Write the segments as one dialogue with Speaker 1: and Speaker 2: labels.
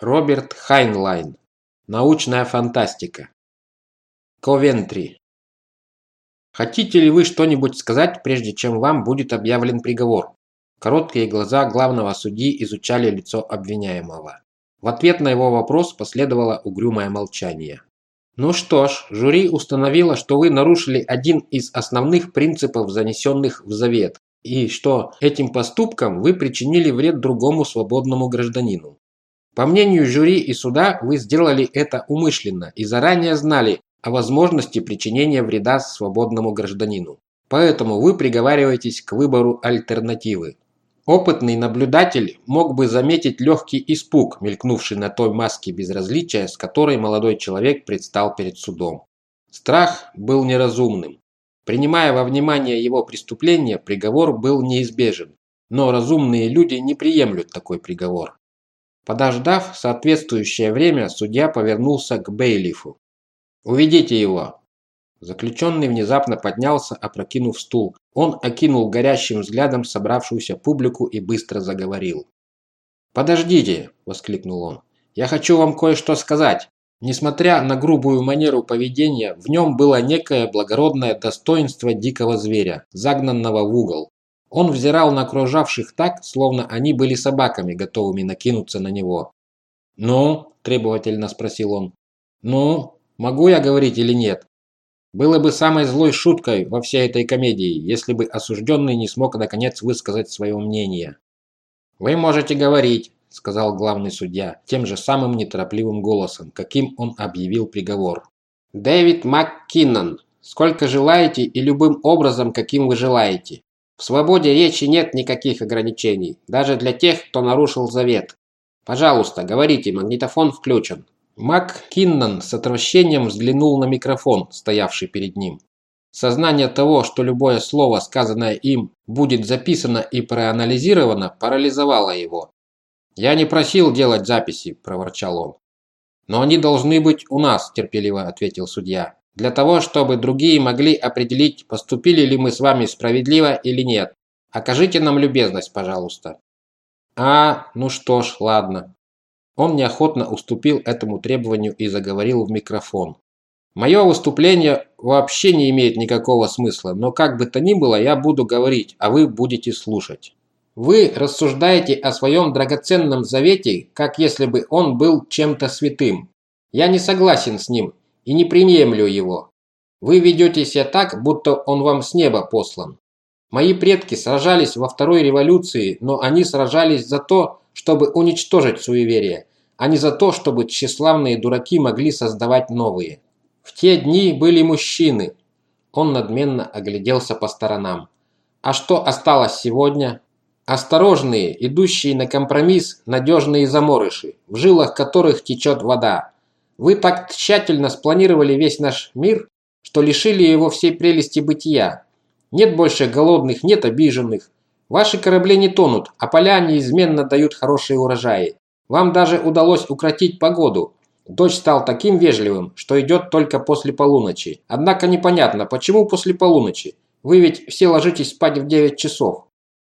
Speaker 1: Роберт Хайнлайн. Научная фантастика. Ковентри. Хотите ли вы что-нибудь сказать, прежде чем вам будет объявлен приговор? Кроткие глаза главного судьи изучали лицо обвиняемого. В ответ на его вопрос последовало угрюмое молчание. Ну что ж, жюри установило, что вы нарушили один из основных принципов, занесенных в завет, и что этим поступком вы причинили вред другому свободному гражданину. По мнению жюри и суда, вы сделали это умышленно и заранее знали о возможности причинения вреда свободному гражданину. Поэтому вы приговариваетесь к выбору альтернативы. Опытный наблюдатель мог бы заметить легкий испуг, мелькнувший на той маске безразличия, с которой молодой человек предстал перед судом. Страх был неразумным. Принимая во внимание его преступление, приговор был неизбежен. Но разумные люди не приемлют такой приговор. Подождав соответствующее время, судья повернулся к Бейлифу. «Уведите его!» Заключенный внезапно поднялся, опрокинув стул. Он окинул горящим взглядом собравшуюся публику и быстро заговорил. «Подождите!» – воскликнул он. «Я хочу вам кое-что сказать. Несмотря на грубую манеру поведения, в нем было некое благородное достоинство дикого зверя, загнанного в угол. Он взирал на окружавших так, словно они были собаками, готовыми накинуться на него. «Ну?» – требовательно спросил он. «Ну, могу я говорить или нет?» Было бы самой злой шуткой во всей этой комедии, если бы осужденный не смог наконец высказать свое мнение. «Вы можете говорить», – сказал главный судья, тем же самым неторопливым голосом, каким он объявил приговор. «Дэвид МакКиннон, сколько желаете и любым образом, каким вы желаете. В свободе речи нет никаких ограничений, даже для тех, кто нарушил завет. Пожалуйста, говорите, магнитофон включен. Мак Киннон с отвращением взглянул на микрофон, стоявший перед ним. Сознание того, что любое слово, сказанное им, будет записано и проанализировано, парализовало его. «Я не просил делать записи», – проворчал он. «Но они должны быть у нас», – терпеливо ответил судья для того, чтобы другие могли определить, поступили ли мы с вами справедливо или нет. Окажите нам любезность, пожалуйста». «А, ну что ж, ладно». Он неохотно уступил этому требованию и заговорил в микрофон. «Мое выступление вообще не имеет никакого смысла, но как бы то ни было, я буду говорить, а вы будете слушать. Вы рассуждаете о своем драгоценном завете, как если бы он был чем-то святым. Я не согласен с ним и не приемлю его. Вы ведете себя так, будто он вам с неба послан. Мои предки сражались во второй революции, но они сражались за то, чтобы уничтожить суеверие, а не за то, чтобы тщеславные дураки могли создавать новые. В те дни были мужчины. Он надменно огляделся по сторонам. А что осталось сегодня? Осторожные, идущие на компромисс, надежные заморыши, в жилах которых течет вода. Вы так тщательно спланировали весь наш мир, что лишили его всей прелести бытия. Нет больше голодных, нет обиженных. Ваши корабли не тонут, а поля неизменно дают хорошие урожаи. Вам даже удалось укротить погоду. Дождь стал таким вежливым, что идет только после полуночи. Однако непонятно, почему после полуночи? Вы ведь все ложитесь спать в 9 часов.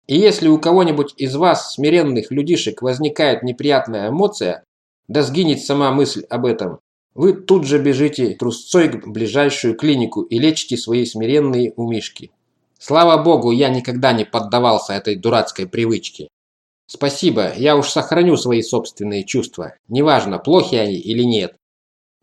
Speaker 1: И если у кого-нибудь из вас, смиренных людишек, возникает неприятная эмоция, да сгинет сама мысль об этом. Вы тут же бежите трусцой к ближайшую клинику и лечите свои смиренные умишки. Слава богу, я никогда не поддавался этой дурацкой привычке. Спасибо, я уж сохраню свои собственные чувства, неважно, плохи они или нет.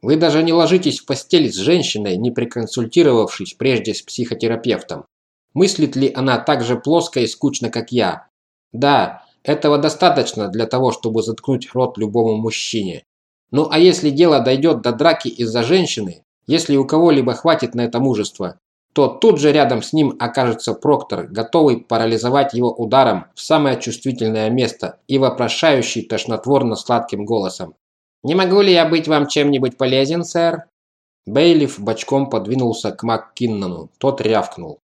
Speaker 1: Вы даже не ложитесь в постель с женщиной, не проконсультировавшись прежде с психотерапевтом. Мыслит ли она так же плоско и скучно, как я? Да, этого достаточно для того, чтобы заткнуть рот любому мужчине. Ну а если дело дойдет до драки из-за женщины, если у кого-либо хватит на это мужества, то тут же рядом с ним окажется Проктор, готовый парализовать его ударом в самое чувствительное место и вопрошающий тошнотворно-сладким голосом. «Не могу ли я быть вам чем-нибудь полезен, сэр?» Бейлиф бочком подвинулся к МакКиннону. Тот рявкнул.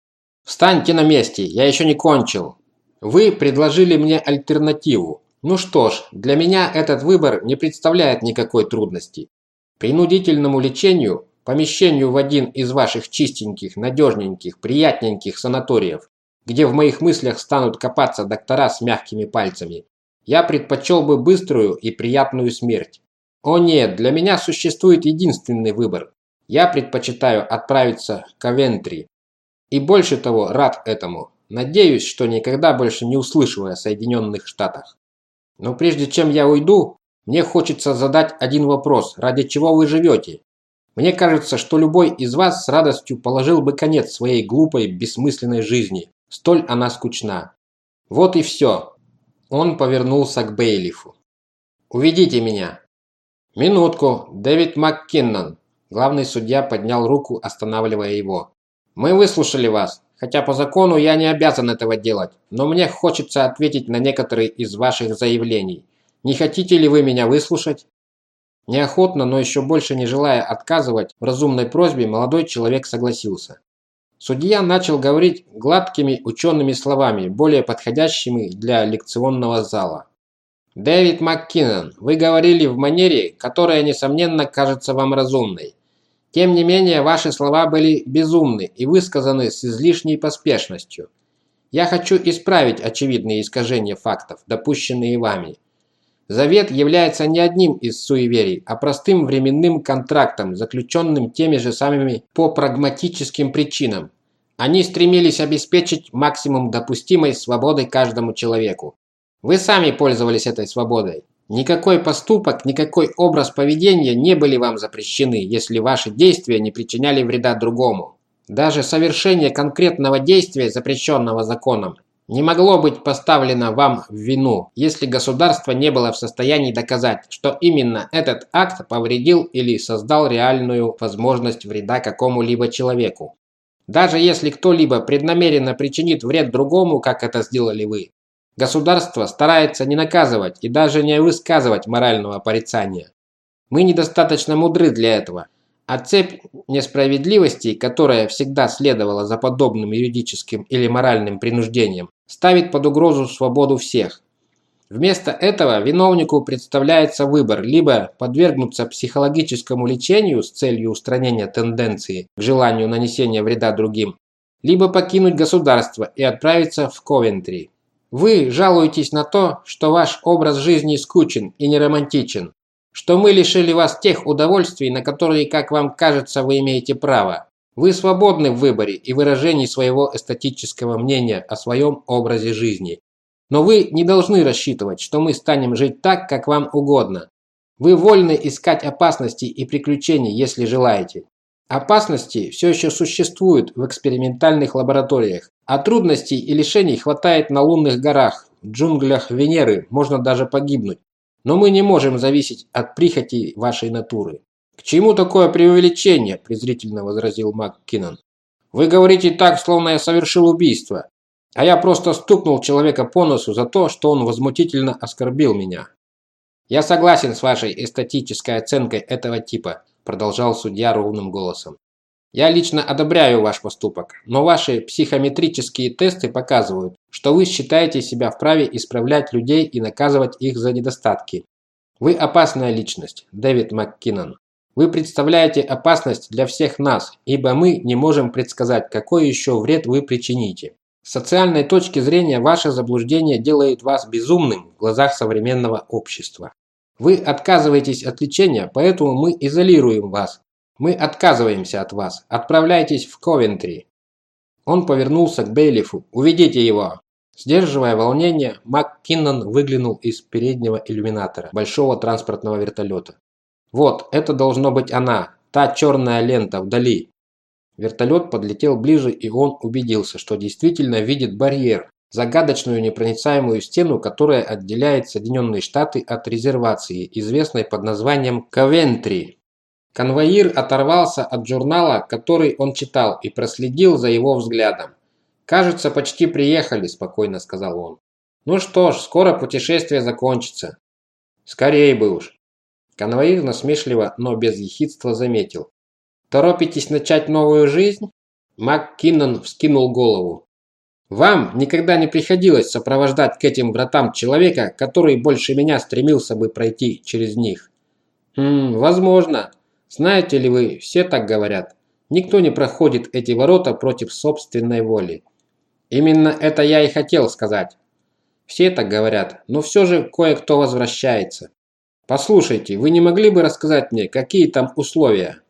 Speaker 1: «Встаньте на месте, я еще не кончил. Вы предложили мне альтернативу. Ну что ж, для меня этот выбор не представляет никакой трудности. Принудительному лечению, помещению в один из ваших чистеньких, надежненьких, приятненьких санаториев, где в моих мыслях станут копаться доктора с мягкими пальцами, Я предпочел бы быструю и приятную смерть. О нет, для меня существует единственный выбор. Я предпочитаю отправиться в Ковентри. И больше того, рад этому. Надеюсь, что никогда больше не услышу о Соединенных Штатах. Но прежде чем я уйду, мне хочется задать один вопрос. Ради чего вы живете? Мне кажется, что любой из вас с радостью положил бы конец своей глупой, бессмысленной жизни. Столь она скучна. Вот и все. Он повернулся к Бейлифу. «Уведите меня». «Минутку, Дэвид МакКиннон». Главный судья поднял руку, останавливая его. «Мы выслушали вас, хотя по закону я не обязан этого делать, но мне хочется ответить на некоторые из ваших заявлений. Не хотите ли вы меня выслушать?» Неохотно, но еще больше не желая отказывать в разумной просьбе, молодой человек согласился. Судья начал говорить гладкими учеными словами, более подходящими для лекционного зала. «Дэвид МакКиннон, вы говорили в манере, которая, несомненно, кажется вам разумной. Тем не менее, ваши слова были безумны и высказаны с излишней поспешностью. Я хочу исправить очевидные искажения фактов, допущенные вами. Завет является не одним из суеверий, а простым временным контрактом, заключенным теми же самыми по прагматическим причинам. Они стремились обеспечить максимум допустимой свободы каждому человеку. Вы сами пользовались этой свободой. Никакой поступок, никакой образ поведения не были вам запрещены, если ваши действия не причиняли вреда другому. Даже совершение конкретного действия, запрещенного законом, не могло быть поставлено вам в вину, если государство не было в состоянии доказать, что именно этот акт повредил или создал реальную возможность вреда какому-либо человеку. Даже если кто-либо преднамеренно причинит вред другому, как это сделали вы, государство старается не наказывать и даже не высказывать морального порицания. Мы недостаточно мудры для этого, а цепь несправедливостей, которая всегда следовала за подобным юридическим или моральным принуждением, ставит под угрозу свободу всех. Вместо этого виновнику представляется выбор либо подвергнуться психологическому лечению с целью устранения тенденции к желанию нанесения вреда другим, либо покинуть государство и отправиться в Ковентри. Вы жалуетесь на то, что ваш образ жизни скучен и не романтичен, что мы лишили вас тех удовольствий, на которые, как вам кажется, вы имеете право. Вы свободны в выборе и выражении своего эстетического мнения о своем образе жизни. Но вы не должны рассчитывать, что мы станем жить так, как вам угодно. Вы вольны искать опасности и приключений, если желаете. Опасности все еще существуют в экспериментальных лабораториях, а трудностей и лишений хватает на лунных горах, в джунглях Венеры можно даже погибнуть. Но мы не можем зависеть от прихоти вашей натуры. «К чему такое преувеличение?» – презрительно возразил МакКиннон. «Вы говорите так, словно я совершил убийство, а я просто стукнул человека по носу за то, что он возмутительно оскорбил меня». «Я согласен с вашей эстетической оценкой этого типа», – продолжал судья ровным голосом. «Я лично одобряю ваш поступок, но ваши психометрические тесты показывают, что вы считаете себя вправе исправлять людей и наказывать их за недостатки. Вы опасная личность, Дэвид МакКиннон. Вы представляете опасность для всех нас, ибо мы не можем предсказать, какой еще вред вы причините. С социальной точки зрения ваше заблуждение делает вас безумным в глазах современного общества. Вы отказываетесь от лечения, поэтому мы изолируем вас. Мы отказываемся от вас. Отправляйтесь в Ковентри. Он повернулся к Бейлифу. «Уведите его!» Сдерживая волнение, МакКиннон выглянул из переднего иллюминатора большого транспортного вертолета. Вот, это должно быть она, та черная лента вдали. Вертолет подлетел ближе, и он убедился, что действительно видит барьер, загадочную непроницаемую стену, которая отделяет Соединенные Штаты от резервации, известной под названием Ковентри. Конвоир оторвался от журнала, который он читал, и проследил за его взглядом. «Кажется, почти приехали», – спокойно сказал он. «Ну что ж, скоро путешествие закончится». «Скорее бы уж». Конвоир насмешливо, но без ехидства заметил. «Торопитесь начать новую жизнь?» МакКиннон вскинул голову. «Вам никогда не приходилось сопровождать к этим вратам человека, который больше меня стремился бы пройти через них?» «Хм, возможно. Знаете ли вы, все так говорят. Никто не проходит эти ворота против собственной воли. Именно это я и хотел сказать. Все так говорят, но все же кое-кто возвращается. Послушайте, вы не могли бы рассказать мне, какие там условия?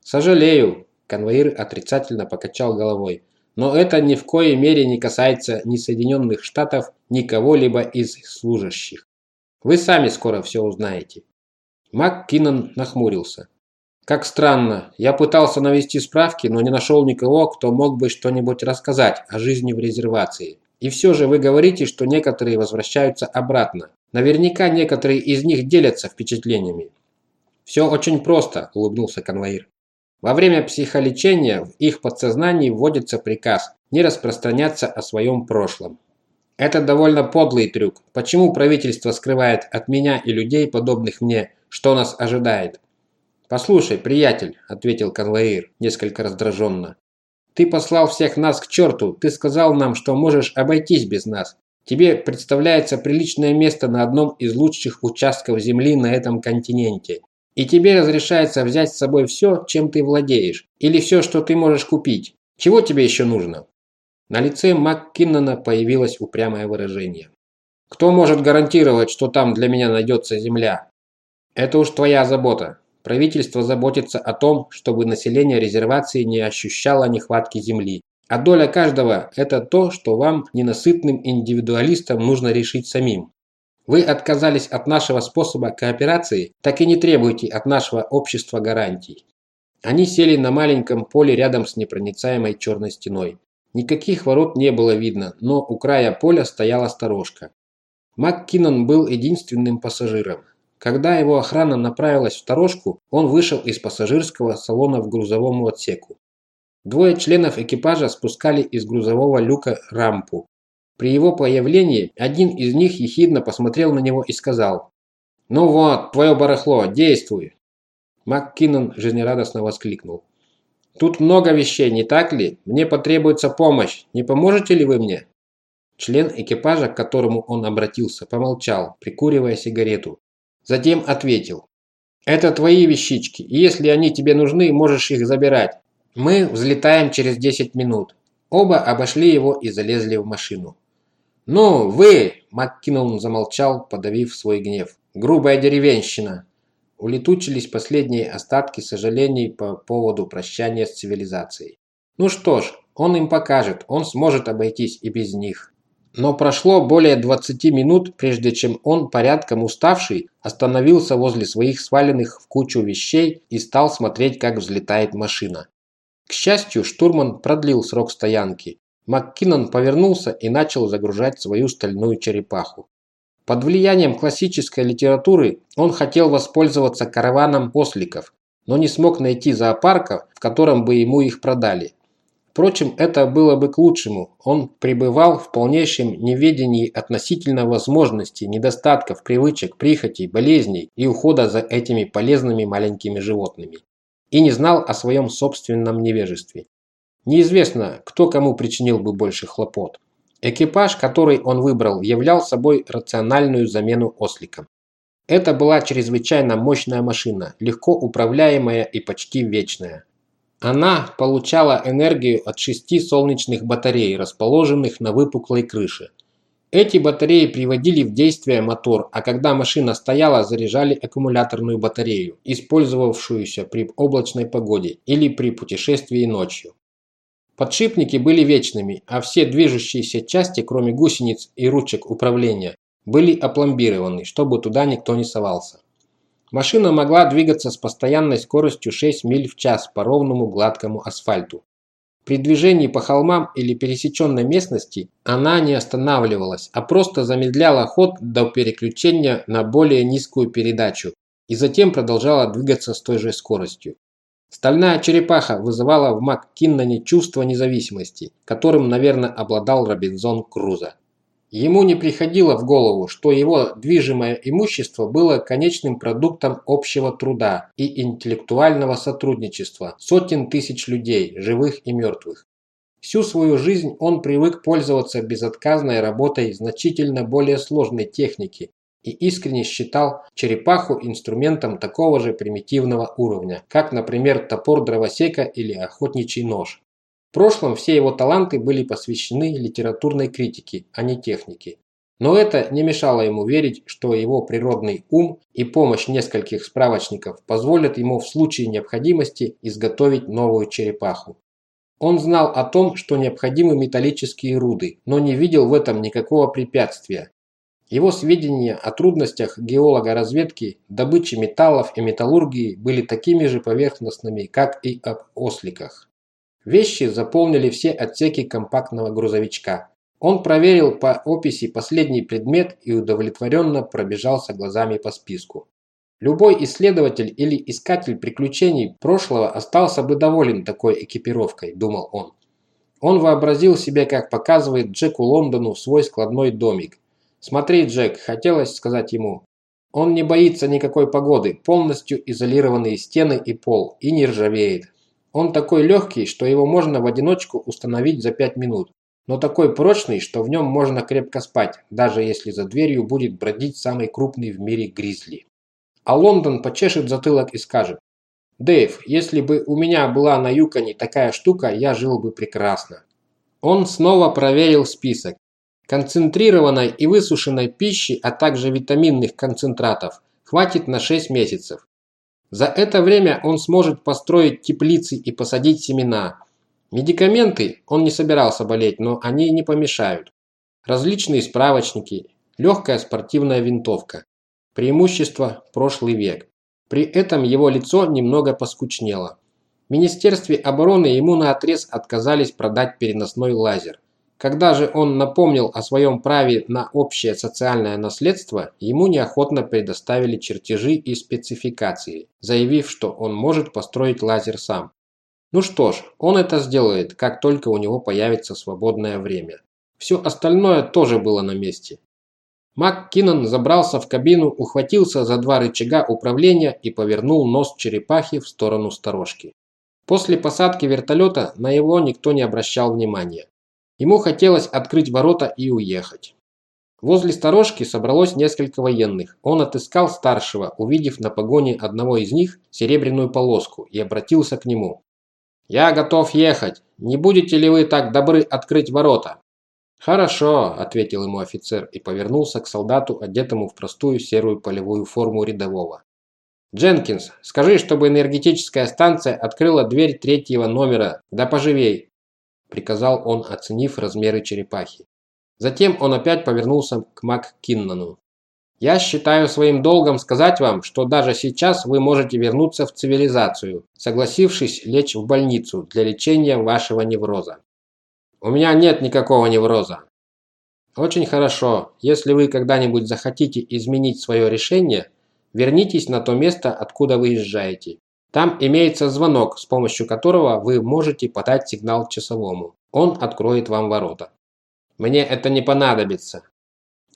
Speaker 1: Сожалею, конвоир отрицательно покачал головой. Но это ни в коей мере не касается ни Соединенных Штатов, ни кого-либо из служащих. Вы сами скоро все узнаете. Мак Киннон нахмурился. Как странно, я пытался навести справки, но не нашел никого, кто мог бы что-нибудь рассказать о жизни в резервации. И все же вы говорите, что некоторые возвращаются обратно. Наверняка некоторые из них делятся впечатлениями. Все очень просто, улыбнулся конвоир. Во время психолечения в их подсознании вводится приказ не распространяться о своем прошлом. Это довольно подлый трюк. Почему правительство скрывает от меня и людей, подобных мне, что нас ожидает? «Послушай, приятель», – ответил конвоир, несколько раздраженно. «Ты послал всех нас к черту. Ты сказал нам, что можешь обойтись без нас. Тебе представляется приличное место на одном из лучших участков земли на этом континенте. И тебе разрешается взять с собой все, чем ты владеешь, или все, что ты можешь купить. Чего тебе еще нужно?» На лице МакКиннона появилось упрямое выражение. «Кто может гарантировать, что там для меня найдется земля?» «Это уж твоя забота. Правительство заботится о том, чтобы население резервации не ощущало нехватки земли. А доля каждого – это то, что вам, ненасытным индивидуалистам, нужно решить самим. Вы отказались от нашего способа кооперации, так и не требуйте от нашего общества гарантий. Они сели на маленьком поле рядом с непроницаемой черной стеной. Никаких ворот не было видно, но у края поля стояла сторожка. МакКиннон был единственным пассажиром. Когда его охрана направилась в сторожку, он вышел из пассажирского салона в грузовом отсеку. Двое членов экипажа спускали из грузового люка рампу, при его появлении один из них ехидно посмотрел на него и сказал «Ну вот, твое барахло, действуй!» МакКиннон жизнерадостно воскликнул. «Тут много вещей, не так ли? Мне потребуется помощь. Не поможете ли вы мне?» Член экипажа, к которому он обратился, помолчал, прикуривая сигарету. Затем ответил. «Это твои вещички, и если они тебе нужны, можешь их забирать. Мы взлетаем через 10 минут». Оба обошли его и залезли в машину. «Ну, вы!» – МакКиннон замолчал, подавив свой гнев. «Грубая деревенщина!» Улетучились последние остатки сожалений по поводу прощания с цивилизацией. Ну что ж, он им покажет, он сможет обойтись и без них. Но прошло более 20 минут, прежде чем он, порядком уставший, остановился возле своих сваленных в кучу вещей и стал смотреть, как взлетает машина. К счастью, штурман продлил срок стоянки. МакКиннон повернулся и начал загружать свою стальную черепаху. Под влиянием классической литературы он хотел воспользоваться караваном осликов, но не смог найти зоопарка, в котором бы ему их продали. Впрочем, это было бы к лучшему. Он пребывал в полнейшем неведении относительно возможностей, недостатков, привычек, прихотей, болезней и ухода за этими полезными маленькими животными. И не знал о своем собственном невежестве. Неизвестно, кто кому причинил бы больше хлопот. Экипаж, который он выбрал, являл собой рациональную замену осликам. Это была чрезвычайно мощная машина, легко управляемая и почти вечная. Она получала энергию от шести солнечных батарей, расположенных на выпуклой крыше. Эти батареи приводили в действие мотор, а когда машина стояла, заряжали аккумуляторную батарею, использовавшуюся при облачной погоде или при путешествии ночью. Подшипники были вечными, а все движущиеся части, кроме гусениц и ручек управления, были опломбированы, чтобы туда никто не совался. Машина могла двигаться с постоянной скоростью 6 миль в час по ровному гладкому асфальту. При движении по холмам или пересеченной местности она не останавливалась, а просто замедляла ход до переключения на более низкую передачу и затем продолжала двигаться с той же скоростью. Стальная черепаха вызывала в МакКинноне чувство независимости, которым, наверное, обладал Робинзон Крузо. Ему не приходило в голову, что его движимое имущество было конечным продуктом общего труда и интеллектуального сотрудничества сотен тысяч людей, живых и мертвых. Всю свою жизнь он привык пользоваться безотказной работой значительно более сложной техники, и искренне считал черепаху инструментом такого же примитивного уровня, как, например, топор дровосека или охотничий нож. В прошлом все его таланты были посвящены литературной критике, а не технике. Но это не мешало ему верить, что его природный ум и помощь нескольких справочников позволят ему в случае необходимости изготовить новую черепаху. Он знал о том, что необходимы металлические руды, но не видел в этом никакого препятствия. Его сведения о трудностях геолога разведки, добычи металлов и металлургии были такими же поверхностными, как и об осликах. Вещи заполнили все отсеки компактного грузовичка. Он проверил по описи последний предмет и удовлетворенно пробежался глазами по списку. Любой исследователь или искатель приключений прошлого остался бы доволен такой экипировкой, думал он. Он вообразил себе, как показывает Джеку Лондону свой складной домик. «Смотри, Джек», хотелось сказать ему. Он не боится никакой погоды, полностью изолированные стены и пол, и не ржавеет. Он такой легкий, что его можно в одиночку установить за пять минут но такой прочный, что в нем можно крепко спать, даже если за дверью будет бродить самый крупный в мире гризли. А Лондон почешет затылок и скажет, «Дэйв, если бы у меня была на Юконе такая штука, я жил бы прекрасно». Он снова проверил список. Концентрированной и высушенной пищи, а также витаминных концентратов хватит на 6 месяцев. За это время он сможет построить теплицы и посадить семена, Медикаменты он не собирался болеть, но они не помешают. Различные справочники, легкая спортивная винтовка. Преимущество – прошлый век. При этом его лицо немного поскучнело. В Министерстве обороны ему наотрез отказались продать переносной лазер. Когда же он напомнил о своем праве на общее социальное наследство, ему неохотно предоставили чертежи и спецификации, заявив, что он может построить лазер сам. Ну что ж, он это сделает, как только у него появится свободное время. Все остальное тоже было на месте. Мак Киннон забрался в кабину, ухватился за два рычага управления и повернул нос черепахи в сторону сторожки. После посадки вертолета на его никто не обращал внимания. Ему хотелось открыть ворота и уехать. Возле сторожки собралось несколько военных. Он отыскал старшего, увидев на погоне одного из них серебряную полоску, и обратился к нему. «Я готов ехать. Не будете ли вы так добры открыть ворота?» «Хорошо», – ответил ему офицер и повернулся к солдату, одетому в простую серую полевую форму рядового. «Дженкинс, скажи, чтобы энергетическая станция открыла дверь третьего номера, да поживей», – приказал он, оценив размеры черепахи. Затем он опять повернулся к МакКиннону. Я считаю своим долгом сказать вам, что даже сейчас вы можете вернуться в цивилизацию, согласившись лечь в больницу для лечения вашего невроза. У меня нет никакого невроза. Очень хорошо. Если вы когда-нибудь захотите изменить свое решение, вернитесь на то место, откуда вы езжаете. Там имеется звонок, с помощью которого вы можете подать сигнал часовому. Он откроет вам ворота. Мне это не понадобится.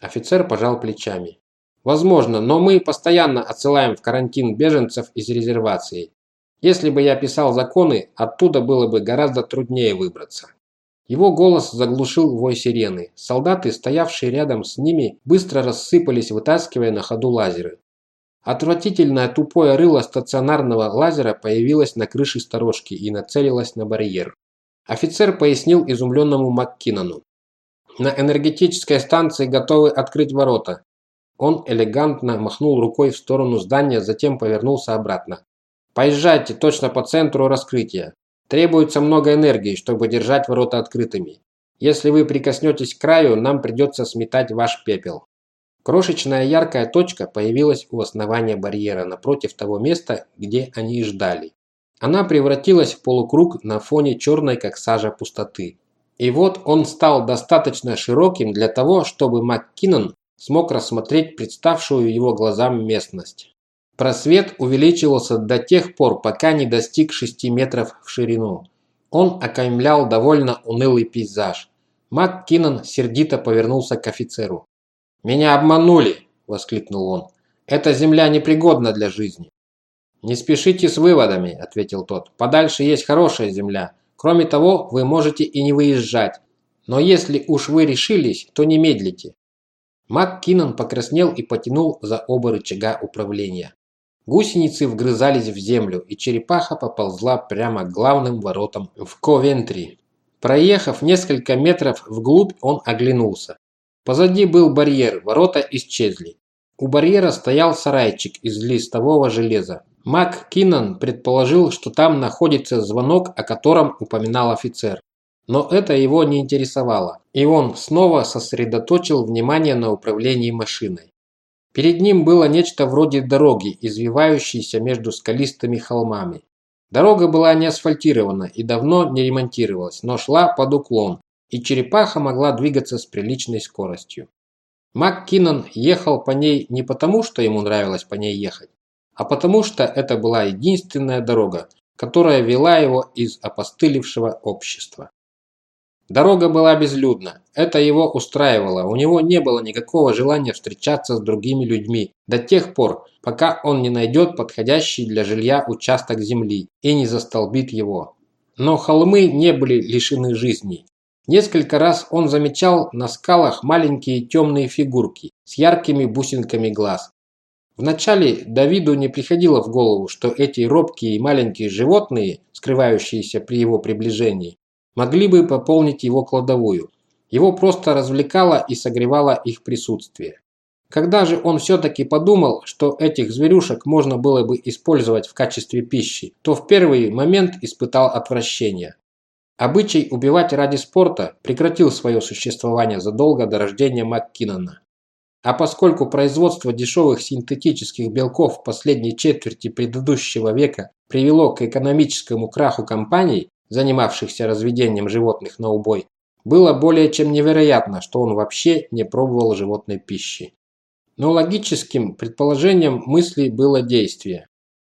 Speaker 1: Офицер пожал плечами. Возможно, но мы постоянно отсылаем в карантин беженцев из резервации. Если бы я писал законы, оттуда было бы гораздо труднее выбраться. Его голос заглушил вой сирены. Солдаты, стоявшие рядом с ними, быстро рассыпались, вытаскивая на ходу лазеры. Отвратительное тупое рыло стационарного лазера появилось на крыше сторожки и нацелилось на барьер. Офицер пояснил изумленному МакКинону. На энергетической станции готовы открыть ворота. Он элегантно махнул рукой в сторону здания, затем повернулся обратно. «Поезжайте точно по центру раскрытия. Требуется много энергии, чтобы держать ворота открытыми. Если вы прикоснетесь к краю, нам придется сметать ваш пепел». Крошечная яркая точка появилась у основания барьера напротив того места, где они ждали. Она превратилась в полукруг на фоне черной, как сажа, пустоты. И вот он стал достаточно широким для того, чтобы МакКиннон смог рассмотреть представшую его глазам местность. Просвет увеличивался до тех пор, пока не достиг 6 метров в ширину. Он окаймлял довольно унылый пейзаж. Мак Киннон сердито повернулся к офицеру. «Меня обманули!» – воскликнул он. «Эта земля непригодна для жизни». «Не спешите с выводами», – ответил тот. «Подальше есть хорошая земля. Кроме того, вы можете и не выезжать. Но если уж вы решились, то не медлите. Мак Киннон покраснел и потянул за оба рычага управления. Гусеницы вгрызались в землю, и черепаха поползла прямо к главным воротам в Ковентри. Проехав несколько метров вглубь, он оглянулся. Позади был барьер, ворота исчезли. У барьера стоял сарайчик из листового железа. Мак Киннон предположил, что там находится звонок, о котором упоминал офицер. Но это его не интересовало, и он снова сосредоточил внимание на управлении машиной. Перед ним было нечто вроде дороги, извивающейся между скалистыми холмами. Дорога была не асфальтирована и давно не ремонтировалась, но шла под уклон, и черепаха могла двигаться с приличной скоростью. МакКиннон ехал по ней не потому, что ему нравилось по ней ехать, а потому что это была единственная дорога, которая вела его из опостылевшего общества. Дорога была безлюдна, это его устраивало, у него не было никакого желания встречаться с другими людьми до тех пор, пока он не найдет подходящий для жилья участок земли и не застолбит его. Но холмы не были лишены жизни. Несколько раз он замечал на скалах маленькие темные фигурки с яркими бусинками глаз. Вначале Давиду не приходило в голову, что эти робкие и маленькие животные, скрывающиеся при его приближении, могли бы пополнить его кладовую. Его просто развлекало и согревало их присутствие. Когда же он все-таки подумал, что этих зверюшек можно было бы использовать в качестве пищи, то в первый момент испытал отвращение. Обычай убивать ради спорта прекратил свое существование задолго до рождения МакКиннона. А поскольку производство дешевых синтетических белков в последней четверти предыдущего века привело к экономическому краху компаний, занимавшихся разведением животных на убой, было более чем невероятно, что он вообще не пробовал животной пищи. Но логическим предположением мысли было действие.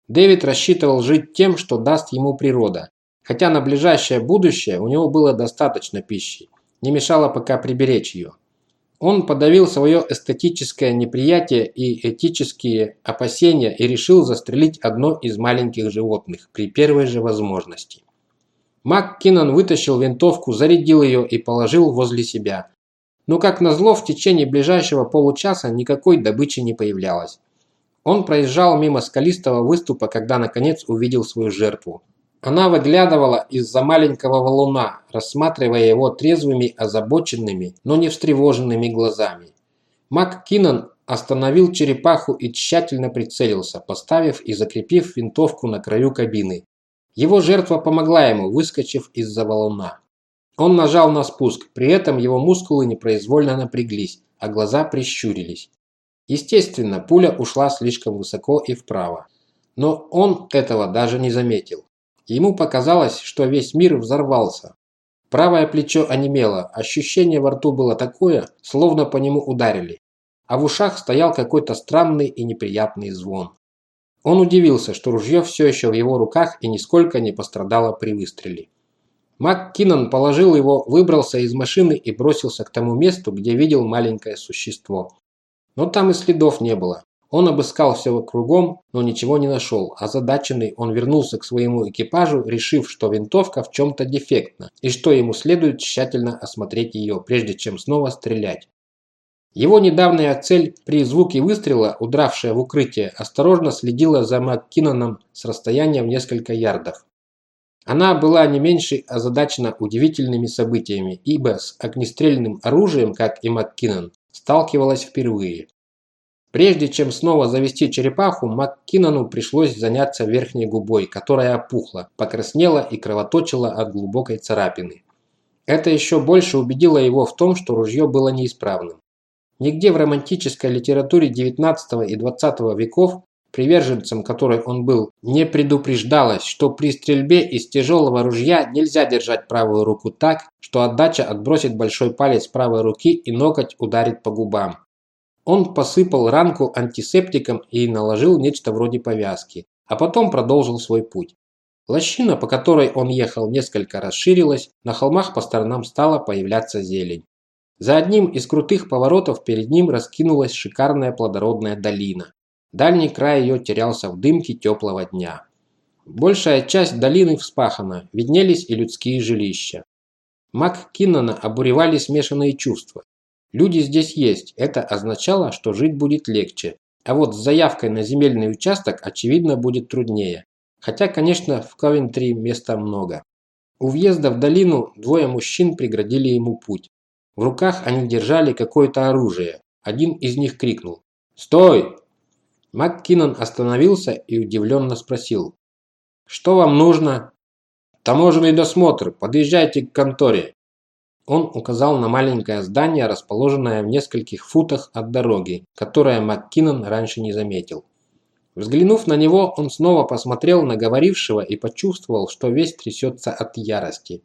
Speaker 1: Дэвид рассчитывал жить тем, что даст ему природа, Хотя на ближайшее будущее у него было достаточно пищи, не мешало пока приберечь ее. Он подавил свое эстетическое неприятие и этические опасения и решил застрелить одно из маленьких животных при первой же возможности. Мак Киннон вытащил винтовку, зарядил ее и положил возле себя. Но как назло, в течение ближайшего получаса никакой добычи не появлялось. Он проезжал мимо скалистого выступа, когда наконец увидел свою жертву. Она выглядывала из-за маленького валуна, рассматривая его трезвыми, озабоченными, но не встревоженными глазами. Мак Киннон остановил черепаху и тщательно прицелился, поставив и закрепив винтовку на краю кабины. Его жертва помогла ему, выскочив из-за валуна. Он нажал на спуск, при этом его мускулы непроизвольно напряглись, а глаза прищурились. Естественно, пуля ушла слишком высоко и вправо. Но он этого даже не заметил. Ему показалось, что весь мир взорвался. Правое плечо онемело, ощущение во рту было такое, словно по нему ударили. А в ушах стоял какой-то странный и неприятный звон. Он удивился, что ружье все еще в его руках и нисколько не пострадало при выстреле. Мак Киннон положил его, выбрался из машины и бросился к тому месту, где видел маленькое существо. Но там и следов не было. Он обыскал все кругом, но ничего не нашел. Озадаченный он вернулся к своему экипажу, решив, что винтовка в чем-то дефектна и что ему следует тщательно осмотреть ее, прежде чем снова стрелять. Его недавняя цель при звуке выстрела, удравшая в укрытие, осторожно следила за МакКинноном с расстояния в несколько ярдов. Она была не меньше озадачена удивительными событиями, ибо с огнестрельным оружием, как и МакКиннон, сталкивалась впервые. Прежде чем снова завести черепаху, МакКиннону пришлось заняться верхней губой, которая опухла, покраснела и кровоточила от глубокой царапины. Это еще больше убедило его в том, что ружье было неисправным. Нигде в романтической литературе XIX и XX веков, приверженцем которой он был, не предупреждалось, что при стрельбе из тяжелого ружья нельзя держать правую руку так, что отдача отбросит большой палец правой руки и ноготь ударит по губам. Он посыпал ранку антисептиком и наложил нечто вроде повязки, а потом продолжил свой путь. Лощина, по которой он ехал, несколько расширилась, на холмах по сторонам стала появляться зелень. За одним из крутых поворотов перед ним раскинулась шикарная плодородная долина. Дальний край ее терялся в дымке теплого дня. Большая часть долины вспахана, виднелись и людские жилища. Мак Киннона обуревали смешанные чувства. Люди здесь есть, это означало, что жить будет легче. А вот с заявкой на земельный участок, очевидно, будет труднее. Хотя, конечно, в Ковентри места много. У въезда в долину двое мужчин преградили ему путь. В руках они держали какое-то оружие. Один из них крикнул «Стой!». МакКиннон остановился и удивленно спросил «Что вам нужно?» «Таможенный досмотр. Подъезжайте к конторе». Он указал на маленькое здание, расположенное в нескольких футах от дороги, которое МакКиннон раньше не заметил. Взглянув на него, он снова посмотрел на говорившего и почувствовал, что весь трясется от ярости.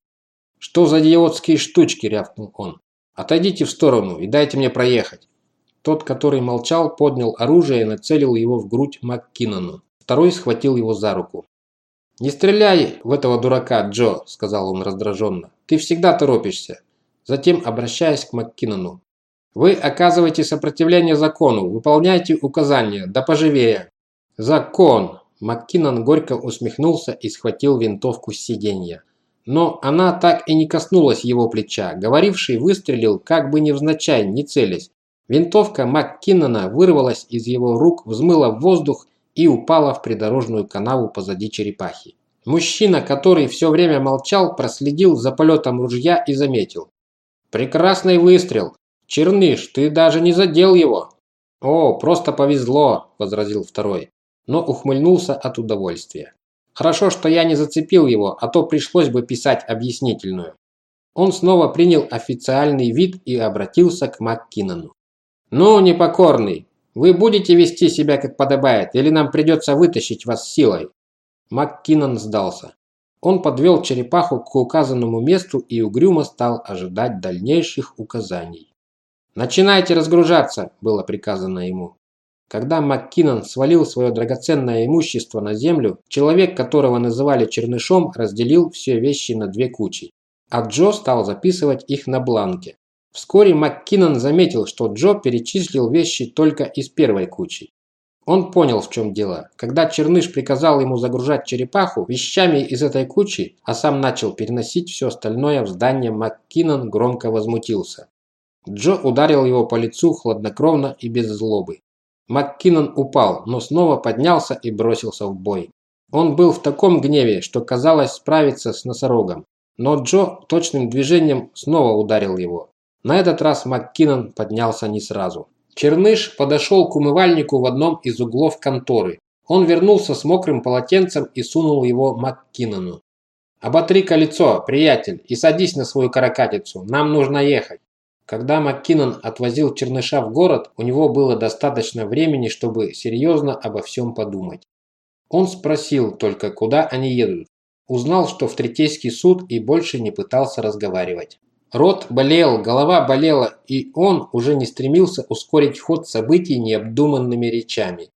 Speaker 1: «Что за идиотские штучки?» – рявкнул он. «Отойдите в сторону и дайте мне проехать». Тот, который молчал, поднял оружие и нацелил его в грудь МакКиннону. Второй схватил его за руку. «Не стреляй в этого дурака, Джо», – сказал он раздраженно. «Ты всегда торопишься. Затем, обращаясь к МакКиннону. «Вы оказываете сопротивление закону, выполняйте указания, да поживее». «Закон!» МакКиннон горько усмехнулся и схватил винтовку с сиденья. Но она так и не коснулась его плеча. Говоривший выстрелил, как бы невзначай, не целясь. Винтовка МакКиннона вырвалась из его рук, взмыла в воздух и упала в придорожную канаву позади черепахи. Мужчина, который все время молчал, проследил за полетом ружья и заметил. «Прекрасный выстрел! Черныш, ты даже не задел его!» «О, просто повезло!» – возразил второй, но ухмыльнулся от удовольствия. «Хорошо, что я не зацепил его, а то пришлось бы писать объяснительную». Он снова принял официальный вид и обратился к МакКиннону. «Ну, непокорный, вы будете вести себя как подобает, или нам придется вытащить вас силой?» МакКиннон сдался. Он подвел черепаху к указанному месту и угрюмо стал ожидать дальнейших указаний. «Начинайте разгружаться!» – было приказано ему. Когда МакКиннон свалил свое драгоценное имущество на землю, человек, которого называли Чернышом, разделил все вещи на две кучи, а Джо стал записывать их на бланке. Вскоре МакКиннон заметил, что Джо перечислил вещи только из первой кучи. Он понял, в чем дело. Когда Черныш приказал ему загружать черепаху вещами из этой кучи, а сам начал переносить все остальное в здание, МакКиннон громко возмутился. Джо ударил его по лицу хладнокровно и без злобы. МакКиннон упал, но снова поднялся и бросился в бой. Он был в таком гневе, что казалось справиться с носорогом. Но Джо точным движением снова ударил его. На этот раз МакКиннон поднялся не сразу. Черныш подошел к умывальнику в одном из углов конторы. Он вернулся с мокрым полотенцем и сунул его МакКиннону. «Оботри колесо, приятель, и садись на свою каракатицу. Нам нужно ехать». Когда МакКиннон отвозил Черныша в город, у него было достаточно времени, чтобы серьезно обо всем подумать. Он спросил только, куда они едут. Узнал, что в Третейский суд и больше не пытался разговаривать. Рот болел, голова болела, и он уже не стремился ускорить ход событий необдуманными речами.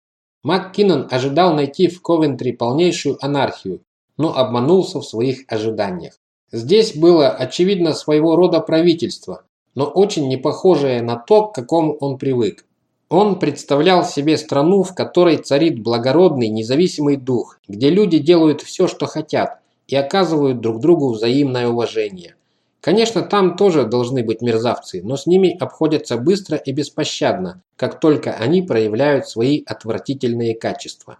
Speaker 1: МакКиннон ожидал найти в Ковентри полнейшую анархию, но обманулся в своих ожиданиях. Здесь было, очевидно, своего рода правительство, но очень не похожее на то, к какому он привык. Он представлял себе страну, в которой царит благородный, независимый дух, где люди делают все, что хотят, и оказывают друг другу взаимное уважение. Конечно, там тоже должны быть мерзавцы, но с ними обходятся быстро и беспощадно, как только они проявляют свои отвратительные качества.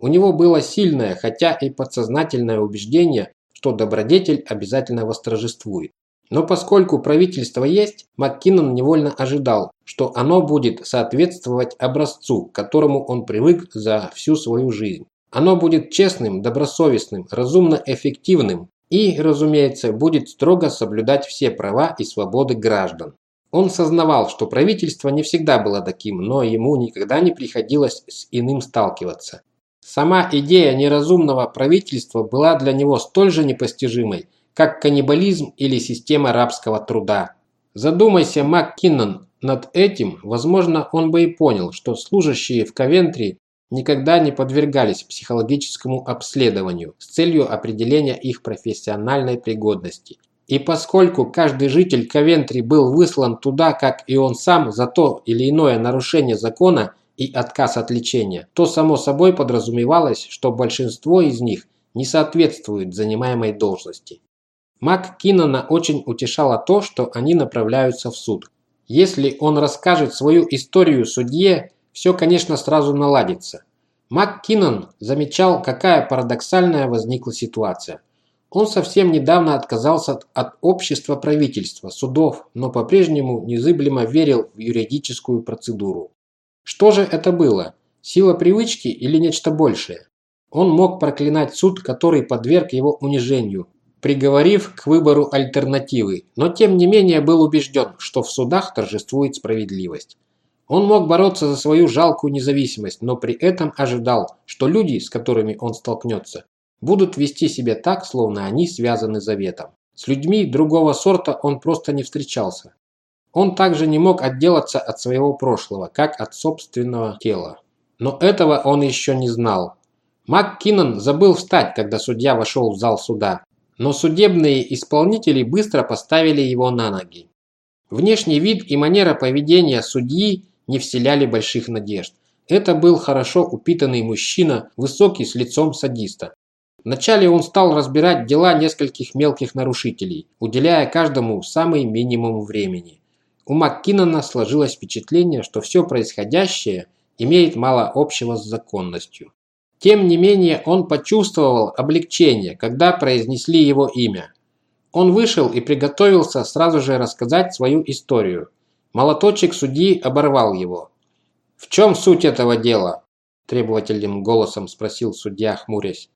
Speaker 1: У него было сильное, хотя и подсознательное убеждение, что добродетель обязательно восторжествует. Но поскольку правительство есть, МакКиннон невольно ожидал, что оно будет соответствовать образцу, к которому он привык за всю свою жизнь. Оно будет честным, добросовестным, разумно эффективным, и, разумеется, будет строго соблюдать все права и свободы граждан. Он сознавал, что правительство не всегда было таким, но ему никогда не приходилось с иным сталкиваться. Сама идея неразумного правительства была для него столь же непостижимой, как каннибализм или система рабского труда. Задумайся, МакКиннон, над этим, возможно, он бы и понял, что служащие в Ковентри никогда не подвергались психологическому обследованию с целью определения их профессиональной пригодности. И поскольку каждый житель Ковентри был выслан туда, как и он сам, за то или иное нарушение закона и отказ от лечения, то само собой подразумевалось, что большинство из них не соответствует занимаемой должности. Мак Киннона очень утешало то, что они направляются в суд. Если он расскажет свою историю судье, все, конечно, сразу наладится. МакКиннон замечал, какая парадоксальная возникла ситуация. Он совсем недавно отказался от общества правительства, судов, но по-прежнему незыблемо верил в юридическую процедуру. Что же это было? Сила привычки или нечто большее? Он мог проклинать суд, который подверг его унижению, приговорив к выбору альтернативы, но тем не менее был убежден, что в судах торжествует справедливость. Он мог бороться за свою жалкую независимость, но при этом ожидал, что люди, с которыми он столкнется, будут вести себя так, словно они связаны заветом. С людьми другого сорта он просто не встречался. Он также не мог отделаться от своего прошлого, как от собственного тела. Но этого он еще не знал. МакКиннон забыл встать, когда судья вошел в зал суда, но судебные исполнители быстро поставили его на ноги. Внешний вид и манера поведения судьи не вселяли больших надежд. Это был хорошо упитанный мужчина, высокий с лицом садиста. Вначале он стал разбирать дела нескольких мелких нарушителей, уделяя каждому самый минимум времени. У МакКиннона сложилось впечатление, что все происходящее имеет мало общего с законностью. Тем не менее, он почувствовал облегчение, когда произнесли его имя. Он вышел и приготовился сразу же рассказать свою историю. Молоточек судьи оборвал его. «В чем суть этого дела?» – требовательным голосом спросил судья, хмурясь.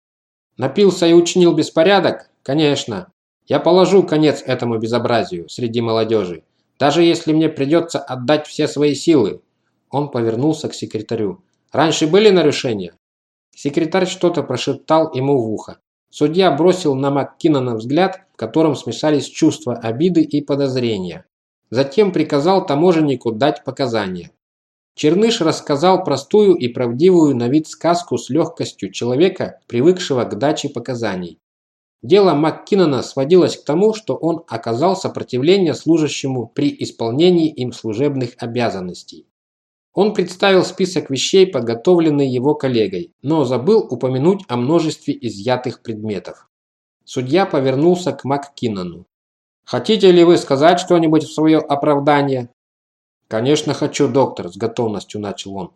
Speaker 1: Напился и учинил беспорядок? Конечно. Я положу конец этому безобразию среди молодежи, даже если мне придется отдать все свои силы. Он повернулся к секретарю. Раньше были нарушения? Секретарь что-то прошептал ему в ухо. Судья бросил на МакКиннона взгляд, в котором смешались чувства обиды и подозрения. Затем приказал таможеннику дать показания. Черныш рассказал простую и правдивую на вид сказку с легкостью человека, привыкшего к даче показаний. Дело МакКиннона сводилось к тому, что он оказал сопротивление служащему при исполнении им служебных обязанностей. Он представил список вещей, подготовленный его коллегой, но забыл упомянуть о множестве изъятых предметов. Судья повернулся к МакКиннону. «Хотите ли вы сказать что-нибудь в свое оправдание?» «Конечно хочу, доктор», – с готовностью начал он.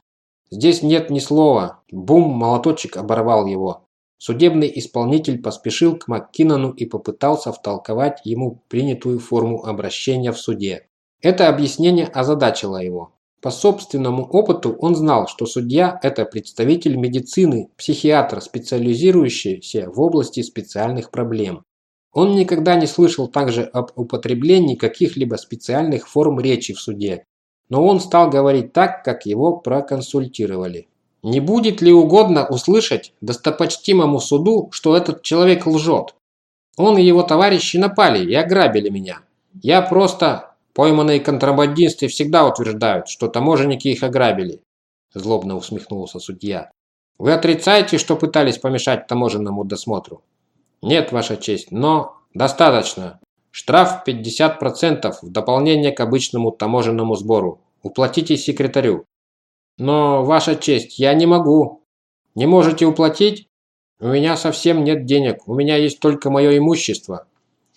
Speaker 1: «Здесь нет ни слова». Бум, молоточек оборвал его. Судебный исполнитель поспешил к МакКиннону и попытался втолковать ему принятую форму обращения в суде. Это объяснение озадачило его. По собственному опыту он знал, что судья – это представитель медицины, психиатр, специализирующийся в области специальных проблем. Он никогда не слышал также об употреблении каких-либо специальных форм речи в суде, но он стал говорить так, как его проконсультировали. Не будет ли угодно услышать достопочтимому суду, что этот человек лжет? Он и его товарищи напали и ограбили меня. Я просто... Пойманные контрабандисты всегда утверждают, что таможенники их ограбили. Злобно усмехнулся судья. Вы отрицаете, что пытались помешать таможенному досмотру? Нет, ваша честь, но... Достаточно. Штраф 50% в дополнение к обычному таможенному сбору. Уплатите секретарю. Но, ваша честь, я не могу. Не можете уплатить? У меня совсем нет денег, у меня есть только мое имущество.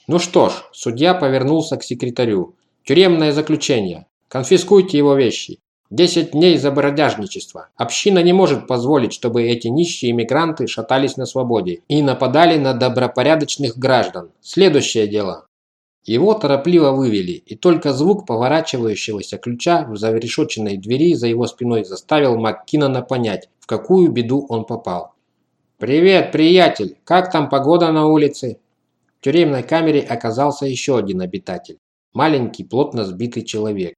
Speaker 1: Ну что ж, судья повернулся к секретарю. Тюремное заключение. Конфискуйте его вещи. Десять дней за бродяжничество. Община не может позволить, чтобы эти нищие иммигранты шатались на свободе и нападали на добропорядочных граждан. Следующее дело. Его торопливо вывели, и только звук поворачивающегося ключа в зарешоченной двери за его спиной заставил МакКиннона понять, в какую беду он попал. «Привет, приятель! Как там погода на улице?» В тюремной камере оказался еще один обитатель. Маленький, плотно сбитый человек.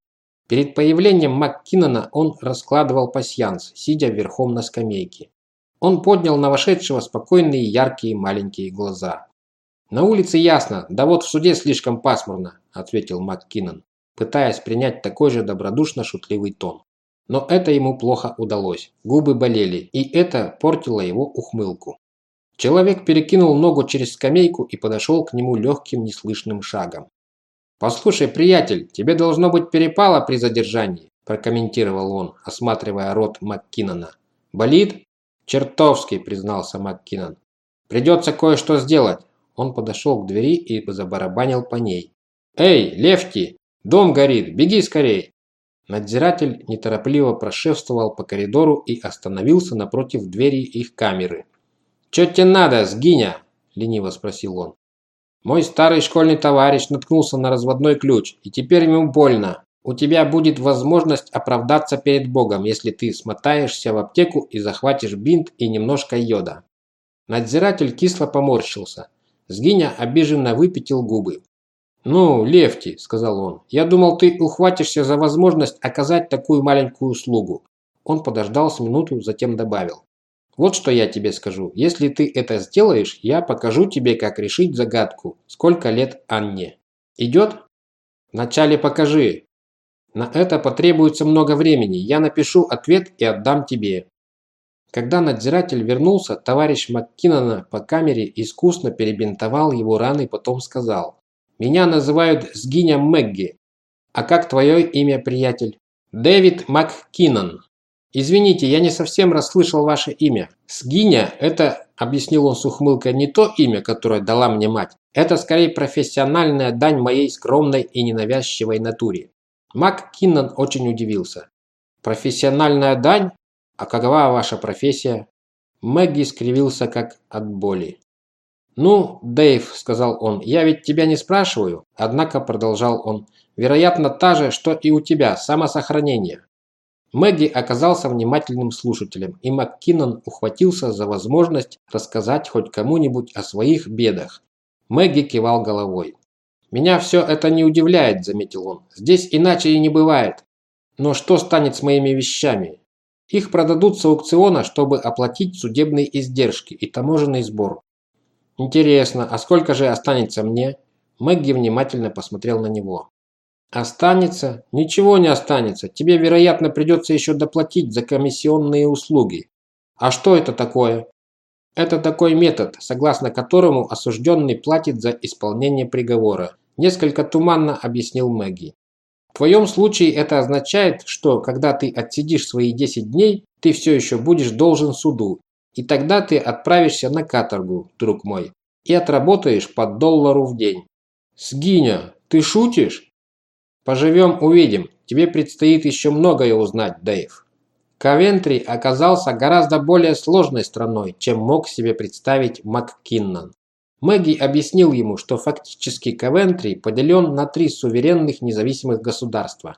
Speaker 1: Перед появлением МакКиннона он раскладывал пасьянс, сидя верхом на скамейке. Он поднял на вошедшего спокойные яркие маленькие глаза. «На улице ясно, да вот в суде слишком пасмурно», – ответил МакКиннон, пытаясь принять такой же добродушно-шутливый тон. Но это ему плохо удалось, губы болели, и это портило его ухмылку. Человек перекинул ногу через скамейку и подошел к нему легким неслышным шагом. «Послушай, приятель, тебе должно быть перепало при задержании», прокомментировал он, осматривая рот МакКиннона. «Болит?» «Чертовски», признался МакКиннон. «Придется кое-что сделать. Он подошел к двери и забарабанил по ней. «Эй, Левти! Дом горит! Беги скорей!» Надзиратель неторопливо прошествовал по коридору и остановился напротив двери их камеры. «Чё тебе надо, сгиня?» лениво спросил он. Мой старый школьный товарищ наткнулся на разводной ключ, и теперь ему больно. У тебя будет возможность оправдаться перед Богом, если ты смотаешься в аптеку и захватишь бинт и немножко йода. Надзиратель кисло поморщился. Сгиня обиженно выпятил губы. «Ну, Лефти», – сказал он, – «я думал, ты ухватишься за возможность оказать такую маленькую услугу». Он подождал с минуту, затем добавил. Вот что я тебе скажу. Если ты это сделаешь, я покажу тебе, как решить загадку. Сколько лет Анне? Идет? Вначале покажи. На это потребуется много времени. Я напишу ответ и отдам тебе. Когда надзиратель вернулся, товарищ МакКиннона по камере искусно перебинтовал его раны, потом сказал. «Меня называют Сгиня Мэгги. А как твое имя, приятель?» «Дэвид МакКиннон». «Извините, я не совсем расслышал ваше имя. Сгиня – это, – объяснил он с ухмылкой, – не то имя, которое дала мне мать. Это скорее профессиональная дань моей скромной и ненавязчивой натуре». Мак Киннон очень удивился. «Профессиональная дань? А какова ваша профессия?» Мэгги скривился как от боли. «Ну, Дэйв», – сказал он, – «я ведь тебя не спрашиваю». Однако, продолжал он, – «вероятно, та же, что и у тебя, самосохранение. Мэгги оказался внимательным слушателем, и МакКиннон ухватился за возможность рассказать хоть кому-нибудь о своих бедах. Мэгги кивал головой. «Меня все это не удивляет», – заметил он. «Здесь иначе и не бывает. Но что станет с моими вещами? Их продадут с аукциона, чтобы оплатить судебные издержки и таможенный сбор. Интересно, а сколько же останется мне?» Мэгги внимательно посмотрел на него. Останется? Ничего не останется. Тебе, вероятно, придется еще доплатить за комиссионные услуги. А что это такое? Это такой метод, согласно которому осужденный платит за исполнение приговора. Несколько туманно объяснил Мэгги. В твоем случае это означает, что когда ты отсидишь свои 10 дней, ты все еще будешь должен суду. И тогда ты отправишься на каторгу, друг мой, и отработаешь по доллару в день. Сгиня, ты шутишь? Поживем – увидим. Тебе предстоит еще многое узнать, Дэйв. Ковентри оказался гораздо более сложной страной, чем мог себе представить МакКиннон. Мэгги объяснил ему, что фактически Ковентри поделен на три суверенных независимых государства.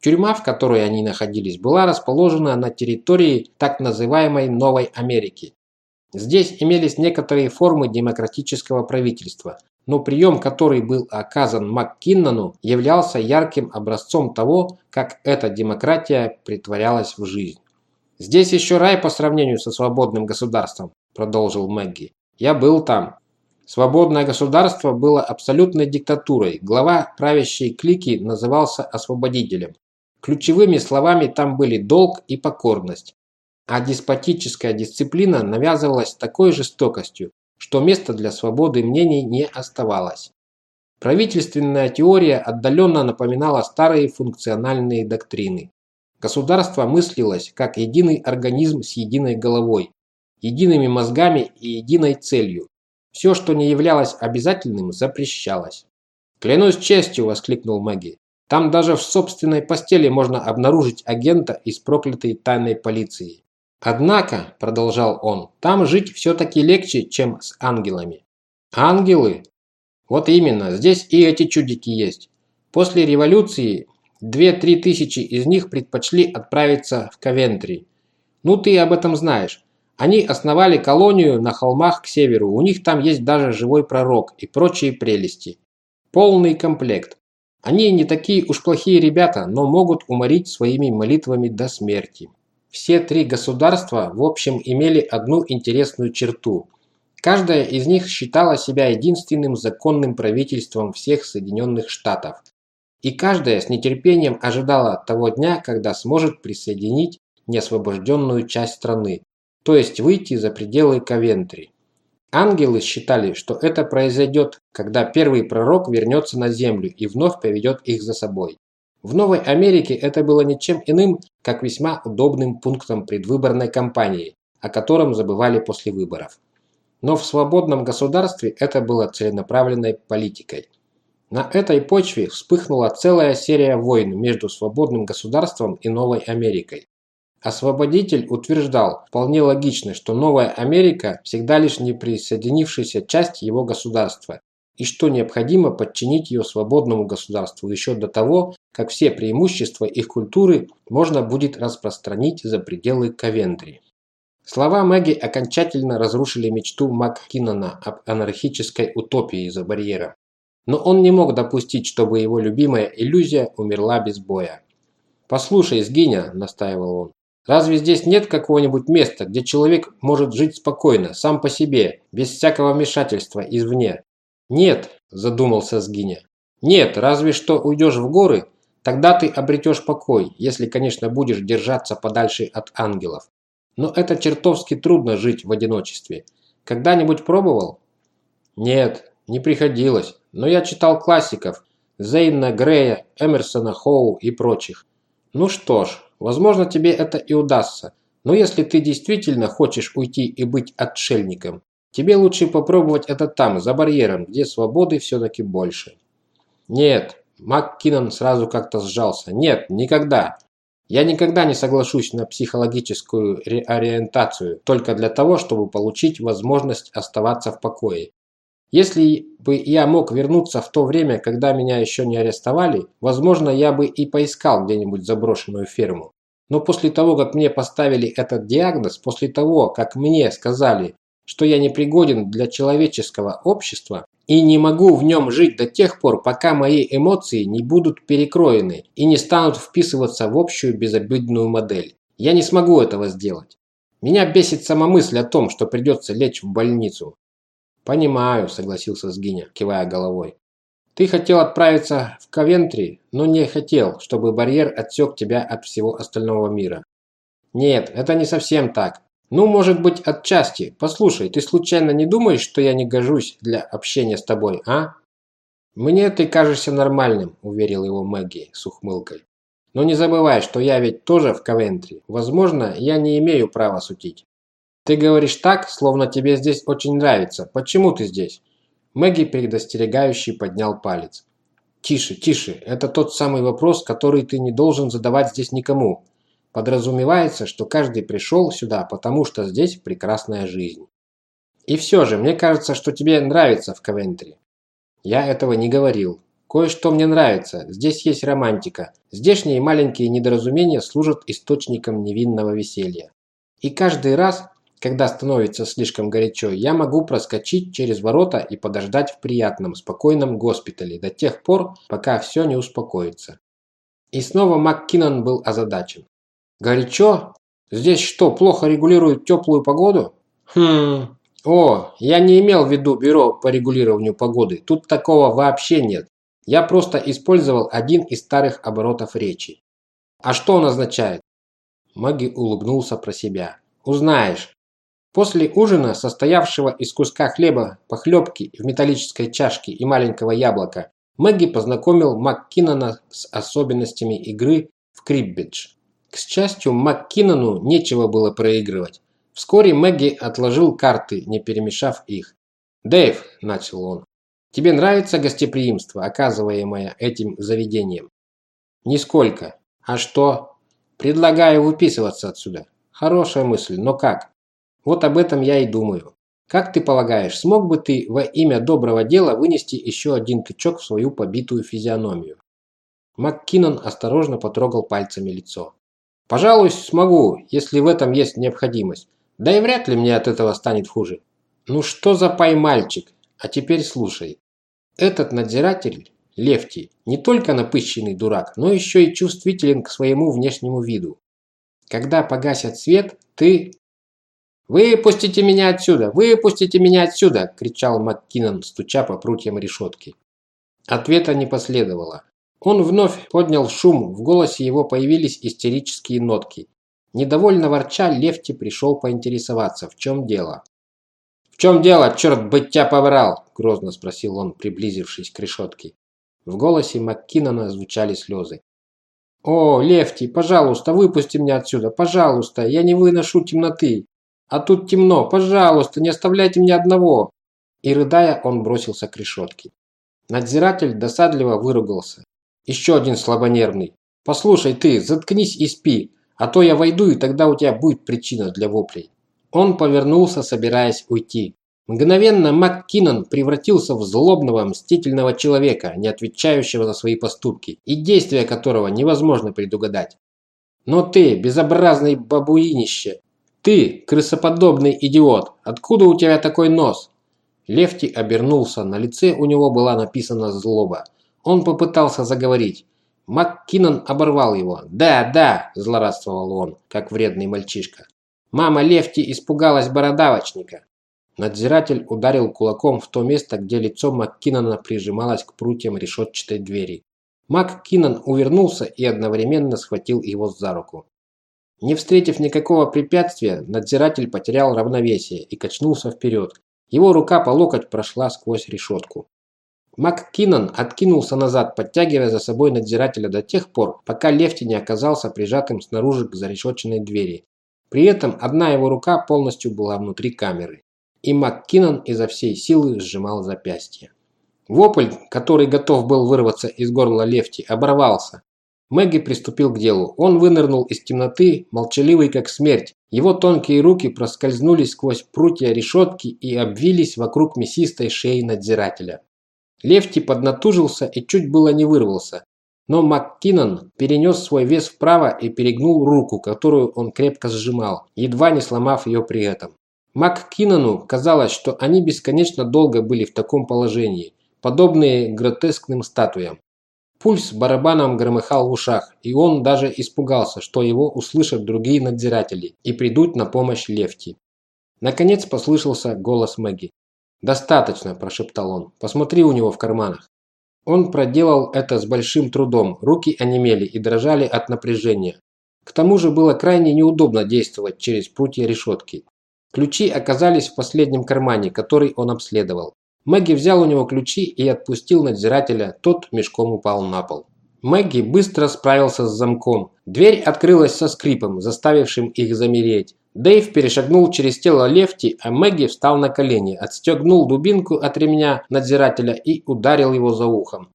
Speaker 1: Тюрьма, в которой они находились, была расположена на территории так называемой Новой Америки. Здесь имелись некоторые формы демократического правительства, но прием, который был оказан МакКиннону, являлся ярким образцом того, как эта демократия притворялась в жизнь. «Здесь еще рай по сравнению со свободным государством», – продолжил Мэгги. «Я был там. Свободное государство было абсолютной диктатурой. Глава правящей клики назывался освободителем. Ключевыми словами там были долг и покорность. А деспотическая дисциплина навязывалась такой жестокостью, что места для свободы мнений не оставалось. Правительственная теория отдаленно напоминала старые функциональные доктрины. Государство мыслилось как единый организм с единой головой, едиными мозгами и единой целью. Все, что не являлось обязательным, запрещалось. «Клянусь честью!» – воскликнул Мэгги. «Там даже в собственной постели можно обнаружить агента из проклятой тайной полиции. Однако, продолжал он, там жить все-таки легче, чем с ангелами. Ангелы? Вот именно, здесь и эти чудики есть. После революции 2-3 тысячи из них предпочли отправиться в Ковентри. Ну ты об этом знаешь. Они основали колонию на холмах к северу, у них там есть даже живой пророк и прочие прелести. Полный комплект. Они не такие уж плохие ребята, но могут уморить своими молитвами до смерти. Все три государства, в общем, имели одну интересную черту. Каждая из них считала себя единственным законным правительством всех Соединенных Штатов. И каждая с нетерпением ожидала того дня, когда сможет присоединить неосвобожденную часть страны, то есть выйти за пределы Ковентри. Ангелы считали, что это произойдет, когда первый пророк вернется на землю и вновь поведет их за собой. В Новой Америке это было ничем иным, как весьма удобным пунктом предвыборной кампании, о котором забывали после выборов. Но в свободном государстве это было целенаправленной политикой. На этой почве вспыхнула целая серия войн между свободным государством и Новой Америкой. Освободитель утверждал, вполне логично, что Новая Америка всегда лишь неприсоединившаяся часть его государства, и что необходимо подчинить ее свободному государству еще до того, как все преимущества их культуры можно будет распространить за пределы Ковентри. Слова Мэгги окончательно разрушили мечту МакКиннона об анархической утопии за барьером. Но он не мог допустить, чтобы его любимая иллюзия умерла без боя. «Послушай, Сгиня», – настаивал он, Разве здесь нет какого-нибудь места, где человек может жить спокойно, сам по себе, без всякого вмешательства извне? Нет, задумался Сгиня. Нет, разве что уйдешь в горы, тогда ты обретешь покой, если, конечно, будешь держаться подальше от ангелов. Но это чертовски трудно жить в одиночестве. Когда-нибудь пробовал? Нет, не приходилось, но я читал классиков, Зейна Грея, Эмерсона Хоу и прочих. Ну что ж, Возможно, тебе это и удастся, но если ты действительно хочешь уйти и быть отшельником, тебе лучше попробовать это там, за барьером, где свободы все-таки больше. Нет, МакКиннон сразу как-то сжался. Нет, никогда. Я никогда не соглашусь на психологическую реориентацию только для того, чтобы получить возможность оставаться в покое. Если бы я мог вернуться в то время, когда меня еще не арестовали, возможно, я бы и поискал где-нибудь заброшенную ферму. Но после того, как мне поставили этот диагноз, после того, как мне сказали, что я не пригоден для человеческого общества и не могу в нем жить до тех пор, пока мои эмоции не будут перекроены и не станут вписываться в общую безобидную модель, я не смогу этого сделать. Меня бесит сама мысль о том, что придется лечь в больницу. «Понимаю», – согласился Сгиня, кивая головой. «Ты хотел отправиться в Ковентри, но не хотел, чтобы барьер отсек тебя от всего остального мира». «Нет, это не совсем так. Ну, может быть, отчасти. Послушай, ты случайно не думаешь, что я не гожусь для общения с тобой, а?» «Мне ты кажешься нормальным», – уверил его Мэгги с ухмылкой. «Но не забывай, что я ведь тоже в Ковентри. Возможно, я не имею права сутить». «Ты говоришь так, словно тебе здесь очень нравится. Почему ты здесь?» Мэгги предостерегающий поднял палец. «Тише, тише. Это тот самый вопрос, который ты не должен задавать здесь никому. Подразумевается, что каждый пришел сюда, потому что здесь прекрасная жизнь. И все же, мне кажется, что тебе нравится в Ковентри». «Я этого не говорил. Кое-что мне нравится. Здесь есть романтика. Здешние маленькие недоразумения служат источником невинного веселья. И каждый раз, когда становится слишком горячо, я могу проскочить через ворота и подождать в приятном, спокойном госпитале до тех пор, пока все не успокоится. И снова МакКиннон был озадачен. «Горячо? Здесь что, плохо регулируют теплую погоду?» «Хм... О, я не имел в виду бюро по регулированию погоды. Тут такого вообще нет. Я просто использовал один из старых оборотов речи. А что он означает?» Маги улыбнулся про себя. «Узнаешь. После ужина, состоявшего из куска хлеба, похлебки в металлической чашке и маленького яблока, Мэгги познакомил МакКиннона с особенностями игры в криббидж. К счастью, МакКиннону нечего было проигрывать. Вскоре Мэгги отложил карты, не перемешав их. «Дэйв», – начал он, – «тебе нравится гостеприимство, оказываемое этим заведением?» «Нисколько. А что?» «Предлагаю выписываться отсюда. Хорошая мысль, но как?» Вот об этом я и думаю. Как ты полагаешь, смог бы ты во имя доброго дела вынести еще один тычок в свою побитую физиономию? МакКиннон осторожно потрогал пальцами лицо. «Пожалуй, смогу, если в этом есть необходимость. Да и вряд ли мне от этого станет хуже». «Ну что за поймальчик? А теперь слушай. Этот надзиратель, Лефти, не только напыщенный дурак, но еще и чувствителен к своему внешнему виду. Когда погасят свет, ты «Выпустите меня отсюда! Выпустите меня отсюда!» – кричал МакКиннон, стуча по прутьям решетки. Ответа не последовало. Он вновь поднял шум, в голосе его появились истерические нотки. Недовольно ворча, Лефти пришел поинтересоваться, в чем дело. «В чем дело, черт быть тебя поврал?» – грозно спросил он, приблизившись к решетке. В голосе МакКиннона звучали слезы. «О, Лефти, пожалуйста, выпусти меня отсюда, пожалуйста, я не выношу темноты. А тут темно. Пожалуйста, не оставляйте меня одного!» И рыдая, он бросился к решетке. Надзиратель досадливо выругался. «Еще один слабонервный. Послушай ты, заткнись и спи, а то я войду, и тогда у тебя будет причина для воплей». Он повернулся, собираясь уйти. Мгновенно МакКиннон превратился в злобного, мстительного человека, не отвечающего за свои поступки, и действия которого невозможно предугадать. «Но ты, безобразный бабуинище! Ты, крысоподобный идиот! Откуда у тебя такой нос?» Лефти обернулся, на лице у него была написана злоба. Он попытался заговорить. МакКиннон оборвал его. «Да, да!» – злорадствовал он, как вредный мальчишка. «Мама Лефти испугалась бородавочника». Надзиратель ударил кулаком в то место, где лицо МакКиннона прижималось к прутьям решетчатой двери. МакКиннон увернулся и одновременно схватил его за руку. Не встретив никакого препятствия, надзиратель потерял равновесие и качнулся вперед. Его рука по локоть прошла сквозь решетку. МакКиннон откинулся назад, подтягивая за собой надзирателя до тех пор, пока Лефти не оказался прижатым снаружи к зарешетченной двери. При этом одна его рука полностью была внутри камеры, и МакКиннон изо всей силы сжимал запястье. Вопль, который готов был вырваться из горла Лефти, оборвался. Мэгги приступил к делу. Он вынырнул из темноты, молчаливый как смерть. Его тонкие руки проскользнули сквозь прутья решетки и обвились вокруг мясистой шеи надзирателя. Лефти поднатужился и чуть было не вырвался, но МакКиннон перенес свой вес вправо и перегнул руку, которую он крепко сжимал, едва не сломав ее при этом. МакКиннону казалось, что они бесконечно долго были в таком положении, подобные гротескным статуям. Пульс барабаном громыхал в ушах, и он даже испугался, что его услышат другие надзиратели и придут на помощь Лефти. Наконец послышался голос Мэгги. «Достаточно», – прошептал он. «Посмотри у него в карманах». Он проделал это с большим трудом, руки онемели и дрожали от напряжения. К тому же было крайне неудобно действовать через прутья решетки. Ключи оказались в последнем кармане, который он обследовал. Мэгги взял у него ключи и отпустил надзирателя, тот мешком упал на пол. Мэгги быстро справился с замком. Дверь открылась со скрипом, заставившим их замереть. Дэйв перешагнул через тело Лефти, а Мэгги встал на колени, отстегнул дубинку от ремня надзирателя и ударил его за ухом.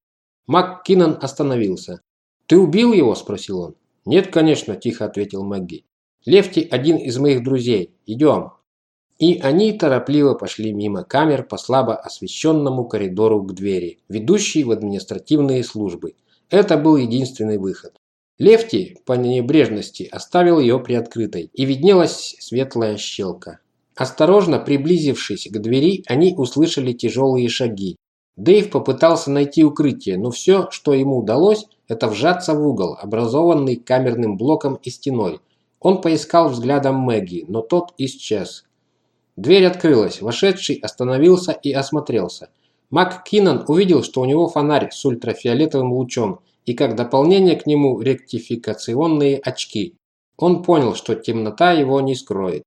Speaker 1: МакКиннон остановился. «Ты убил его?» – спросил он. «Нет, конечно», – тихо ответил Мэгги. «Лефти – один из моих друзей. Идем». И они торопливо пошли мимо камер по слабо освещенному коридору к двери, ведущей в административные службы. Это был единственный выход. Лефти, по небрежности, оставил ее приоткрытой, и виднелась светлая щелка. Осторожно приблизившись к двери, они услышали тяжелые шаги. Дэйв попытался найти укрытие, но все, что ему удалось, это вжаться в угол, образованный камерным блоком и стеной. Он поискал взглядом Мэгги, но тот исчез. Дверь открылась, вошедший остановился и осмотрелся. Мак Киннон увидел, что у него фонарь с ультрафиолетовым лучом – и как дополнение к нему ректификационные очки. Он понял, что темнота его не скроет.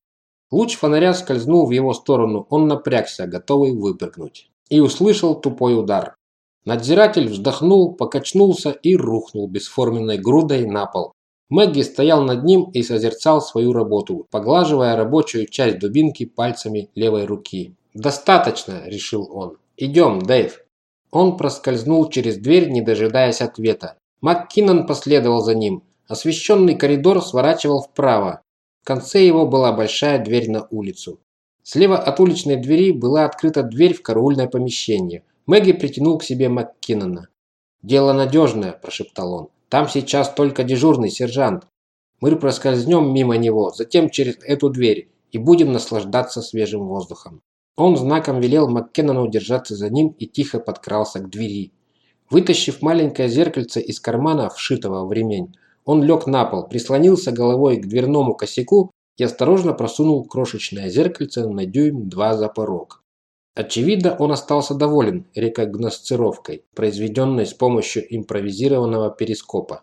Speaker 1: Луч фонаря скользнул в его сторону, он напрягся, готовый выпрыгнуть. И услышал тупой удар. Надзиратель вздохнул, покачнулся и рухнул бесформенной грудой на пол. Мэгги стоял над ним и созерцал свою работу, поглаживая рабочую часть дубинки пальцами левой руки. «Достаточно», – решил он. «Идем, Дэйв». Он проскользнул через дверь, не дожидаясь ответа. МакКиннон последовал за ним. Освещенный коридор сворачивал вправо. В конце его была большая дверь на улицу. Слева от уличной двери была открыта дверь в караульное помещение. Мэгги притянул к себе МакКиннона. «Дело надежное», – прошептал он. «Там сейчас только дежурный сержант. Мы проскользнем мимо него, затем через эту дверь и будем наслаждаться свежим воздухом». Он знаком велел Маккенону держаться за ним и тихо подкрался к двери. Вытащив маленькое зеркальце из кармана, вшитого в ремень, он лег на пол, прислонился головой к дверному косяку и осторожно просунул крошечное зеркальце на дюйм два за порог. Очевидно, он остался доволен рекогносцировкой, произведенной с помощью импровизированного перископа.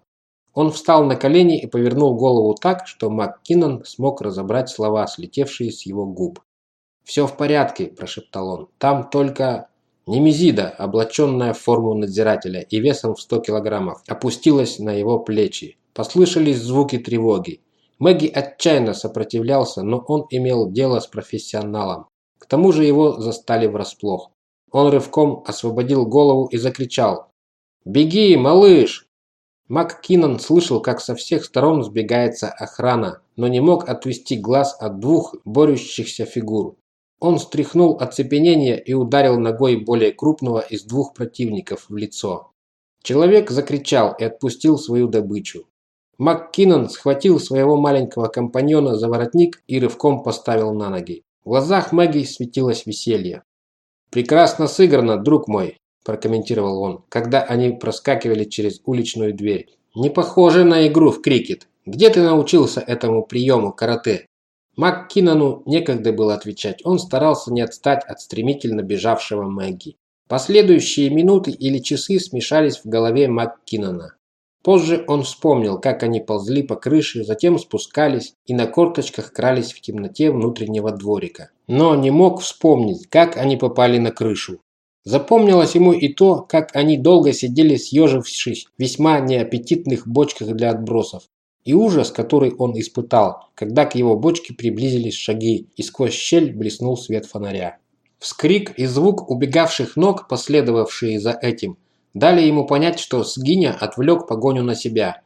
Speaker 1: Он встал на колени и повернул голову так, что МакКиннон смог разобрать слова, слетевшие с его губ. «Все в порядке», – прошептал он. «Там только...» Немезида, облаченная в форму надзирателя и весом в 100 килограммов, опустилась на его плечи. Послышались звуки тревоги. Мэгги отчаянно сопротивлялся, но он имел дело с профессионалом. К тому же его застали врасплох. Он рывком освободил голову и закричал. «Беги, малыш!» МакКиннон слышал, как со всех сторон сбегается охрана, но не мог отвести глаз от двух борющихся фигур. Он стряхнул оцепенение и ударил ногой более крупного из двух противников в лицо. Человек закричал и отпустил свою добычу. МакКиннон схватил своего маленького компаньона за воротник и рывком поставил на ноги. В глазах Мэгги светилось веселье. «Прекрасно сыграно, друг мой», – прокомментировал он, когда они проскакивали через уличную дверь. «Не похоже на игру в крикет. Где ты научился этому приему карате?» МакКиннону некогда было отвечать. Он старался не отстать от стремительно бежавшего Мэгги. Последующие минуты или часы смешались в голове МакКиннона. Позже он вспомнил, как они ползли по крыше, затем спускались и на корточках крались в темноте внутреннего дворика. Но не мог вспомнить, как они попали на крышу. Запомнилось ему и то, как они долго сидели съежившись в весьма неаппетитных бочках для отбросов. И ужас, который он испытал, когда к его бочке приблизились шаги, и сквозь щель блеснул свет фонаря. Вскрик и звук убегавших ног, последовавшие за этим, дали ему понять, что Сгиня отвлек погоню на себя.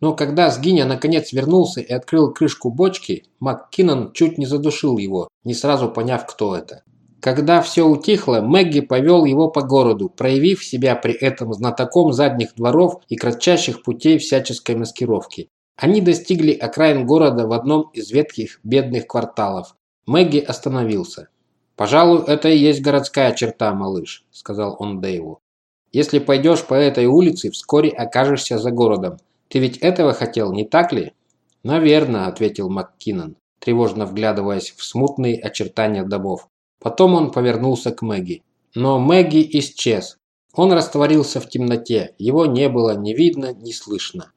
Speaker 1: Но когда Сгиня наконец вернулся и открыл крышку бочки, МакКиннон чуть не задушил его, не сразу поняв, кто это. Когда все утихло, Мэгги повел его по городу, проявив себя при этом знатоком задних дворов и кратчайших путей всяческой маскировки. Они достигли окраин города в одном из ветхих бедных кварталов. Мэгги остановился. «Пожалуй, это и есть городская черта, малыш», – сказал он Дэйву. Если пойдешь по этой улице, вскоре окажешься за городом. Ты ведь этого хотел, не так ли?» «Наверно», – ответил МакКиннон, тревожно вглядываясь в смутные очертания домов. Потом он повернулся к Мэгги. Но Мэгги исчез. Он растворился в темноте, его не было ни видно, ни слышно.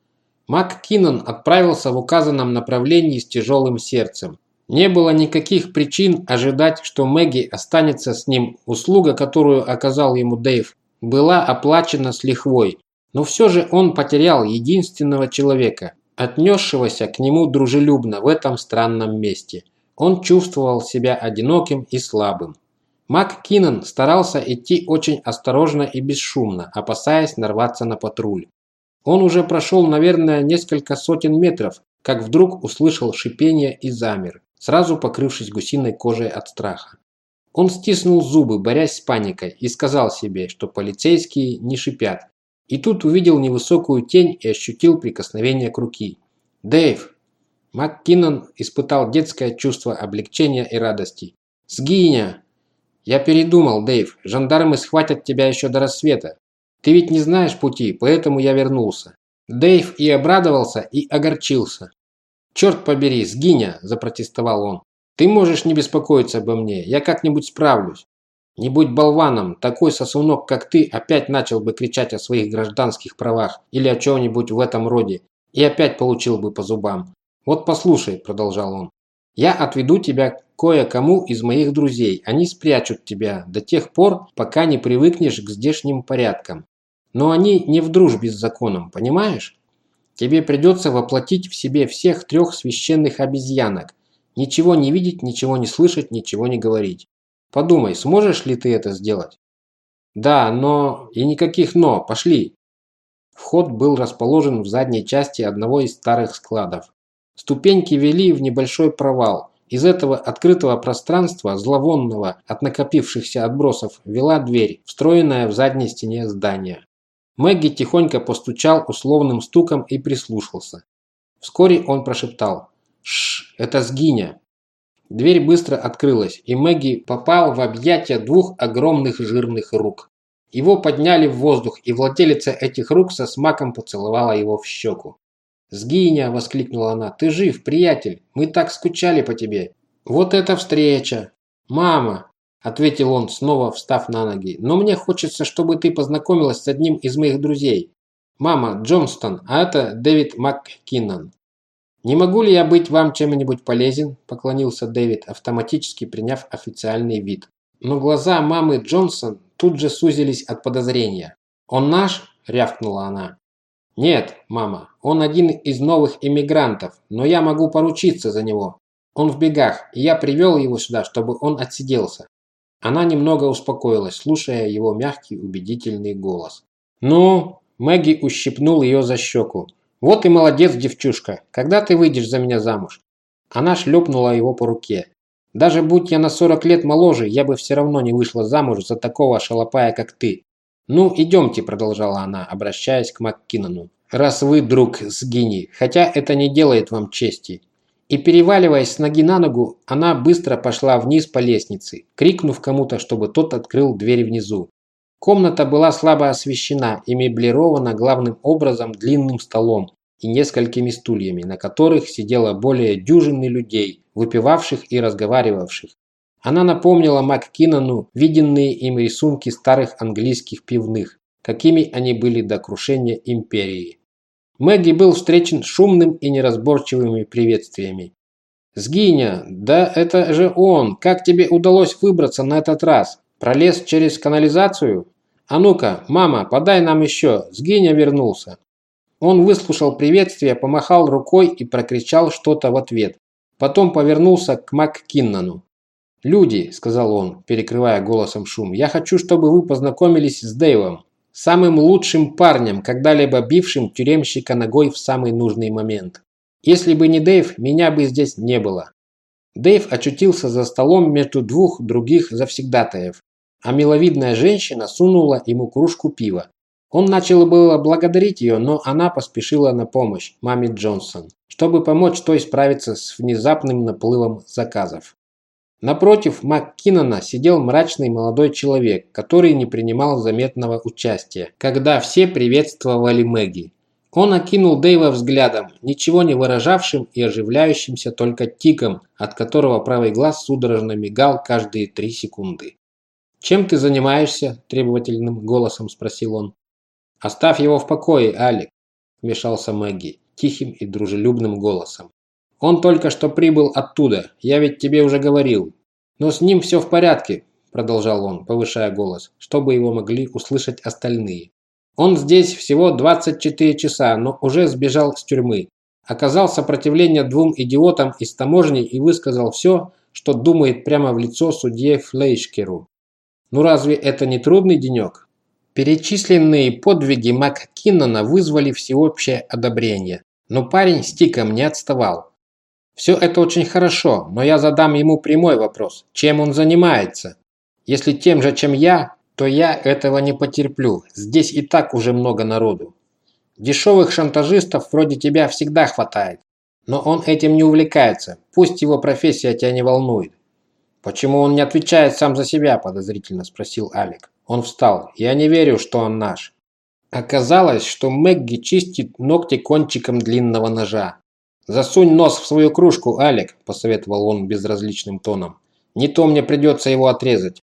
Speaker 1: МакКиннон отправился в указанном направлении с тяжелым сердцем. Не было никаких причин ожидать, что Мэгги останется с ним. Услуга, которую оказал ему Дэйв, была оплачена с лихвой, но все же он потерял единственного человека, отнесшегося к нему дружелюбно в этом странном месте. Он чувствовал себя одиноким и слабым. Мак Киннон старался идти очень осторожно и бесшумно, опасаясь нарваться на патруль. Он уже прошел, наверное, несколько сотен метров, как вдруг услышал шипение и замер, сразу покрывшись гусиной кожей от страха. Он стиснул зубы, борясь с паникой, и сказал себе, что полицейские не шипят. И тут увидел невысокую тень и ощутил прикосновение к руки. «Дэйв!» МакКиннон испытал детское чувство облегчения и радости. «Сгиня!» «Я передумал, Дэйв. Жандармы схватят тебя еще до рассвета. Ты ведь не знаешь пути, поэтому я вернулся». Дэйв и обрадовался, и огорчился. «Черт побери, сгиня!» – запротестовал он. Ты можешь не беспокоиться обо мне, я как-нибудь справлюсь. Не будь болваном, такой сосунок, как ты, опять начал бы кричать о своих гражданских правах или о чем-нибудь в этом роде, и опять получил бы по зубам. Вот послушай, продолжал он, я отведу тебя кое-кому из моих друзей, они спрячут тебя до тех пор, пока не привыкнешь к здешним порядкам. Но они не в дружбе с законом, понимаешь? Тебе придется воплотить в себе всех трех священных обезьянок, Ничего не видеть, ничего не слышать, ничего не говорить. Подумай, сможешь ли ты это сделать? Да, но... И никаких «но». Пошли. Вход был расположен в задней части одного из старых складов. Ступеньки вели в небольшой провал. Из этого открытого пространства, зловонного от накопившихся отбросов, вела дверь, встроенная в задней стене здания. Мэгги тихонько постучал условным стуком и прислушался. Вскоре он прошептал Шш, это сгиня. Дверь быстро открылась, и Мэгги попал в объятия двух огромных жирных рук. Его подняли в воздух, и владелица этих рук со смаком поцеловала его в щеку. «Сгиня!» – воскликнула она. «Ты жив, приятель! Мы так скучали по тебе!» «Вот это встреча!» «Мама!» – ответил он, снова встав на ноги. «Но мне хочется, чтобы ты познакомилась с одним из моих друзей. Мама, Джонстон, а это Дэвид МакКиннон. «Не могу ли я быть вам чем-нибудь полезен?» – поклонился Дэвид, автоматически приняв официальный вид. Но глаза мамы Джонсон тут же сузились от подозрения. «Он наш?» – рявкнула она. «Нет, мама, он один из новых иммигрантов, но я могу поручиться за него. Он в бегах, и я привел его сюда, чтобы он отсиделся». Она немного успокоилась, слушая его мягкий убедительный голос. «Ну?» Мэгги ущипнул ее за щеку. «Вот и молодец, девчушка. Когда ты выйдешь за меня замуж?» Она шлепнула его по руке. «Даже будь я на 40 лет моложе, я бы все равно не вышла замуж за такого шалопая, как ты. Ну, идемте», – продолжала она, обращаясь к МакКиннону. «Раз вы друг с Гини, хотя это не делает вам чести». И переваливаясь с ноги на ногу, она быстро пошла вниз по лестнице, крикнув кому-то, чтобы тот открыл дверь внизу. Комната была слабо освещена и меблирована главным образом длинным столом и несколькими стульями, на которых сидело более дюжины людей, выпивавших и разговаривавших. Она напомнила МакКиннону виденные им рисунки старых английских пивных, какими они были до крушения империи. Мэгги был встречен шумным и неразборчивыми приветствиями. «Сгиня, да это же он! Как тебе удалось выбраться на этот раз? Пролез через канализацию? А ну-ка, мама, подай нам еще, Сгиня вернулся!» Он выслушал приветствие, помахал рукой и прокричал что-то в ответ. Потом повернулся к МакКиннону. «Люди», – сказал он, перекрывая голосом шум, – «я хочу, чтобы вы познакомились с Дэйвом самым лучшим парнем, когда-либо бившим тюремщика ногой в самый нужный момент. Если бы не Дэйв, меня бы здесь не было. Дэйв очутился за столом между двух других завсегдатаев, а миловидная женщина сунула ему кружку пива. Он начал было благодарить ее, но она поспешила на помощь маме Джонсон, чтобы помочь той справиться с внезапным наплывом заказов. Напротив МакКиннона сидел мрачный молодой человек, который не принимал заметного участия, когда все приветствовали Мэгги. Он окинул Дэйва взглядом, ничего не выражавшим и оживляющимся только тиком, от которого правый глаз судорожно мигал каждые три секунды. «Чем ты занимаешься?» – требовательным голосом спросил он. «Оставь его в покое, Алик», – вмешался Мэгги, тихим и дружелюбным голосом. Он только что прибыл оттуда, я ведь тебе уже говорил. Но с ним все в порядке, продолжал он, повышая голос, чтобы его могли услышать остальные. Он здесь всего 24 часа, но уже сбежал с тюрьмы. Оказал сопротивление двум идиотам из таможни и высказал все, что думает прямо в лицо судье Флейшкеру. Ну разве это не трудный денек? Перечисленные подвиги МакКиннона вызвали всеобщее одобрение, но парень с тиком не отставал. Все это очень хорошо, но я задам ему прямой вопрос. Чем он занимается? Если тем же, чем я, то я этого не потерплю. Здесь и так уже много народу. Дешевых шантажистов вроде тебя всегда хватает. Но он этим не увлекается. Пусть его профессия тебя не волнует. «Почему он не отвечает сам за себя?» – подозрительно спросил Алик. Он встал. «Я не верю, что он наш». Оказалось, что Мэгги чистит ногти кончиком длинного ножа. «Засунь нос в свою кружку, Алик», – посоветовал он безразличным тоном. «Не то мне придется его отрезать».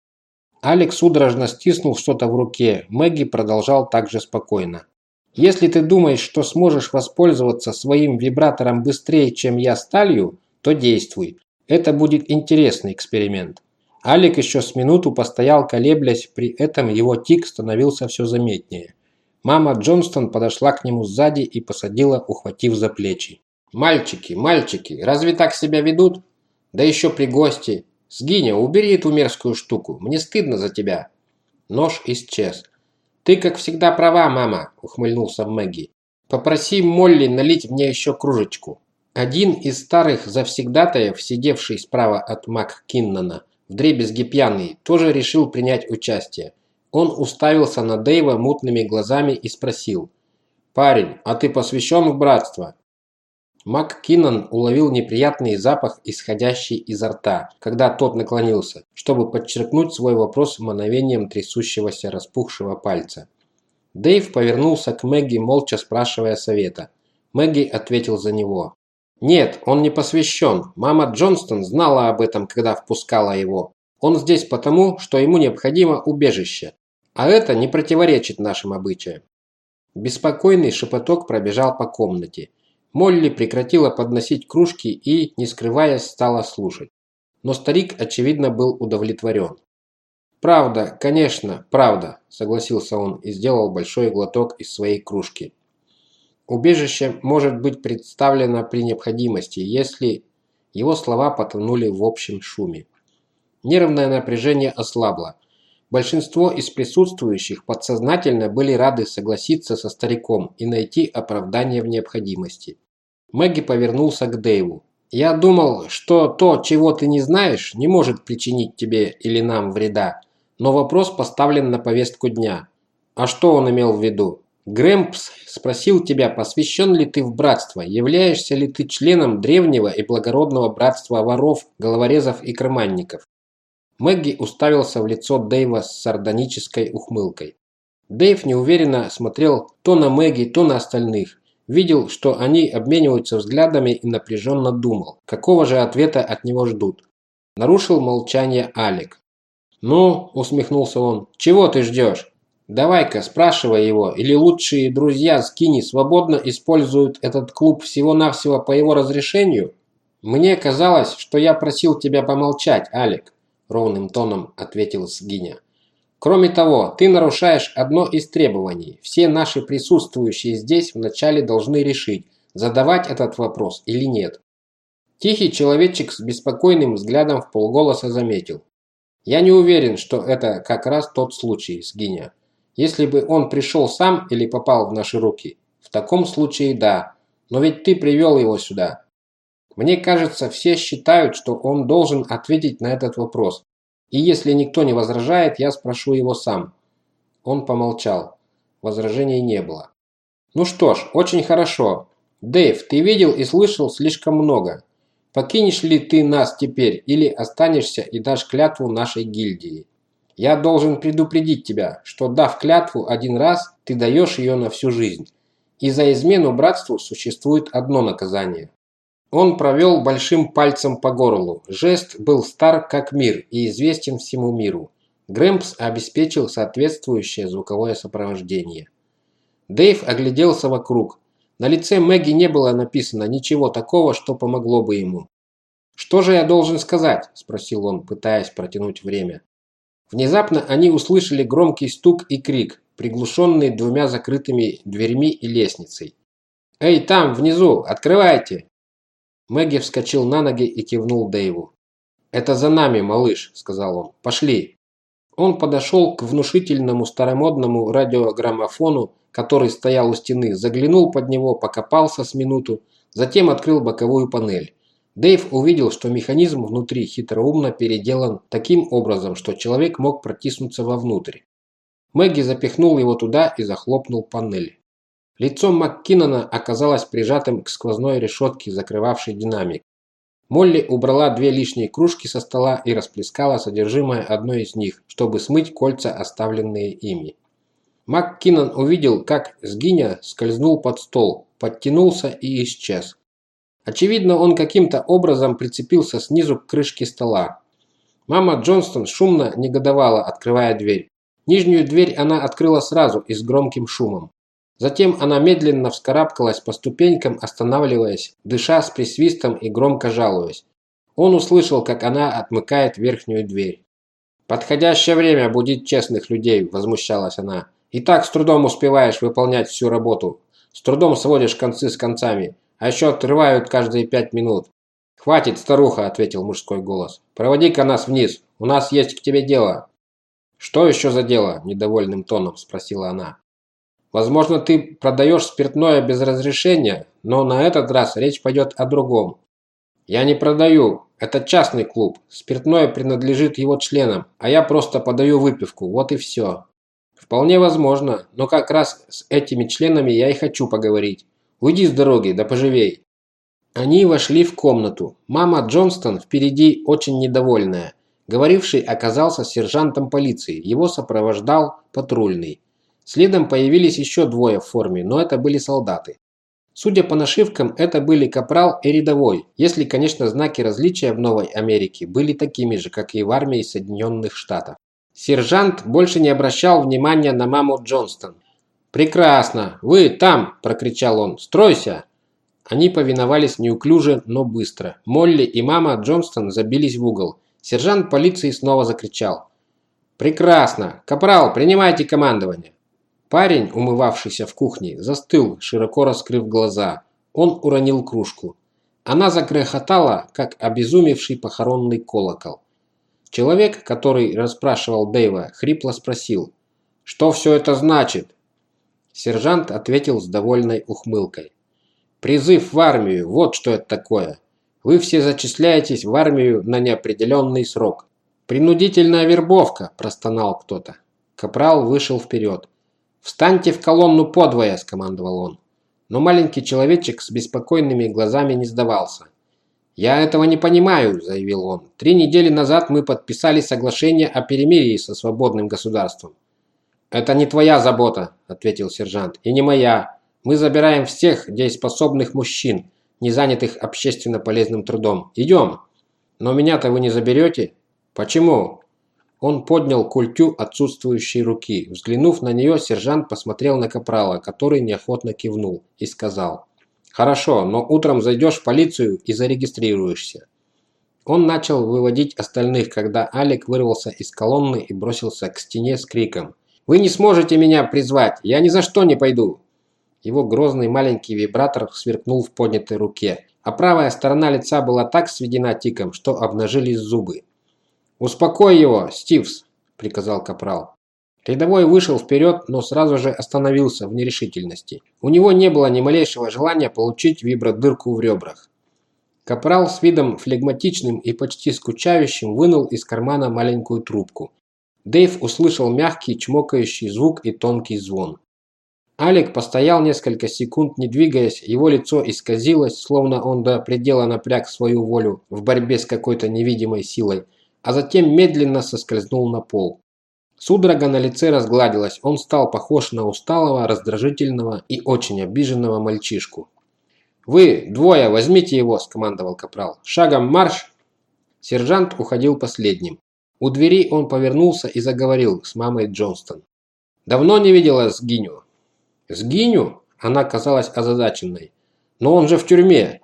Speaker 1: Алик судорожно стиснул что-то в руке. Мэгги продолжал также спокойно. «Если ты думаешь, что сможешь воспользоваться своим вибратором быстрее, чем я сталью, то действуй. Это будет интересный эксперимент». Алик еще с минуту постоял, колеблясь, при этом его тик становился все заметнее. Мама Джонстон подошла к нему сзади и посадила, ухватив за плечи. «Мальчики, мальчики, разве так себя ведут? Да еще при гости. Сгиня, убери эту мерзкую штуку, мне стыдно за тебя». Нож исчез. «Ты, как всегда, права, мама», – ухмыльнулся Мэгги. «Попроси Молли налить мне еще кружечку». Один из старых завсегдатаев, сидевший справа от МакКиннона, вдребезги пьяный, тоже решил принять участие. Он уставился на Дэйва мутными глазами и спросил. «Парень, а ты посвящен в братство?» МакКиннон уловил неприятный запах, исходящий изо рта, когда тот наклонился, чтобы подчеркнуть свой вопрос мановением трясущегося распухшего пальца. Дэйв повернулся к Мэгги, молча спрашивая совета. Мэгги ответил за него. «Нет, он не посвящен. Мама Джонстон знала об этом, когда впускала его. Он здесь потому, что ему необходимо убежище. А это не противоречит нашим обычаям». Беспокойный шепоток пробежал по комнате. Молли прекратила подносить кружки и, не скрываясь, стала слушать. Но старик, очевидно, был удовлетворен. «Правда, конечно, правда», – согласился он и сделал большой глоток из своей кружки. «Убежище может быть представлено при необходимости, если...» Его слова потонули в общем шуме. Нервное напряжение ослабло. Большинство из присутствующих подсознательно были рады согласиться со стариком и найти оправдание в необходимости. Мэгги повернулся к Дэйву. «Я думал, что то, чего ты не знаешь, не может причинить тебе или нам вреда, но вопрос поставлен на повестку дня. А что он имел в виду? Грэмпс спросил тебя, посвящен ли ты в братство, являешься ли ты членом древнего и благородного братства воров, головорезов и карманников. Мэгги уставился в лицо Дэйва с сардонической ухмылкой. Дэйв неуверенно смотрел то на Мэгги, то на остальных. Видел, что они обмениваются взглядами и напряженно думал, какого же ответа от него ждут. Нарушил молчание Алик. «Ну», – усмехнулся он, – «чего ты ждешь? Давай-ка, спрашивай его, или лучшие друзья Скини свободно используют этот клуб всего-навсего по его разрешению? Мне казалось, что я просил тебя помолчать, Алик ровным тоном ответил Сгиня. Кроме того, ты нарушаешь одно из требований. Все наши присутствующие здесь вначале должны решить, задавать этот вопрос или нет. Тихий человечек с беспокойным взглядом в полголоса заметил. Я не уверен, что это как раз тот случай, Сгиня. Если бы он пришел сам или попал в наши руки, в таком случае да. Но ведь ты привел его сюда. Мне кажется, все считают, что он должен ответить на этот вопрос. И если никто не возражает, я спрошу его сам. Он помолчал. Возражений не было. Ну что ж, очень хорошо. Дэйв, ты видел и слышал слишком много. Покинешь ли ты нас теперь или останешься и дашь клятву нашей гильдии? Я должен предупредить тебя, что дав клятву один раз, ты даешь ее на всю жизнь. И за измену братству существует одно наказание он провел большим пальцем по горлу. Жест был стар как мир и известен всему миру. Грэмпс обеспечил соответствующее звуковое сопровождение. Дэйв огляделся вокруг. На лице Мэгги не было написано ничего такого, что помогло бы ему. «Что же я должен сказать?» – спросил он, пытаясь протянуть время. Внезапно они услышали громкий стук и крик, приглушенный двумя закрытыми дверьми и лестницей. «Эй, там, внизу, открывайте!» Мэгги вскочил на ноги и кивнул Дэйву. «Это за нами, малыш», – сказал он. «Пошли». Он подошел к внушительному старомодному радиограммофону, который стоял у стены, заглянул под него, покопался с минуту, затем открыл боковую панель. Дэйв увидел, что механизм внутри хитроумно переделан таким образом, что человек мог протиснуться вовнутрь. Мэгги запихнул его туда и захлопнул панель. Лицо МакКиннона оказалось прижатым к сквозной решетке, закрывавшей динамик. Молли убрала две лишние кружки со стола и расплескала содержимое одной из них, чтобы смыть кольца, оставленные ими. МакКиннон увидел, как сгиня скользнул под стол, подтянулся и исчез. Очевидно, он каким-то образом прицепился снизу к крышке стола. Мама Джонстон шумно негодовала, открывая дверь. Нижнюю дверь она открыла сразу и с громким шумом. Затем она медленно вскарабкалась по ступенькам, останавливаясь, дыша с присвистом и громко жалуясь. Он услышал, как она отмыкает верхнюю дверь. «Подходящее время будить честных людей», – возмущалась она. «И так с трудом успеваешь выполнять всю работу. С трудом сводишь концы с концами, а еще отрывают каждые пять минут». «Хватит, старуха», – ответил мужской голос. «Проводи-ка нас вниз, у нас есть к тебе дело». «Что еще за дело?» – недовольным тоном спросила она. Возможно, ты продаешь спиртное без разрешения, но на этот раз речь пойдет о другом. Я не продаю. Это частный клуб. Спиртное принадлежит его членам, а я просто подаю выпивку. Вот и все. Вполне возможно, но как раз с этими членами я и хочу поговорить. Уйди с дороги, да поживей. Они вошли в комнату. Мама Джонстон впереди очень недовольная. Говоривший оказался сержантом полиции. Его сопровождал патрульный. Следом появились еще двое в форме, но это были солдаты. Судя по нашивкам, это были капрал и рядовой, если, конечно, знаки различия в Новой Америке были такими же, как и в армии Соединенных Штатов. Сержант больше не обращал внимания на маму Джонстон. «Прекрасно! Вы там!» – прокричал он. «Стройся!» Они повиновались неуклюже, но быстро. Молли и мама Джонстон забились в угол. Сержант полиции снова закричал. «Прекрасно! Капрал, принимайте командование!» Парень, умывавшийся в кухне, застыл, широко раскрыв глаза. Он уронил кружку. Она загрохотала, как обезумевший похоронный колокол. Человек, который расспрашивал Дэйва, хрипло спросил, «Что все это значит?» Сержант ответил с довольной ухмылкой. «Призыв в армию, вот что это такое. Вы все зачисляетесь в армию на неопределенный срок. Принудительная вербовка», – простонал кто-то. Капрал вышел вперед. «Встаньте в колонну подвое», – скомандовал он. Но маленький человечек с беспокойными глазами не сдавался. «Я этого не понимаю», – заявил он. «Три недели назад мы подписали соглашение о перемирии со свободным государством». «Это не твоя забота», – ответил сержант, – «и не моя. Мы забираем всех дееспособных мужчин, не занятых общественно полезным трудом. Идем». «Но меня-то вы не заберете?» «Почему?» Он поднял культю отсутствующей руки. Взглянув на нее, сержант посмотрел на Капрала, который неохотно кивнул, и сказал, «Хорошо, но утром зайдешь в полицию и зарегистрируешься». Он начал выводить остальных, когда Алик вырвался из колонны и бросился к стене с криком, «Вы не сможете меня призвать! Я ни за что не пойду!» Его грозный маленький вибратор сверкнул в поднятой руке, а правая сторона лица была так сведена тиком, что обнажились зубы. «Успокой его, Стивс!» – приказал Капрал. Рядовой вышел вперед, но сразу же остановился в нерешительности. У него не было ни малейшего желания получить вибродырку в ребрах. Капрал с видом флегматичным и почти скучающим вынул из кармана маленькую трубку. Дэйв услышал мягкий чмокающий звук и тонкий звон. Алик постоял несколько секунд, не двигаясь, его лицо исказилось, словно он до предела напряг свою волю в борьбе с какой-то невидимой силой – а затем медленно соскользнул на пол. Судорога на лице разгладилась, он стал похож на усталого, раздражительного и очень обиженного мальчишку. «Вы, двое, возьмите его!» – скомандовал Капрал. «Шагом марш!» Сержант уходил последним. У двери он повернулся и заговорил с мамой Джонстон. «Давно не видела Сгиню?» «Сгиню?» – она казалась озадаченной. «Но он же в тюрьме!»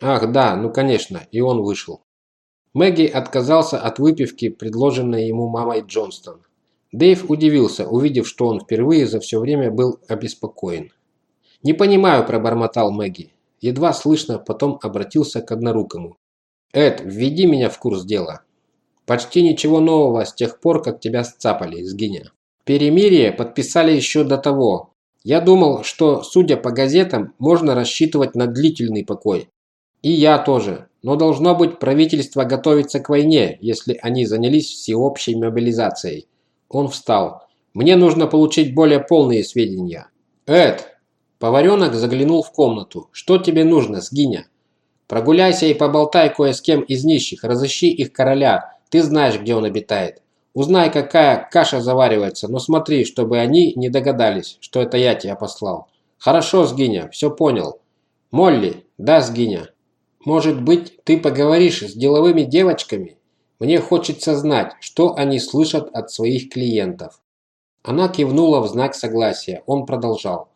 Speaker 1: «Ах, да, ну конечно!» И он вышел. Мэгги отказался от выпивки, предложенной ему мамой Джонстон. Дэйв удивился, увидев, что он впервые за все время был обеспокоен. «Не понимаю», – пробормотал Мэгги. Едва слышно, потом обратился к однорукому. «Эд, введи меня в курс дела. Почти ничего нового с тех пор, как тебя сцапали, сгиня. Перемирие подписали еще до того. Я думал, что, судя по газетам, можно рассчитывать на длительный покой. И я тоже. Но должно быть, правительство готовится к войне, если они занялись всеобщей мобилизацией. Он встал. Мне нужно получить более полные сведения. Эд! Поваренок заглянул в комнату. Что тебе нужно, сгиня? Прогуляйся и поболтай кое с кем из нищих, разыщи их короля. Ты знаешь, где он обитает. Узнай, какая каша заваривается, но смотри, чтобы они не догадались, что это я тебя послал. Хорошо, Сгиня, все понял. Молли, да, Сгиня. Может быть, ты поговоришь с деловыми девочками? Мне хочется знать, что они слышат от своих клиентов». Она кивнула в знак согласия. Он продолжал.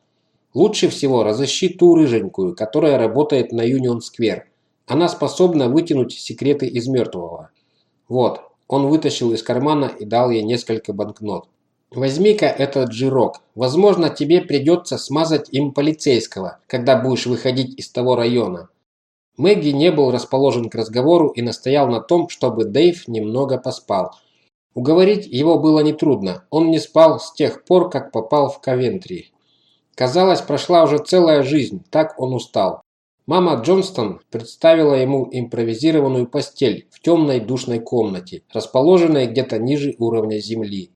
Speaker 1: «Лучше всего разыщи ту рыженькую, которая работает на Юнион-сквер. Она способна вытянуть секреты из мертвого». «Вот». Он вытащил из кармана и дал ей несколько банкнот. «Возьми-ка этот жирок. Возможно, тебе придется смазать им полицейского, когда будешь выходить из того района. Мэгги не был расположен к разговору и настоял на том, чтобы Дэйв немного поспал. Уговорить его было нетрудно, он не спал с тех пор, как попал в Ковентри. Казалось, прошла уже целая жизнь, так он устал. Мама Джонстон представила ему импровизированную постель в темной душной комнате, расположенной где-то ниже уровня земли.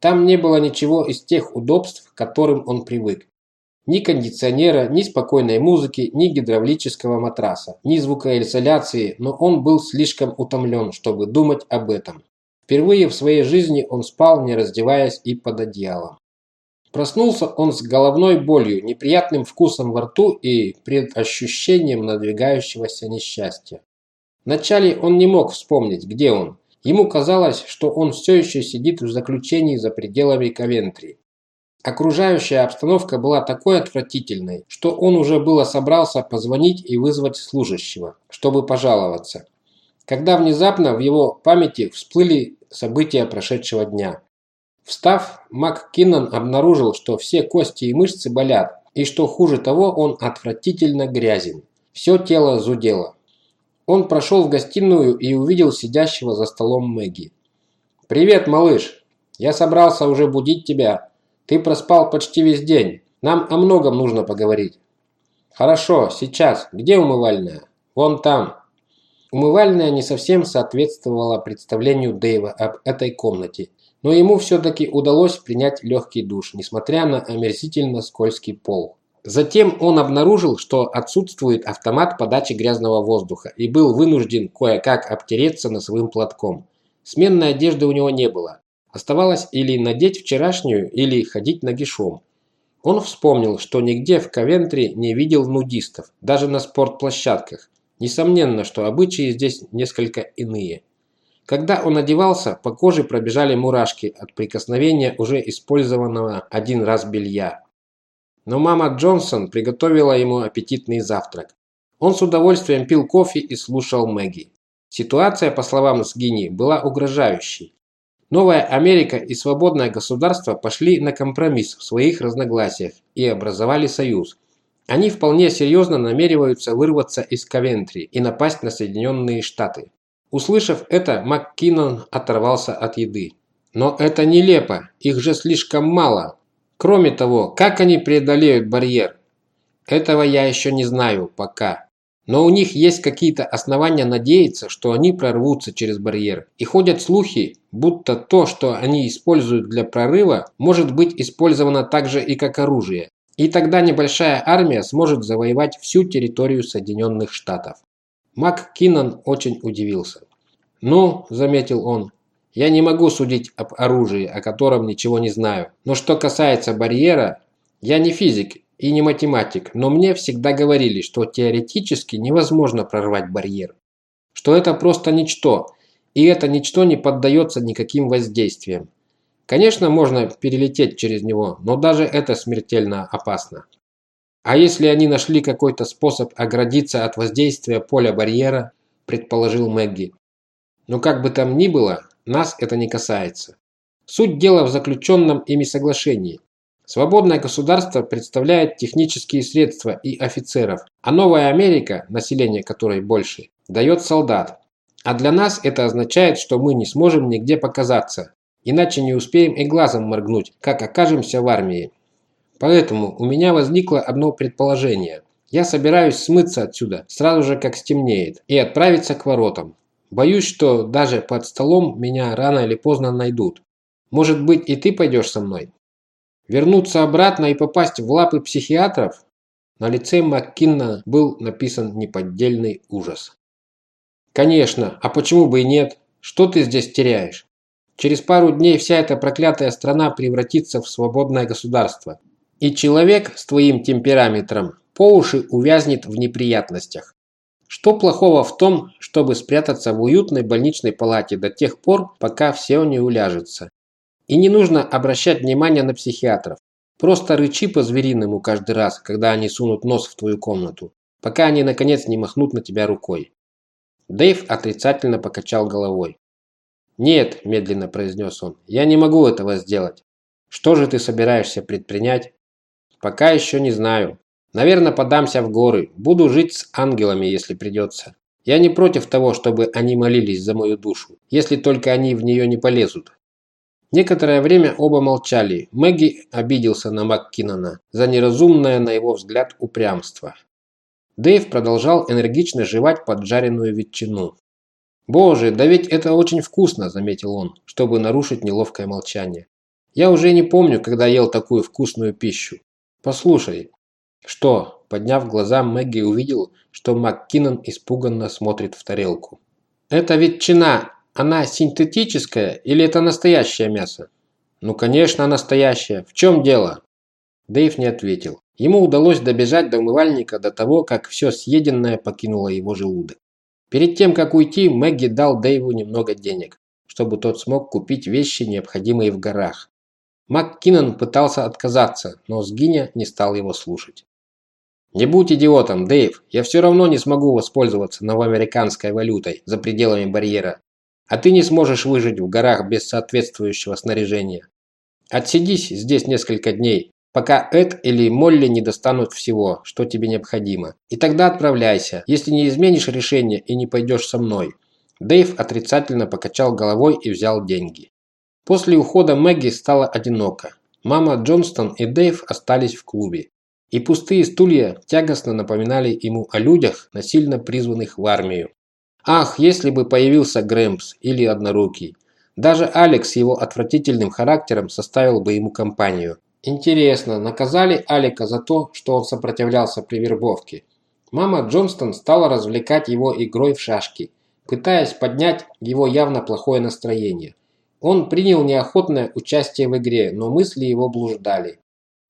Speaker 1: Там не было ничего из тех удобств, к которым он привык. Ни кондиционера, ни спокойной музыки, ни гидравлического матраса, ни звукоизоляции, но он был слишком утомлен, чтобы думать об этом. Впервые в своей жизни он спал, не раздеваясь и под одеялом. Проснулся он с головной болью, неприятным вкусом во рту и предощущением надвигающегося несчастья. Вначале он не мог вспомнить, где он. Ему казалось, что он все еще сидит в заключении за пределами Ковентри. Окружающая обстановка была такой отвратительной, что он уже было собрался позвонить и вызвать служащего, чтобы пожаловаться. Когда внезапно в его памяти всплыли события прошедшего дня. Встав, МакКиннон обнаружил, что все кости и мышцы болят, и что хуже того, он отвратительно грязен. Все тело зудело. Он прошел в гостиную и увидел сидящего за столом Мэгги. «Привет, малыш! Я собрался уже будить тебя. Ты проспал почти весь день. Нам о многом нужно поговорить». «Хорошо, сейчас. Где умывальная?» «Вон там». Умывальная не совсем соответствовала представлению Дэйва об этой комнате, но ему все-таки удалось принять легкий душ, несмотря на омерзительно скользкий пол. Затем он обнаружил, что отсутствует автомат подачи грязного воздуха и был вынужден кое-как обтереться носовым платком. Сменной одежды у него не было. Оставалось или надеть вчерашнюю, или ходить нагишом. Он вспомнил, что нигде в Ковентри не видел нудистов, даже на спортплощадках. Несомненно, что обычаи здесь несколько иные. Когда он одевался, по коже пробежали мурашки от прикосновения уже использованного один раз белья. Но мама Джонсон приготовила ему аппетитный завтрак. Он с удовольствием пил кофе и слушал Мэгги. Ситуация, по словам Сгини, была угрожающей. Новая Америка и свободное государство пошли на компромисс в своих разногласиях и образовали союз. Они вполне серьезно намереваются вырваться из Ковентри и напасть на Соединенные Штаты. Услышав это, МакКиннон оторвался от еды. «Но это нелепо, их же слишком мало», Кроме того, как они преодолеют барьер? Этого я еще не знаю пока. Но у них есть какие-то основания надеяться, что они прорвутся через барьер. И ходят слухи, будто то, что они используют для прорыва, может быть использовано также и как оружие. И тогда небольшая армия сможет завоевать всю территорию Соединенных Штатов. Мак Киннон очень удивился. «Ну», – заметил он, я не могу судить об оружии, о котором ничего не знаю. Но что касается барьера, я не физик и не математик, но мне всегда говорили, что теоретически невозможно прорвать барьер. Что это просто ничто, и это ничто не поддается никаким воздействиям. Конечно, можно перелететь через него, но даже это смертельно опасно. А если они нашли какой-то способ оградиться от воздействия поля барьера, предположил Мэгги. Но как бы там ни было, нас это не касается. Суть дела в заключенном ими соглашении. Свободное государство представляет технические средства и офицеров, а новая Америка, население которой больше, дает солдат. А для нас это означает, что мы не сможем нигде показаться, иначе не успеем и глазом моргнуть, как окажемся в армии. Поэтому у меня возникло одно предположение. Я собираюсь смыться отсюда, сразу же как стемнеет, и отправиться к воротам. Боюсь, что даже под столом меня рано или поздно найдут. Может быть, и ты пойдешь со мной? Вернуться обратно и попасть в лапы психиатров? На лице Маккинна был написан неподдельный ужас. Конечно, а почему бы и нет? Что ты здесь теряешь? Через пару дней вся эта проклятая страна превратится в свободное государство. И человек с твоим темпераметром по уши увязнет в неприятностях. Что плохого в том, чтобы спрятаться в уютной больничной палате до тех пор, пока все не уляжется? И не нужно обращать внимание на психиатров. Просто рычи по-звериному каждый раз, когда они сунут нос в твою комнату, пока они наконец не махнут на тебя рукой. Дэйв отрицательно покачал головой. «Нет», – медленно произнес он, – «я не могу этого сделать. Что же ты собираешься предпринять?» «Пока еще не знаю. Наверное, подамся в горы. Буду жить с ангелами, если придется. Я не против того, чтобы они молились за мою душу, если только они в нее не полезут. Некоторое время оба молчали. Мэгги обиделся на МакКиннона за неразумное, на его взгляд, упрямство. Дэйв продолжал энергично жевать поджаренную ветчину. «Боже, да ведь это очень вкусно», – заметил он, чтобы нарушить неловкое молчание. «Я уже не помню, когда ел такую вкусную пищу. Послушай, «Что?» – подняв глаза, Мэгги увидел, что МакКиннон испуганно смотрит в тарелку. «Это ветчина, она синтетическая или это настоящее мясо?» «Ну, конечно, настоящее. В чем дело?» Дэйв не ответил. Ему удалось добежать до умывальника до того, как все съеденное покинуло его желудок. Перед тем, как уйти, Мэгги дал Дэйву немного денег, чтобы тот смог купить вещи, необходимые в горах. МакКиннон пытался отказаться, но Сгиня не стал его слушать. Не будь идиотом, Дэйв, я все равно не смогу воспользоваться новоамериканской валютой за пределами барьера. А ты не сможешь выжить в горах без соответствующего снаряжения. Отсидись здесь несколько дней, пока Эд или Молли не достанут всего, что тебе необходимо. И тогда отправляйся, если не изменишь решение и не пойдешь со мной». Дэйв отрицательно покачал головой и взял деньги. После ухода Мэгги стало одиноко. Мама Джонстон и Дэйв остались в клубе. И пустые стулья тягостно напоминали ему о людях, насильно призванных в армию. Ах, если бы появился Грэмпс или Однорукий. Даже Алекс с его отвратительным характером составил бы ему компанию. Интересно, наказали Алика за то, что он сопротивлялся при вербовке? Мама Джонстон стала развлекать его игрой в шашки, пытаясь поднять его явно плохое настроение. Он принял неохотное участие в игре, но мысли его блуждали.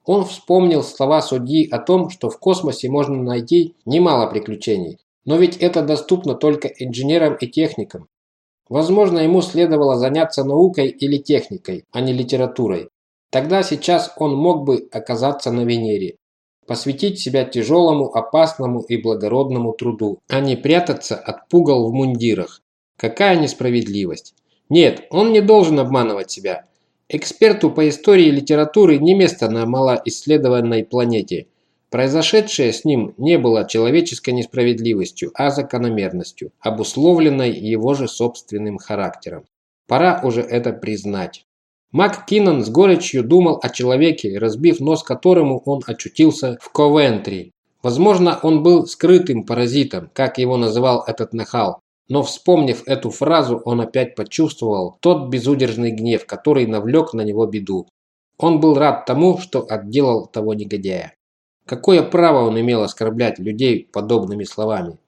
Speaker 1: Он вспомнил слова судьи о том, что в космосе можно найти немало приключений, но ведь это доступно только инженерам и техникам. Возможно, ему следовало заняться наукой или техникой, а не литературой. Тогда сейчас он мог бы оказаться на Венере, посвятить себя тяжелому, опасному и благородному труду, а не прятаться от пугал в мундирах. Какая несправедливость! Нет, он не должен обманывать себя. Эксперту по истории и литературе не место на малоисследованной планете. Произошедшее с ним не было человеческой несправедливостью, а закономерностью, обусловленной его же собственным характером. Пора уже это признать. Мак Киннон с горечью думал о человеке, разбив нос которому он очутился в Ковентри. Возможно, он был скрытым паразитом, как его называл этот нахал, но вспомнив эту фразу, он опять почувствовал тот безудержный гнев, который навлек на него беду. Он был рад тому, что отделал того негодяя. Какое право он имел оскорблять людей подобными словами?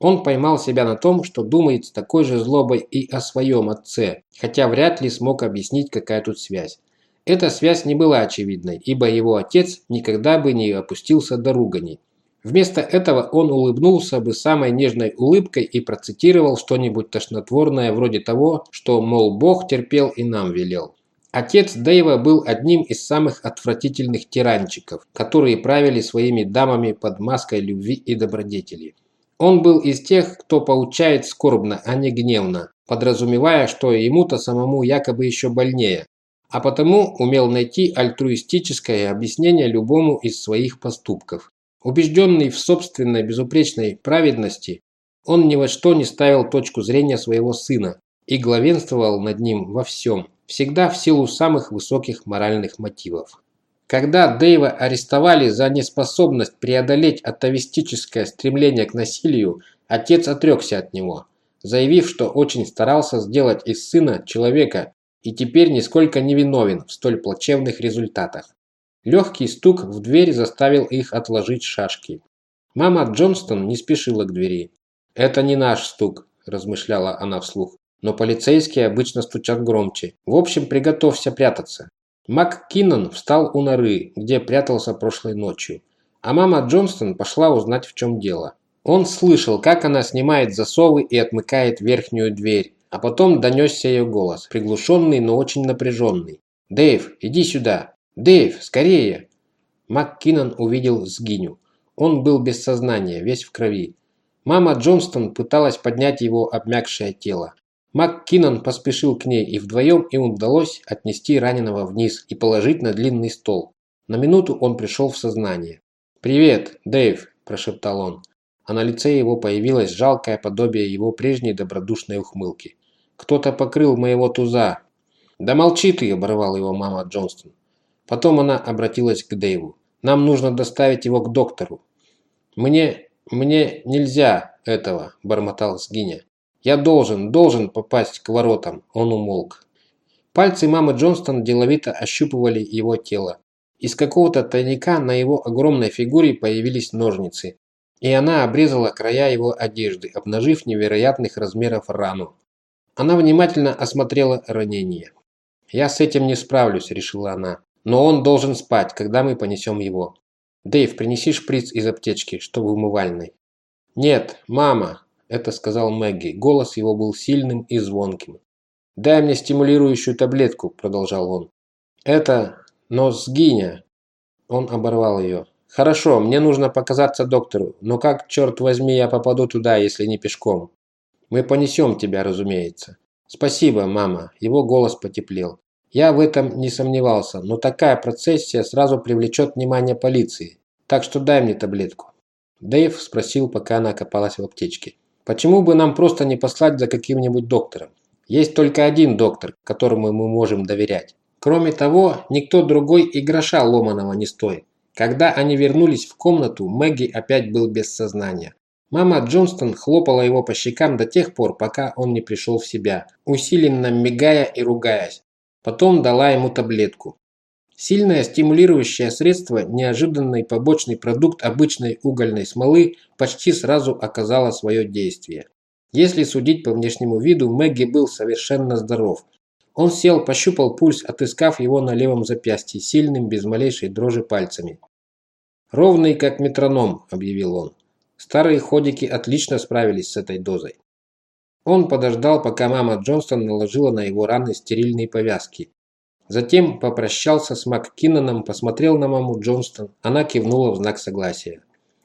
Speaker 1: Он поймал себя на том, что думает с такой же злобой и о своем отце, хотя вряд ли смог объяснить, какая тут связь. Эта связь не была очевидной, ибо его отец никогда бы не опустился до ругани. Вместо этого он улыбнулся бы самой нежной улыбкой и процитировал что-нибудь тошнотворное вроде того, что, мол, Бог терпел и нам велел. Отец Дэйва был одним из самых отвратительных тиранчиков, которые правили своими дамами под маской любви и добродетели. Он был из тех, кто поучает скорбно, а не гневно, подразумевая, что ему-то самому якобы еще больнее, а потому умел найти альтруистическое объяснение любому из своих поступков. Убежденный в собственной безупречной праведности, он ни во что не ставил точку зрения своего сына и главенствовал над ним во всем, всегда в силу самых высоких моральных мотивов. Когда Дэйва арестовали за неспособность преодолеть атовистическое стремление к насилию, отец отрекся от него, заявив, что очень старался сделать из сына человека и теперь нисколько не виновен в столь плачевных результатах. Легкий стук в дверь заставил их отложить шашки. Мама Джонстон не спешила к двери. «Это не наш стук», – размышляла она вслух. «Но полицейские обычно стучат громче. В общем, приготовься прятаться». Мак Киннон встал у норы, где прятался прошлой ночью. А мама Джонстон пошла узнать, в чем дело. Он слышал, как она снимает засовы и отмыкает верхнюю дверь. А потом донесся ее голос, приглушенный, но очень напряженный. «Дэйв, иди сюда!» «Дэйв, скорее!» МакКиннон увидел Сгиню. Он был без сознания, весь в крови. Мама Джонстон пыталась поднять его обмякшее тело. МакКиннон поспешил к ней, и вдвоем им удалось отнести раненого вниз и положить на длинный стол. На минуту он пришел в сознание. «Привет, Дэйв!» – прошептал он. А на лице его появилось жалкое подобие его прежней добродушной ухмылки. «Кто-то покрыл моего туза!» «Да молчи ты!» – оборвал его мама Джонстон. Потом она обратилась к Дэйву. «Нам нужно доставить его к доктору». «Мне... мне нельзя этого», – бормотал Сгиня. «Я должен, должен попасть к воротам». Он умолк. Пальцы мамы Джонстон деловито ощупывали его тело. Из какого-то тайника на его огромной фигуре появились ножницы, и она обрезала края его одежды, обнажив невероятных размеров рану. Она внимательно осмотрела ранение. «Я с этим не справлюсь», – решила она. Но он должен спать, когда мы понесем его. Дэйв, принеси шприц из аптечки, чтобы умывальной. Нет, мама, это сказал Мэгги. Голос его был сильным и звонким. «Дай мне стимулирующую таблетку», – продолжал он. «Это Носгиня». Он оборвал ее. «Хорошо, мне нужно показаться доктору, но как, черт возьми, я попаду туда, если не пешком?» «Мы понесем тебя, разумеется». «Спасибо, мама». Его голос потеплел. Я в этом не сомневался, но такая процессия сразу привлечет внимание полиции. Так что дай мне таблетку. Дэйв спросил, пока она копалась в аптечке. Почему бы нам просто не послать за каким-нибудь доктором? Есть только один доктор, которому мы можем доверять. Кроме того, никто другой и гроша ломаного не стоит. Когда они вернулись в комнату, Мэгги опять был без сознания. Мама Джонстон хлопала его по щекам до тех пор, пока он не пришел в себя, усиленно мигая и ругаясь. Потом дала ему таблетку. Сильное стимулирующее средство, неожиданный побочный продукт обычной угольной смолы, почти сразу оказало свое действие. Если судить по внешнему виду, Мэгги был совершенно здоров. Он сел, пощупал пульс, отыскав его на левом запястье, сильным, без малейшей дрожи пальцами. «Ровный, как метроном», – объявил он. Старые ходики отлично справились с этой дозой. Он подождал, пока мама Джонстон наложила на его раны стерильные повязки. Затем попрощался с МакКинноном, посмотрел на маму Джонстон. Она кивнула в знак согласия.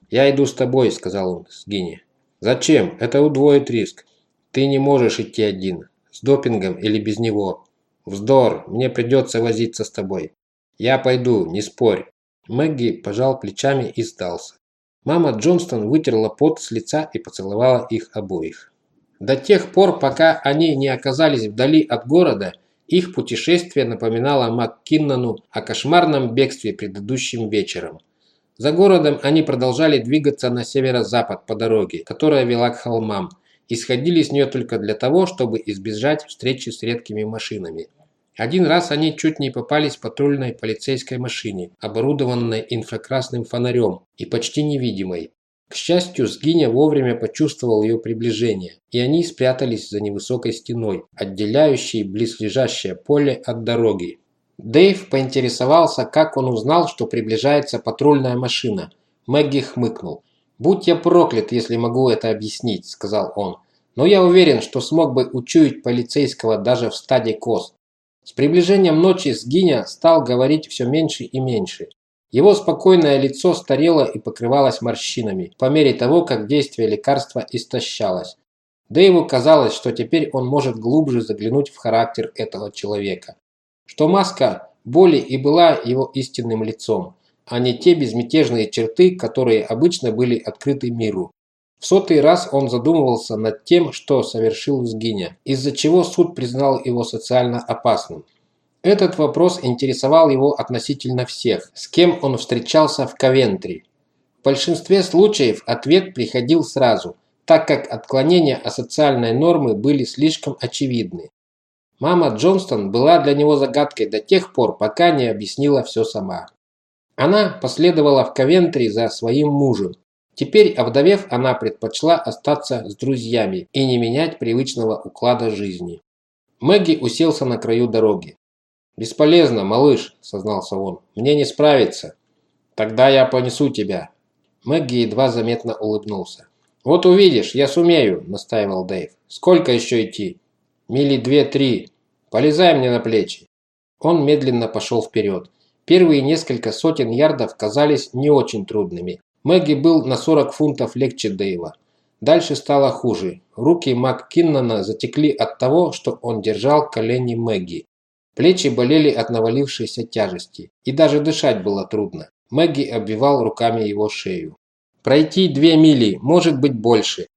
Speaker 1: «Я иду с тобой», – сказал он Сгине. «Зачем? Это удвоит риск. Ты не можешь идти один. С допингом или без него. Вздор, мне придется возиться с тобой. Я пойду, не спорь». Мэгги пожал плечами и сдался. Мама Джонстон вытерла пот с лица и поцеловала их обоих. До тех пор, пока они не оказались вдали от города, их путешествие напоминало МакКиннону о кошмарном бегстве предыдущим вечером – за городом они продолжали двигаться на северо-запад по дороге, которая вела к холмам, и сходили с нее только для того, чтобы избежать встречи с редкими машинами. Один раз они чуть не попались патрульной полицейской машине, оборудованной инфракрасным фонарем и почти невидимой. К счастью, Сгиня вовремя почувствовал ее приближение, и они спрятались за невысокой стеной, отделяющей близлежащее поле от дороги. Дэйв поинтересовался, как он узнал, что приближается патрульная машина. Мэгги хмыкнул. «Будь я проклят, если могу это объяснить», – сказал он. «Но я уверен, что смог бы учуять полицейского даже в стадии коз». С приближением ночи Сгиня стал говорить все меньше и меньше. Его спокойное лицо старело и покрывалось морщинами, по мере того, как действие лекарства истощалось. Дэйву казалось, что теперь он может глубже заглянуть в характер этого человека что маска боли и была его истинным лицом, а не те безмятежные черты, которые обычно были открыты миру. В сотый раз он задумывался над тем, что совершил Сгиня, из-за чего суд признал его социально опасным. Этот вопрос интересовал его относительно всех, с кем он встречался в Ковентри. В большинстве случаев ответ приходил сразу, так как отклонения от социальной нормы были слишком очевидны. Мама Джонстон была для него загадкой до тех пор, пока не объяснила все сама. Она последовала в Ковентри за своим мужем. Теперь, овдовев, она предпочла остаться с друзьями и не менять привычного уклада жизни. Мэгги уселся на краю дороги. «Бесполезно, малыш», – сознался он. «Мне не справиться». «Тогда я понесу тебя». Мэгги едва заметно улыбнулся. «Вот увидишь, я сумею», – настаивал Дэйв. «Сколько еще идти?» «Мили две-три. Полезай мне на плечи». Он медленно пошел вперед. Первые несколько сотен ярдов казались не очень трудными. Мэгги был на 40 фунтов легче Дэйва. Дальше стало хуже. Руки МакКиннона затекли от того, что он держал колени Мэгги. Плечи болели от навалившейся тяжести. И даже дышать было трудно. Мэгги обвивал руками его шею. «Пройти две мили, может быть больше.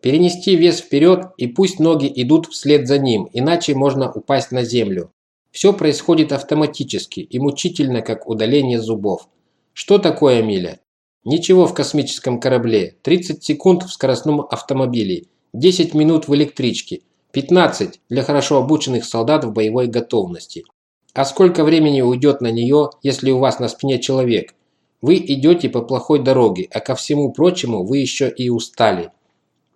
Speaker 1: Перенести вес вперед и пусть ноги идут вслед за ним, иначе можно упасть на землю. Все происходит автоматически и мучительно, как удаление зубов. Что такое миля? Ничего в космическом корабле. 30 секунд в скоростном автомобиле. 10 минут в электричке. 15 для хорошо обученных солдат в боевой готовности. А сколько времени уйдет на нее, если у вас на спине человек? Вы идете по плохой дороге, а ко всему прочему вы еще и устали.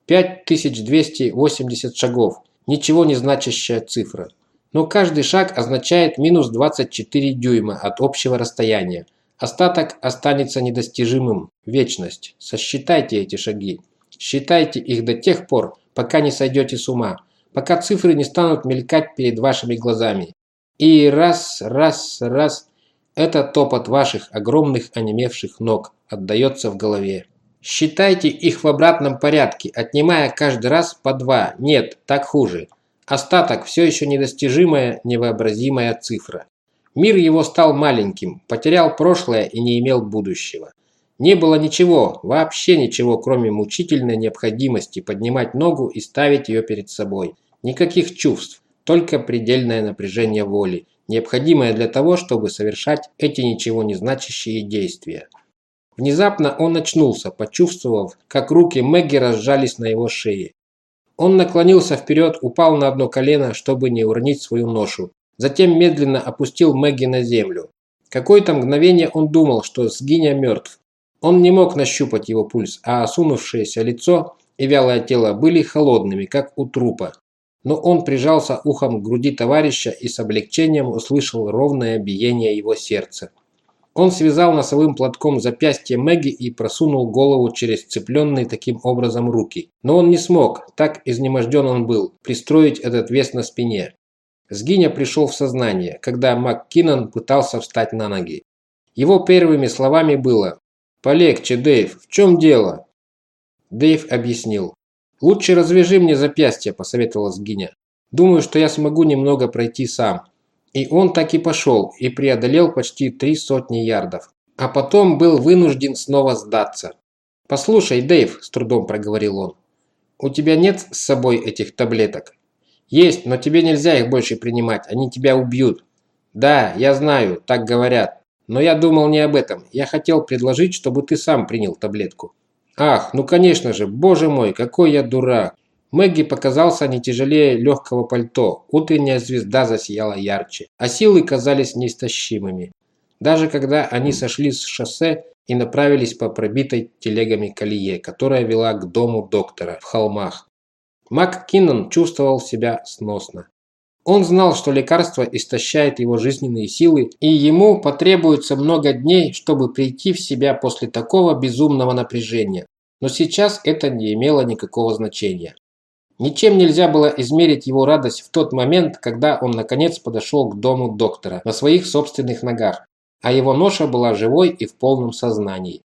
Speaker 1: 5280 шагов. Ничего не значащая цифра. Но каждый шаг означает минус 24 дюйма от общего расстояния. Остаток останется недостижимым. Вечность. Сосчитайте эти шаги. Считайте их до тех пор, пока не сойдете с ума. Пока цифры не станут мелькать перед вашими глазами. И раз, раз, раз. Это топот ваших огромных онемевших ног отдается в голове. Считайте их в обратном порядке, отнимая каждый раз по два. Нет, так хуже. Остаток – все еще недостижимая, невообразимая цифра. Мир его стал маленьким, потерял прошлое и не имел будущего. Не было ничего, вообще ничего, кроме мучительной необходимости поднимать ногу и ставить ее перед собой. Никаких чувств, только предельное напряжение воли, необходимое для того, чтобы совершать эти ничего не значащие действия. Внезапно он очнулся, почувствовав, как руки Мэгги разжались на его шее. Он наклонился вперед, упал на одно колено, чтобы не уронить свою ношу. Затем медленно опустил Мэгги на землю. Какое-то мгновение он думал, что Сгиня мертв. Он не мог нащупать его пульс, а осунувшееся лицо и вялое тело были холодными, как у трупа. Но он прижался ухом к груди товарища и с облегчением услышал ровное биение его сердца. Он связал носовым платком запястье Мэгги и просунул голову через цепленные таким образом руки. Но он не смог, так изнеможден он был, пристроить этот вес на спине. Сгиня пришел в сознание, когда МакКиннон пытался встать на ноги. Его первыми словами было «Полегче, Дэйв, в чем дело?» Дэйв объяснил. «Лучше развяжи мне запястье», – посоветовала Сгиня. «Думаю, что я смогу немного пройти сам». И он так и пошел, и преодолел почти три сотни ярдов. А потом был вынужден снова сдаться. «Послушай, Дэйв», – с трудом проговорил он, – «у тебя нет с собой этих таблеток?» «Есть, но тебе нельзя их больше принимать, они тебя убьют». «Да, я знаю, так говорят. Но я думал не об этом. Я хотел предложить, чтобы ты сам принял таблетку. Ах, ну конечно же, боже мой, какой я дурак. Мэгги показался не тяжелее легкого пальто, утренняя звезда засияла ярче, а силы казались неистощимыми. Даже когда они сошли с шоссе и направились по пробитой телегами колее, которая вела к дому доктора в холмах. Мак Киннон чувствовал себя сносно. Он знал, что лекарство истощает его жизненные силы, и ему потребуется много дней, чтобы прийти в себя после такого безумного напряжения. Но сейчас это не имело никакого значения. Ничем нельзя было измерить его радость в тот момент, когда он наконец подошел к дому доктора на своих собственных ногах, а его ноша была живой и в полном сознании.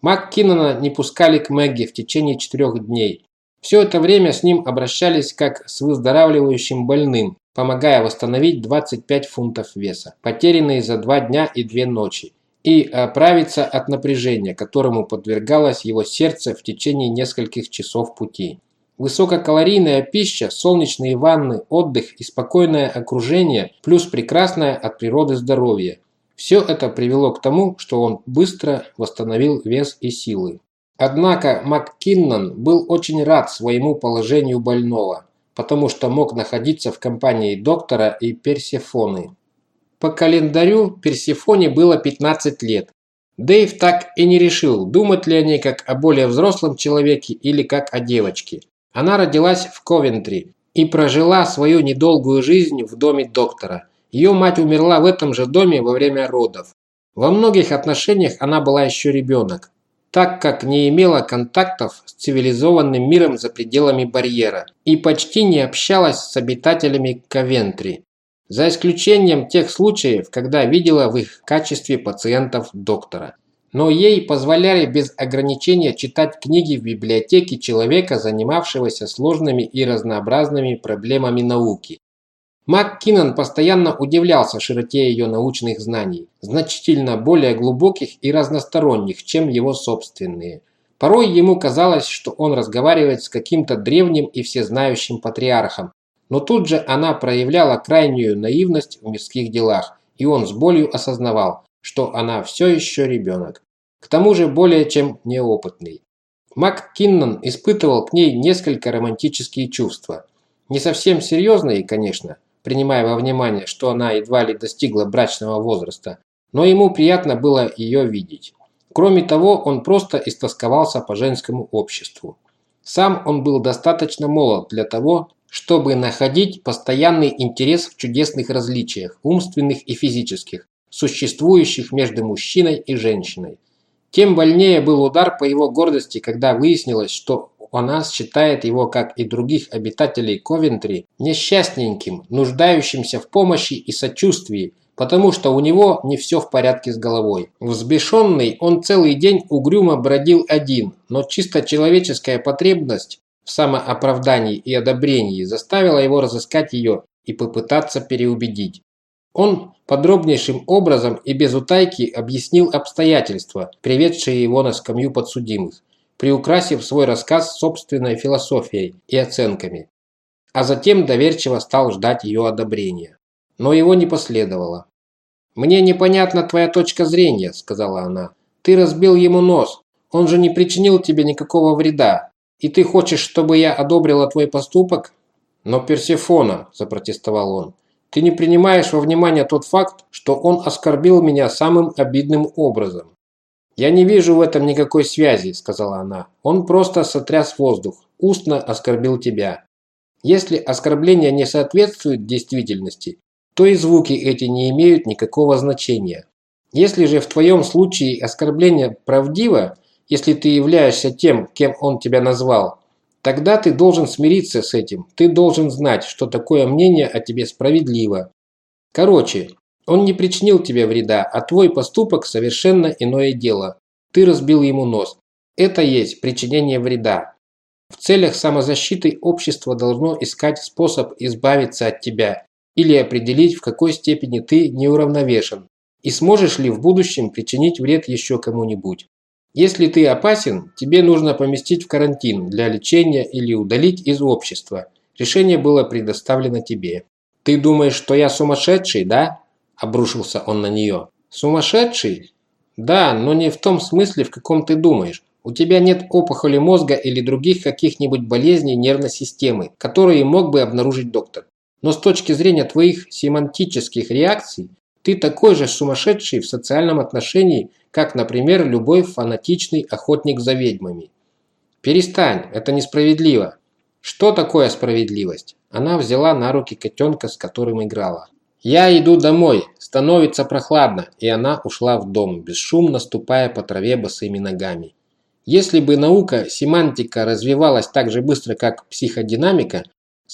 Speaker 1: Мак Киннона не пускали к Мэгги в течение четырех дней, все это время с ним обращались как с выздоравливающим больным, помогая восстановить 25 фунтов веса, потерянные за два дня и две ночи, и оправиться от напряжения, которому подвергалось его сердце в течение нескольких часов пути. Высококалорийная пища, солнечные ванны, отдых и спокойное окружение, плюс прекрасное от природы здоровье. Все это привело к тому, что он быстро восстановил вес и силы. Однако МакКиннон был очень рад своему положению больного, потому что мог находиться в компании доктора и Персефоны. По календарю Персефоне было 15 лет. Дэйв так и не решил, думать ли о ней как о более взрослом человеке или как о девочке. Она родилась в Ковентри и прожила свою недолгую жизнь в доме доктора. Ее мать умерла в этом же доме во время родов. Во многих отношениях она была еще ребенок так как не имела контактов с цивилизованным миром за пределами барьера и почти не общалась с обитателями Ковентри, за исключением тех случаев, когда видела в их качестве пациентов доктора. Но ей позволяли без ограничения читать книги в библиотеке человека, занимавшегося сложными и разнообразными проблемами науки, МакКиннон постоянно удивлялся широте ее научных знаний, значительно более глубоких и разносторонних, чем его собственные. Порой ему казалось, что он разговаривает с каким-то древним и всезнающим патриархом, но тут же она проявляла крайнюю наивность в мирских делах, и он с болью осознавал, что она все еще ребенок. К тому же более чем неопытный. МакКиннон испытывал к ней несколько романтические чувства. Не совсем серьезные, конечно, принимая во внимание, что она едва ли достигла брачного возраста, но ему приятно было ее видеть. Кроме того, он просто истосковался по женскому обществу. Сам он был достаточно молод для того, чтобы находить постоянный интерес в чудесных различиях, умственных и физических, существующих между мужчиной и женщиной. Тем больнее был удар по его гордости, когда выяснилось, что она считает его, как и других обитателей Ковентри, несчастненьким, нуждающимся в помощи и сочувствии, потому что у него не все в порядке с головой. Взбешенный, он целый день угрюмо бродил один, но чисто человеческая потребность в самооправдании и одобрении заставила его разыскать ее и попытаться переубедить. Он подробнейшим образом и без утайки объяснил обстоятельства, приведшие его на скамью подсудимых, приукрасив свой рассказ собственной философией и оценками, а затем доверчиво стал ждать ее одобрения. Но его не последовало. «Мне непонятна твоя точка зрения», – сказала она. «Ты разбил ему нос. Он же не причинил тебе никакого вреда. И ты хочешь, чтобы я одобрила твой поступок?» «Но Персефона», – запротестовал он, – «ты не принимаешь во внимание тот факт, что он оскорбил меня самым обидным образом». «Я не вижу в этом никакой связи», – сказала она. «Он просто сотряс воздух, устно оскорбил тебя. Если оскорбление не соответствует действительности, то и звуки эти не имеют никакого значения. Если же в твоем случае оскорбление правдиво, если ты являешься тем, кем он тебя назвал, тогда ты должен смириться с этим, ты должен знать, что такое мнение о тебе справедливо. Короче, он не причинил тебе вреда, а твой поступок совершенно иное дело. Ты разбил ему нос. Это есть причинение вреда. В целях самозащиты общество должно искать способ избавиться от тебя или определить, в какой степени ты неуравновешен и сможешь ли в будущем причинить вред еще кому-нибудь. Если ты опасен, тебе нужно поместить в карантин для лечения или удалить из общества. Решение было предоставлено тебе. Ты думаешь, что я сумасшедший, да? Обрушился он на нее. Сумасшедший? Да, но не в том смысле, в каком ты думаешь. У тебя нет опухоли мозга или других каких-нибудь болезней нервной системы, которые мог бы обнаружить доктор. Но с точки зрения твоих семантических реакций, ты такой же сумасшедший в социальном отношении, как, например, любой фанатичный охотник за ведьмами. Перестань, это несправедливо. Что такое справедливость? Она взяла на руки котенка, с которым играла. «Я иду домой, становится прохладно», и она ушла в дом, бесшумно ступая по траве босыми ногами. Если бы наука, семантика развивалась так же быстро, как психодинамика,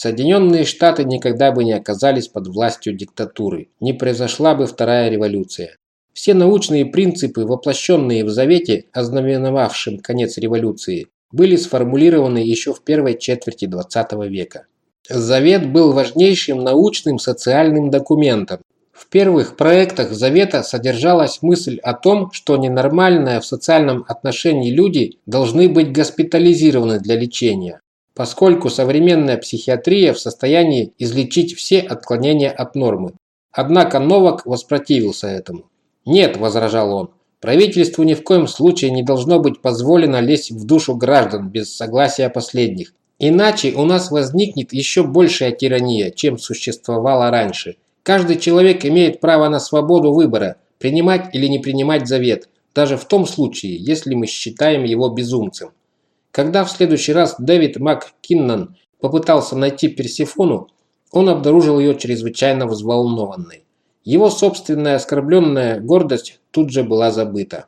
Speaker 1: Соединенные Штаты никогда бы не оказались под властью диктатуры, не произошла бы вторая революция. Все научные принципы, воплощенные в Завете, ознаменовавшем конец революции, были сформулированы еще в первой четверти XX века. Завет был важнейшим научным социальным документом, в первых проектах Завета содержалась мысль о том, что ненормальные в социальном отношении люди должны быть госпитализированы для лечения, поскольку современная психиатрия в состоянии излечить все отклонения от нормы. Однако Новак воспротивился этому. «Нет», – возражал он, – «правительству ни в коем случае не должно быть позволено лезть в душу граждан без согласия последних. Иначе у нас возникнет еще большая тирания, чем существовала раньше – Каждый человек имеет право на свободу выбора, принимать или не принимать завет, даже в том случае, если мы считаем его безумцем. Когда в следующий раз Дэвид МакКиннон попытался найти Персифону, он обнаружил ее чрезвычайно взволнованной. Его собственная оскорбленная гордость тут же была забыта.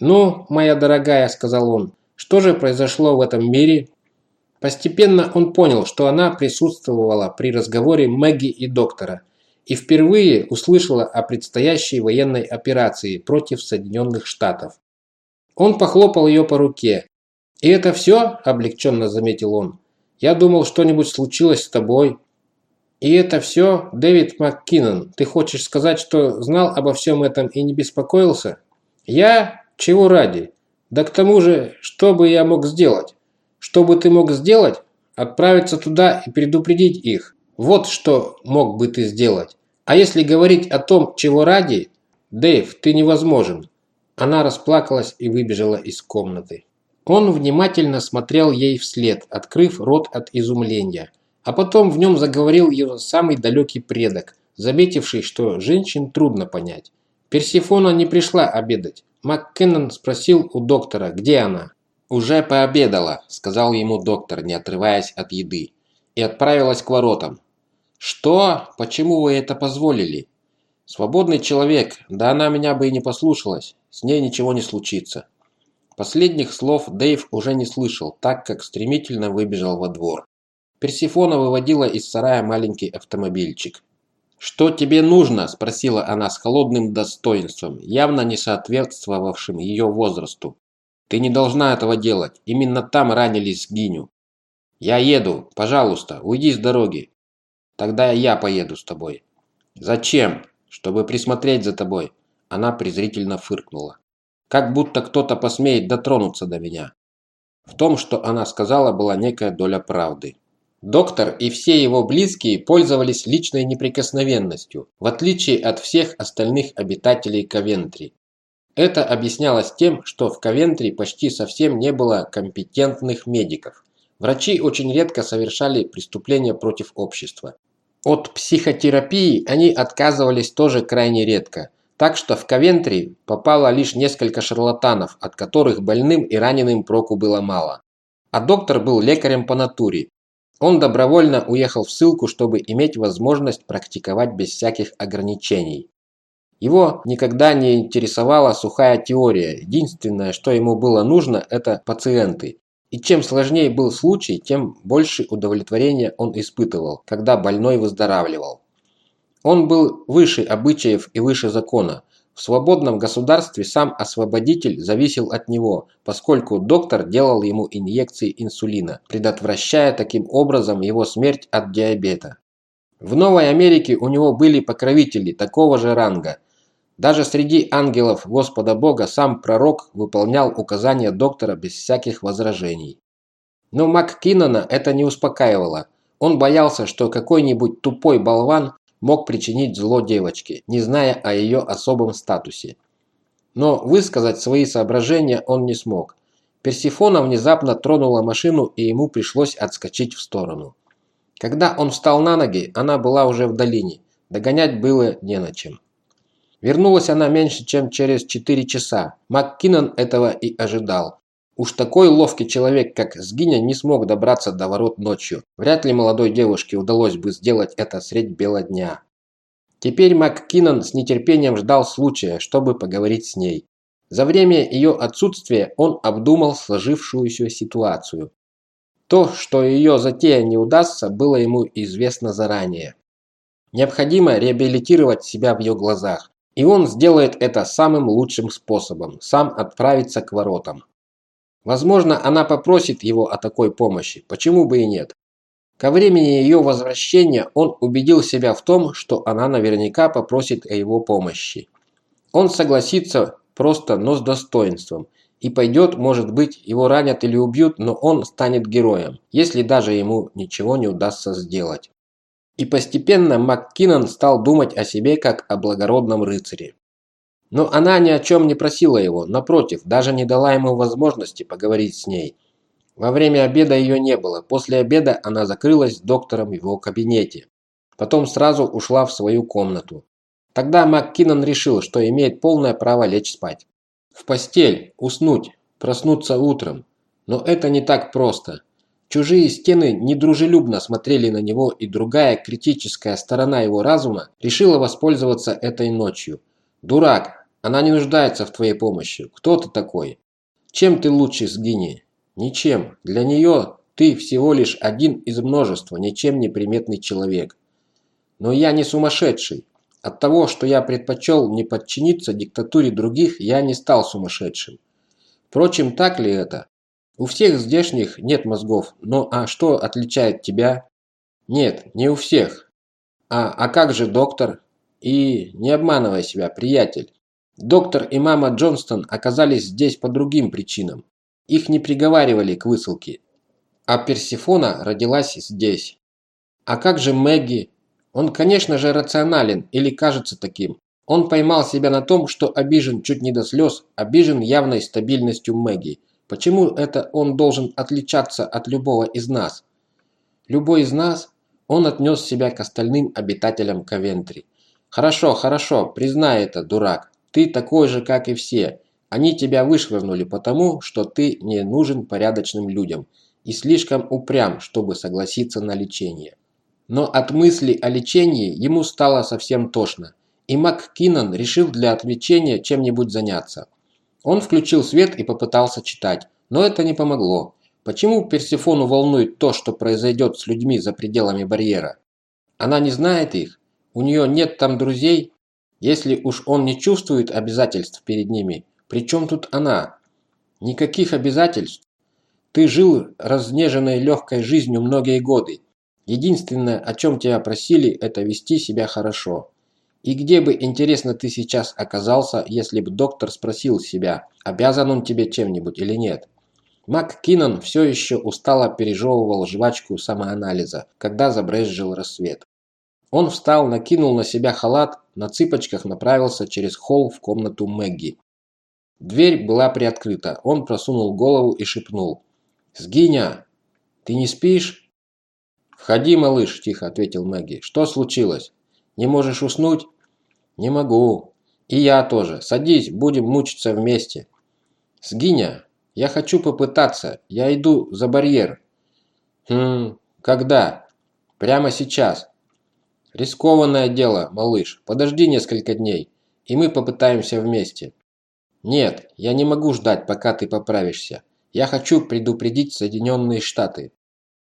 Speaker 1: «Ну, моя дорогая», – сказал он, – «что же произошло в этом мире?» Постепенно он понял, что она присутствовала при разговоре Мэгги и доктора – и впервые услышала о предстоящей военной операции против Соединенных Штатов. Он похлопал ее по руке. «И это все?» – облегченно заметил он. «Я думал, что-нибудь случилось с тобой». «И это все, Дэвид МакКиннон? Ты хочешь сказать, что знал обо всем этом и не беспокоился?» «Я? Чего ради? Да к тому же, что бы я мог сделать?» «Что бы ты мог сделать? Отправиться туда и предупредить их. Вот что мог бы ты сделать. А если говорить о том, чего ради, Дэйв, ты невозможен. Она расплакалась и выбежала из комнаты. Он внимательно смотрел ей вслед, открыв рот от изумления. А потом в нем заговорил его самый далекий предок, заметивший, что женщин трудно понять. Персифона не пришла обедать. МакКеннон спросил у доктора, где она. «Уже пообедала», – сказал ему доктор, не отрываясь от еды, и отправилась к воротам. «Что? Почему вы это позволили?» «Свободный человек, да она меня бы и не послушалась. С ней ничего не случится». Последних слов Дэйв уже не слышал, так как стремительно выбежал во двор. Персифона выводила из сарая маленький автомобильчик. «Что тебе нужно?» – спросила она с холодным достоинством, явно не соответствовавшим ее возрасту. «Ты не должна этого делать. Именно там ранились Гиню». Я еду, пожалуйста, уйди с дороги. Тогда я поеду с тобой. Зачем? Чтобы присмотреть за тобой. Она презрительно фыркнула. Как будто кто-то посмеет дотронуться до меня. В том, что она сказала, была некая доля правды. Доктор и все его близкие пользовались личной неприкосновенностью, в отличие от всех остальных обитателей Ковентри. Это объяснялось тем, что в Ковентри почти совсем не было компетентных медиков. Врачи очень редко совершали преступления против общества. От психотерапии они отказывались тоже крайне редко. Так что в Ковентри попало лишь несколько шарлатанов, от которых больным и раненым проку было мало. А доктор был лекарем по натуре. Он добровольно уехал в ссылку, чтобы иметь возможность практиковать без всяких ограничений. Его никогда не интересовала сухая теория. Единственное, что ему было нужно, это пациенты. И чем сложнее был случай, тем больше удовлетворения он испытывал, когда больной выздоравливал. Он был выше обычаев и выше закона. В свободном государстве сам освободитель зависел от него, поскольку доктор делал ему инъекции инсулина, предотвращая таким образом его смерть от диабета. В Новой Америке у него были покровители такого же ранга. Даже среди ангелов Господа Бога сам пророк выполнял указания доктора без всяких возражений. Но МакКиннона это не успокаивало. Он боялся, что какой-нибудь тупой болван мог причинить зло девочке, не зная о ее особом статусе. Но высказать свои соображения он не смог. Персифона внезапно тронула машину, и ему пришлось отскочить в сторону. Когда он встал на ноги, она была уже в долине. Догонять было не на чем. Вернулась она меньше, чем через 4 часа. МакКиннон этого и ожидал. Уж такой ловкий человек, как Сгиня, не смог добраться до ворот ночью. Вряд ли молодой девушке удалось бы сделать это средь бела дня. Теперь МакКиннон с нетерпением ждал случая, чтобы поговорить с ней. За время ее отсутствия он обдумал сложившуюся ситуацию. То, что ее затея не удастся, было ему известно заранее. Необходимо реабилитировать себя в ее глазах. И он сделает это самым лучшим способом – сам отправиться к воротам. Возможно, она попросит его о такой помощи, почему бы и нет. Ко времени ее возвращения он убедил себя в том, что она наверняка попросит о его помощи. Он согласится просто, но с достоинством. И пойдет, может быть, его ранят или убьют, но он станет героем, если даже ему ничего не удастся сделать. И постепенно МакКиннон стал думать о себе как о благородном рыцаре. Но она ни о чем не просила его, напротив, даже не дала ему возможности поговорить с ней. Во время обеда ее не было, после обеда она закрылась с доктором в его кабинете. Потом сразу ушла в свою комнату. Тогда МакКиннон решил, что имеет полное право лечь спать. В постель, уснуть, проснуться утром. Но это не так просто. Чужие стены недружелюбно смотрели на него, и другая критическая сторона его разума решила воспользоваться этой ночью. «Дурак, она не нуждается в твоей помощи. Кто ты такой? Чем ты лучше сгини? Ничем. Для нее ты всего лишь один из множества, ничем не приметный человек. Но я не сумасшедший. От того, что я предпочел не подчиниться диктатуре других, я не стал сумасшедшим. Впрочем, так ли это? У всех здешних нет мозгов, но а что отличает тебя? Нет, не у всех. А, а как же доктор? И не обманывай себя, приятель. Доктор и мама Джонстон оказались здесь по другим причинам. Их не приговаривали к высылке. А Персифона родилась здесь. А как же Мэгги? Он, конечно же, рационален или кажется таким. Он поймал себя на том, что обижен чуть не до слез, обижен явной стабильностью Мэгги. Почему это он должен отличаться от любого из нас? Любой из нас, он отнес себя к остальным обитателям Ковентри. Хорошо, хорошо, признай это, дурак. Ты такой же, как и все. Они тебя вышвырнули потому, что ты не нужен порядочным людям и слишком упрям, чтобы согласиться на лечение. Но от мысли о лечении ему стало совсем тошно, и МакКиннон решил для отвлечения чем-нибудь заняться. Он включил свет и попытался читать, но это не помогло. Почему Персифону волнует то, что произойдет с людьми за пределами барьера? Она не знает их? У нее нет там друзей? Если уж он не чувствует обязательств перед ними, при чем тут она? Никаких обязательств. Ты жил разнеженной легкой жизнью многие годы. Единственное, о чем тебя просили, это вести себя хорошо. И где бы, интересно, ты сейчас оказался, если бы доктор спросил себя, обязан он тебе чем-нибудь или нет? Мак Киннон все еще устало пережевывал жвачку самоанализа, когда забрезжил рассвет. Он встал, накинул на себя халат, на цыпочках направился через холл в комнату Мэгги. Дверь была приоткрыта. Он просунул голову и шепнул. «Сгиня! Ты не спишь?» «Входи, малыш», – тихо ответил Мэгги. «Что случилось? Не можешь уснуть?» «Не могу. И я тоже. Садись, будем мучиться вместе». «Сгиня, я хочу попытаться. Я иду за барьер». «Хм, когда?» «Прямо сейчас». «Рискованное дело, малыш. Подожди несколько дней, и мы попытаемся вместе». «Нет, я не могу ждать, пока ты поправишься. Я хочу предупредить Соединенные Штаты».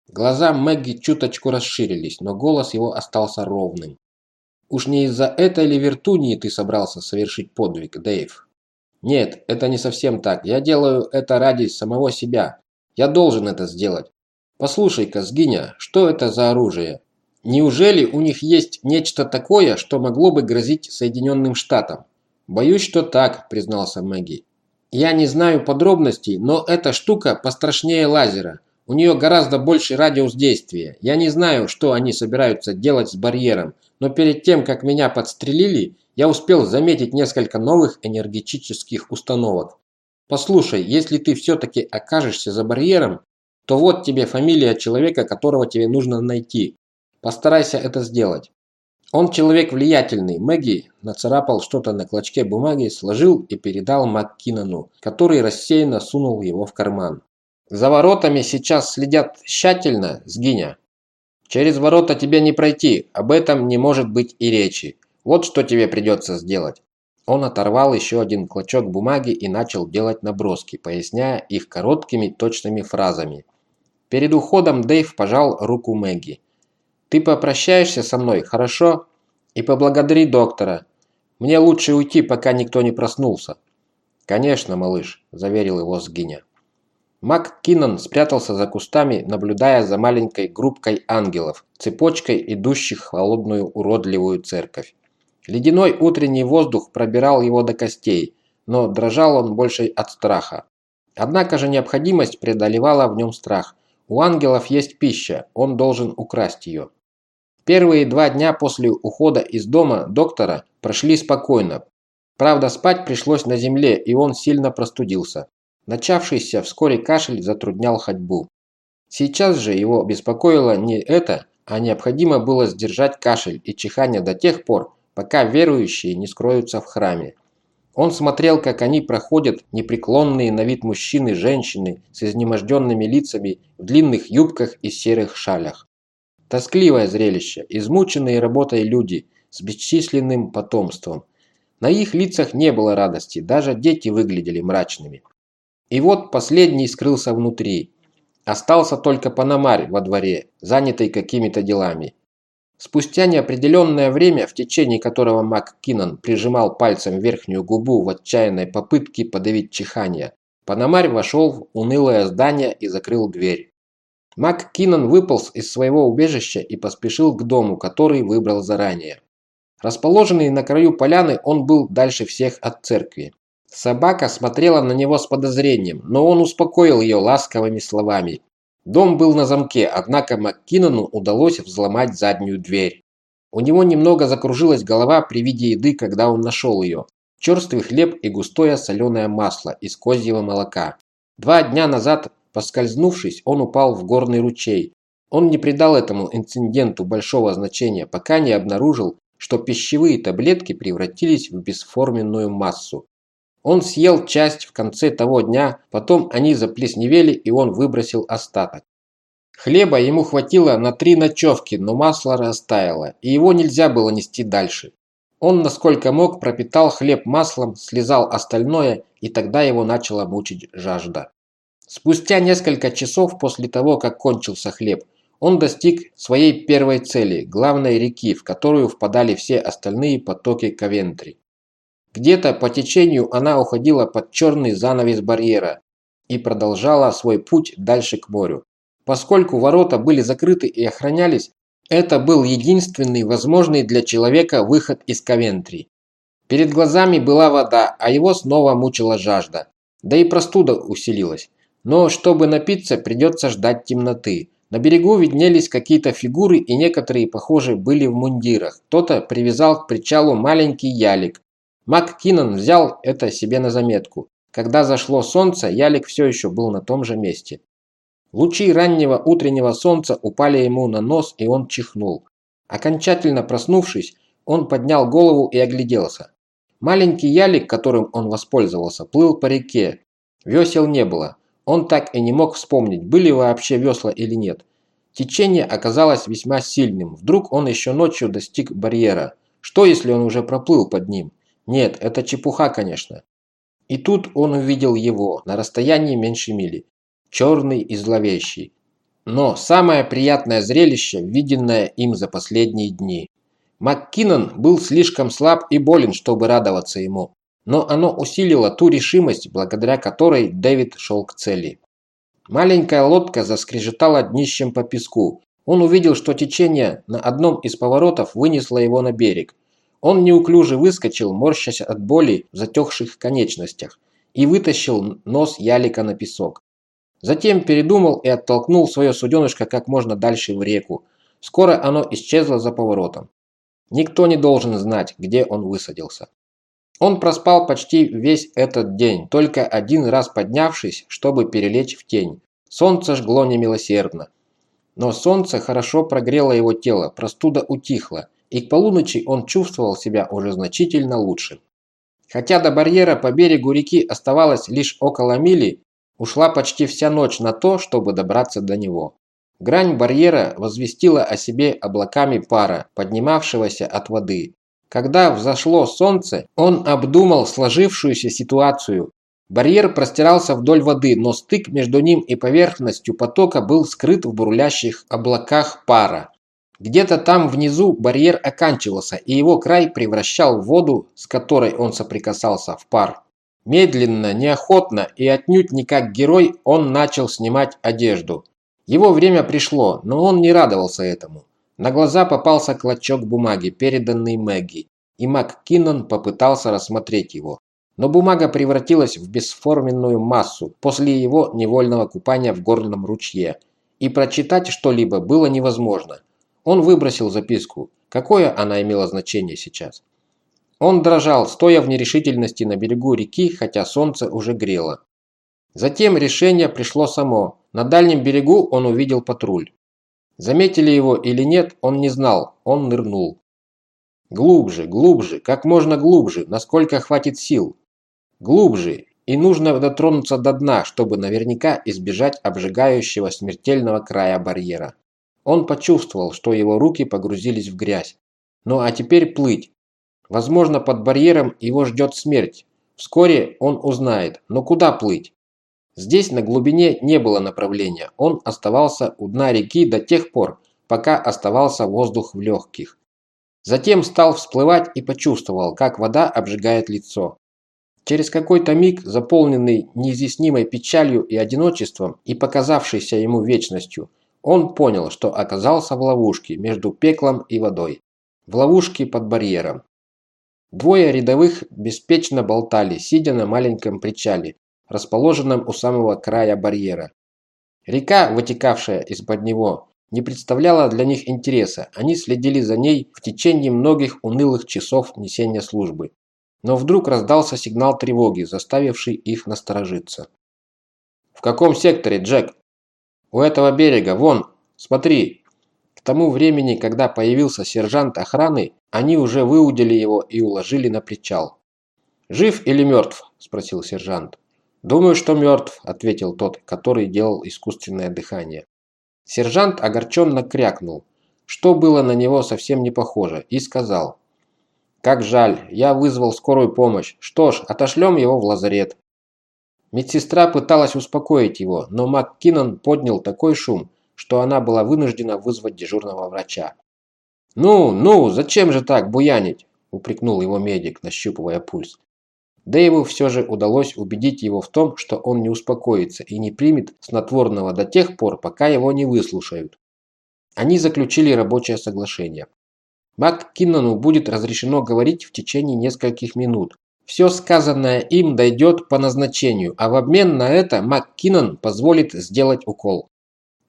Speaker 1: Глаза Мэгги чуточку расширились, но голос его остался ровным. Уж не из-за этой ли вертунии ты собрался совершить подвиг, Дэйв? Нет, это не совсем так. Я делаю это ради самого себя. Я должен это сделать. Послушай-ка, Сгиня, что это за оружие? Неужели у них есть нечто такое, что могло бы грозить Соединенным Штатам? Боюсь, что так, признался Мэгги. Я не знаю подробностей, но эта штука пострашнее лазера. У нее гораздо больше радиус действия. Я не знаю, что они собираются делать с барьером, но перед тем, как меня подстрелили, я успел заметить несколько новых энергетических установок. Послушай, если ты все-таки окажешься за барьером, то вот тебе фамилия человека, которого тебе нужно найти. Постарайся это сделать. Он человек влиятельный. Мэгги нацарапал что-то на клочке бумаги, сложил и передал МакКинону, который рассеянно сунул его в карман. За воротами сейчас следят тщательно, сгиня. Через ворота тебе не пройти, об этом не может быть и речи. Вот что тебе придется сделать». Он оторвал еще один клочок бумаги и начал делать наброски, поясняя их короткими точными фразами. Перед уходом Дэйв пожал руку Мэгги. «Ты попрощаешься со мной, хорошо? И поблагодари доктора. Мне лучше уйти, пока никто не проснулся». «Конечно, малыш», – заверил его Сгиня. Мак Киннон спрятался за кустами, наблюдая за маленькой группкой ангелов, цепочкой идущих в холодную уродливую церковь. Ледяной утренний воздух пробирал его до костей, но дрожал он больше от страха. Однако же необходимость преодолевала в нем страх. У ангелов есть пища, он должен украсть ее. Первые два дня после ухода из дома доктора прошли спокойно. Правда, спать пришлось на земле, и он сильно простудился. Начавшийся вскоре кашель затруднял ходьбу. Сейчас же его беспокоило не это, а необходимо было сдержать кашель и чихание до тех пор, пока верующие не скроются в храме. Он смотрел, как они проходят, непреклонные на вид мужчины и женщины с изнеможденными лицами в длинных юбках и серых шалях. Тоскливое зрелище, измученные работой люди с бесчисленным потомством. На их лицах не было радости, даже дети выглядели мрачными. И вот последний скрылся внутри. Остался только Панамарь во дворе, занятый какими-то делами. Спустя неопределенное время, в течение которого Мак Киннон прижимал пальцем верхнюю губу в отчаянной попытке подавить чихание, Панамарь вошел в унылое здание и закрыл дверь. Мак Киннон выполз из своего убежища и поспешил к дому, который выбрал заранее. Расположенный на краю поляны, он был дальше всех от церкви. Собака смотрела на него с подозрением, но он успокоил ее ласковыми словами. Дом был на замке, однако МакКиннону удалось взломать заднюю дверь. У него немного закружилась голова при виде еды, когда он нашел ее. Черствый хлеб и густое соленое масло из козьего молока. Два дня назад, поскользнувшись, он упал в горный ручей. Он не придал этому инциденту большого значения, пока не обнаружил, что пищевые таблетки превратились в бесформенную массу. Он съел часть в конце того дня, потом они заплесневели, и он выбросил остаток. Хлеба ему хватило на три ночевки, но масло растаяло, и его нельзя было нести дальше. Он, насколько мог, пропитал хлеб маслом, слезал остальное, и тогда его начала мучить жажда. Спустя несколько часов после того, как кончился хлеб, он достиг своей первой цели – главной реки, в которую впадали все остальные потоки Ковентри. Где-то по течению она уходила под черный занавес барьера, и продолжала свой путь дальше к морю. Поскольку ворота были закрыты и охранялись, это был единственный возможный для человека выход из Ковентри. Перед глазами была вода, а его снова мучила жажда. Да и простуда усилилась. Но чтобы напиться, придется ждать темноты. На берегу виднелись какие-то фигуры, и некоторые, похоже, были в мундирах. Кто-то привязал к причалу маленький ялик. Мак Киннон взял это себе на заметку. Когда зашло солнце, ялик все еще был на том же месте. Лучи раннего утреннего солнца упали ему на нос, и он чихнул. Окончательно проснувшись, он поднял голову и огляделся. Маленький ялик, которым он воспользовался, плыл по реке. Весел не было. Он так и не мог вспомнить, были вообще весла или нет. Течение оказалось весьма сильным. Вдруг он еще ночью достиг барьера. Что, если он уже проплыл под ним? Нет, это чепуха, конечно. И тут он увидел его на расстоянии меньше мили черный и зловещий. Но самое приятное зрелище, виденное им за последние дни. МакКиннон был слишком слаб и болен, чтобы радоваться ему, но оно усилило ту решимость, благодаря которой Дэвид шел к цели. Маленькая лодка заскрежетала днищем по песку. Он увидел, что течение на одном из поворотов вынесло его на берег. Он неуклюже выскочил, морщась от боли в затекших конечностях, и вытащил нос ялика на песок. Затем передумал и оттолкнул свое суденышко как можно дальше в реку. Скоро оно исчезло за поворотом. Никто не должен знать, где он высадился. Он проспал почти весь этот день, только один раз поднявшись, чтобы перелечь в тень. Солнце жгло немилосердно. Но солнце хорошо прогрело его тело, простуда утихла, и к полуночи он чувствовал себя уже значительно лучше. Хотя до барьера по берегу реки оставалось лишь около мили, Ушла почти вся ночь на то, чтобы добраться до него. Грань барьера возвестила о себе облаками пара, поднимавшегося от воды. Когда взошло солнце, он обдумал сложившуюся ситуацию. Барьер простирался вдоль воды, но стык между ним и поверхностью потока был скрыт в бурлящих облаках пара. Где-то там внизу барьер оканчивался, и его край превращал воду, с которой он соприкасался, в пар. Медленно, неохотно и отнюдь не как герой он начал снимать одежду. Его время пришло, но он не радовался этому. На глаза попался клочок бумаги, переданный Мэгги, и МакКиннон попытался рассмотреть его. Но бумага превратилась в бесформенную массу после его невольного купания в горном ручье, и прочитать что-либо было невозможно. Он выбросил записку. Какое она имела значение сейчас? Он дрожал, стоя в нерешительности на берегу реки, хотя солнце уже грело. Затем решение пришло само. На дальнем берегу он увидел патруль. Заметили его или нет, он не знал, он нырнул. Глубже, глубже, как можно глубже, насколько хватит сил. Глубже, и нужно дотронуться до дна, чтобы наверняка избежать обжигающего смертельного края барьера. Он почувствовал, что его руки погрузились в грязь. Ну а теперь плыть, Возможно, под барьером его ждет смерть. Вскоре он узнает, но куда плыть? Здесь на глубине не было направления. Он оставался у дна реки до тех пор, пока оставался воздух в легких. Затем стал всплывать и почувствовал, как вода обжигает лицо. Через какой-то миг, заполненный неизъяснимой печалью и одиночеством и показавшейся ему вечностью, он понял, что оказался в ловушке между пеклом и водой. В ловушке под барьером. Двое рядовых беспечно болтали, сидя на маленьком причале, расположенном у самого края барьера. Река, вытекавшая из-под него, не представляла для них интереса, они следили за ней в течение многих унылых часов несения службы. Но вдруг раздался сигнал тревоги, заставивший их насторожиться. «В каком секторе, Джек?» «У этого берега, вон, смотри!» К тому времени, когда появился сержант охраны, они уже выудили его и уложили на причал. «Жив или мертв?» – спросил сержант. «Думаю, что мертв», – ответил тот, который делал искусственное дыхание. Сержант огорченно крякнул, что было на него совсем не похоже, и сказал. «Как жаль, я вызвал скорую помощь. Что ж, отошлем его в лазарет». Медсестра пыталась успокоить его, но МакКиннон поднял такой шум, что она была вынуждена вызвать дежурного врача. «Ну, ну, зачем же так буянить?» – упрекнул его медик, нащупывая пульс. Дэйву все же удалось убедить его в том, что он не успокоится и не примет снотворного до тех пор, пока его не выслушают. Они заключили рабочее соглашение. МакКиннону будет разрешено говорить в течение нескольких минут. Все сказанное им дойдет по назначению, а в обмен на это МакКиннон позволит сделать укол.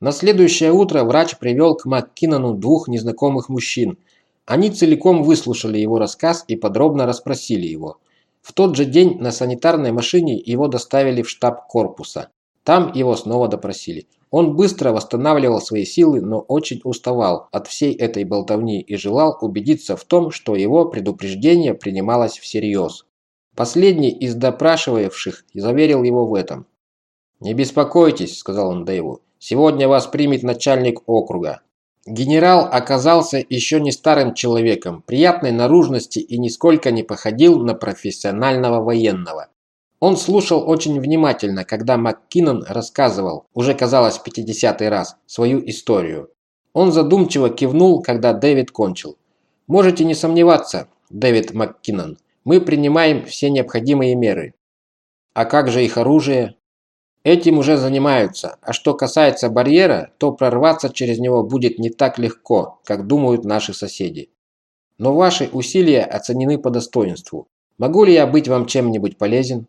Speaker 1: На следующее утро врач привел к МакКиннону двух незнакомых мужчин. Они целиком выслушали его рассказ и подробно расспросили его. В тот же день на санитарной машине его доставили в штаб корпуса. Там его снова допросили. Он быстро восстанавливал свои силы, но очень уставал от всей этой болтовни и желал убедиться в том, что его предупреждение принималось всерьез. Последний из допрашивавших заверил его в этом. «Не беспокойтесь», – сказал он Дэйву, – «сегодня вас примет начальник округа». Генерал оказался еще не старым человеком, приятной наружности и нисколько не походил на профессионального военного. Он слушал очень внимательно, когда МакКиннон рассказывал, уже казалось в 50 раз, свою историю. Он задумчиво кивнул, когда Дэвид кончил. «Можете не сомневаться, Дэвид МакКиннон, мы принимаем все необходимые меры». «А как же их оружие?» Этим уже занимаются, а что касается барьера, то прорваться через него будет не так легко, как думают наши соседи. Но ваши усилия оценены по достоинству. Могу ли я быть вам чем-нибудь полезен?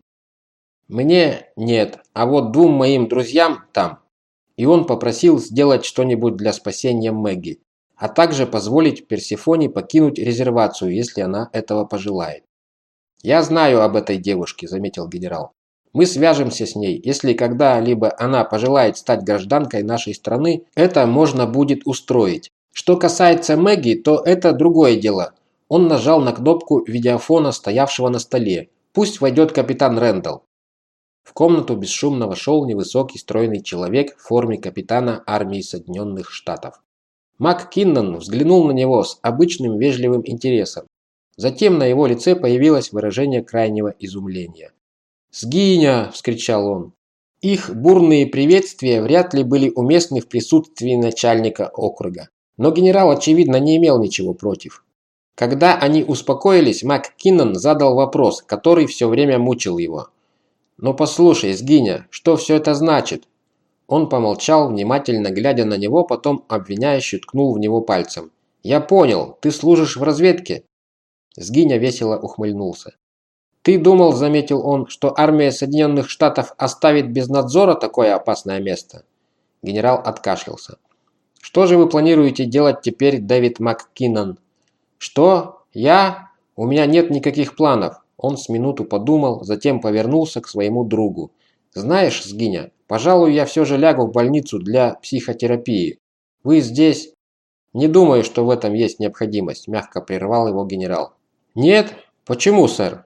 Speaker 1: Мне нет, а вот двум моим друзьям там. И он попросил сделать что-нибудь для спасения Мэгги, а также позволить Персифоне покинуть резервацию, если она этого пожелает. «Я знаю об этой девушке», – заметил генерал. «Мы свяжемся с ней. Если когда-либо она пожелает стать гражданкой нашей страны, это можно будет устроить. Что касается Мэгги, то это другое дело». Он нажал на кнопку видеофона, стоявшего на столе. «Пусть войдет капитан Рэндалл». В комнату бесшумно вошел невысокий стройный человек в форме капитана армии Соединенных Штатов. Мак Киннон взглянул на него с обычным вежливым интересом. Затем на его лице появилось выражение крайнего изумления. «Сгиня!» – вскричал он. Их бурные приветствия вряд ли были уместны в присутствии начальника округа. Но генерал, очевидно, не имел ничего против. Когда они успокоились, Мак Киннон задал вопрос, который все время мучил его. «Но послушай, Сгиня, что все это значит?» Он помолчал, внимательно глядя на него, потом обвиняюще ткнул в него пальцем. «Я понял, ты служишь в разведке?» Сгиня весело ухмыльнулся. «Ты думал, — заметил он, — что армия Соединенных Штатов оставит без надзора такое опасное место?» Генерал откашлялся. «Что же вы планируете делать теперь, Дэвид МакКиннон?» «Что? Я? У меня нет никаких планов. Он с минуту подумал, затем повернулся к своему другу. «Знаешь, Сгиня, пожалуй, я все же лягу в больницу для психотерапии. Вы здесь...» «Не думаю, что в этом есть необходимость», – мягко прервал его генерал. «Нет? Почему, сэр?»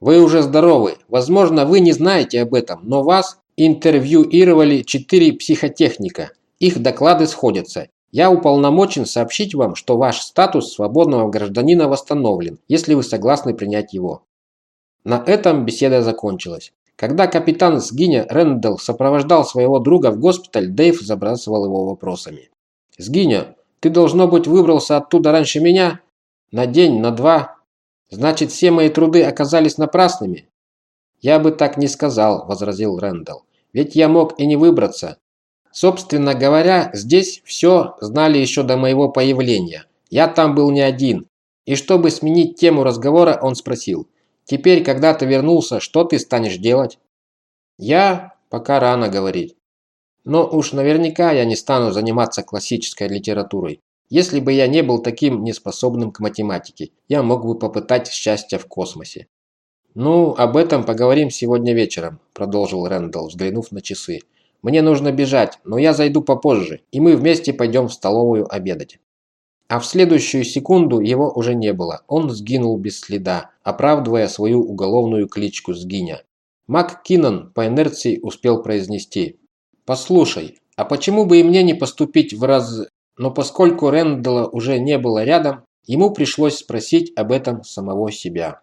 Speaker 1: «Вы уже здоровы. Возможно, вы не знаете об этом, но вас интервьюировали четыре психотехника. Их доклады сходятся. Я уполномочен сообщить вам, что ваш статус свободного гражданина восстановлен, если вы согласны принять его. На этом беседа закончилась. Когда капитан Сгиня Рэндалл сопровождал своего друга в госпиталь, Дэйв забрасывал его вопросами. «Сгиня, ты, должно быть, выбрался оттуда раньше меня? На день, на два? Значит, все мои труды оказались напрасными?» «Я бы так не сказал», – возразил Рэндалл. «Ведь я мог и не выбраться. Собственно говоря, здесь все знали еще до моего появления. Я там был не один. И чтобы сменить тему разговора, он спросил – Теперь, когда ты вернулся, что ты станешь делать? Я? Пока рано говорить. Но уж наверняка я не стану заниматься классической литературой. Если бы я не был таким неспособным к математике, я мог бы попытать счастья в космосе. «Ну, об этом поговорим сегодня вечером», – продолжил Рэндалл, взглянув на часы. «Мне нужно бежать, но я зайду попозже, и мы вместе пойдем в столовую обедать». А в следующую секунду его уже не было. Он сгинул без следа, оправдывая свою уголовную кличку Сгиня. Мак Киннон по инерции успел произнести. «Послушай, а почему бы и мне не поступить в раз...» Но поскольку Рэндалла уже не было рядом, ему пришлось спросить об этом самого себя.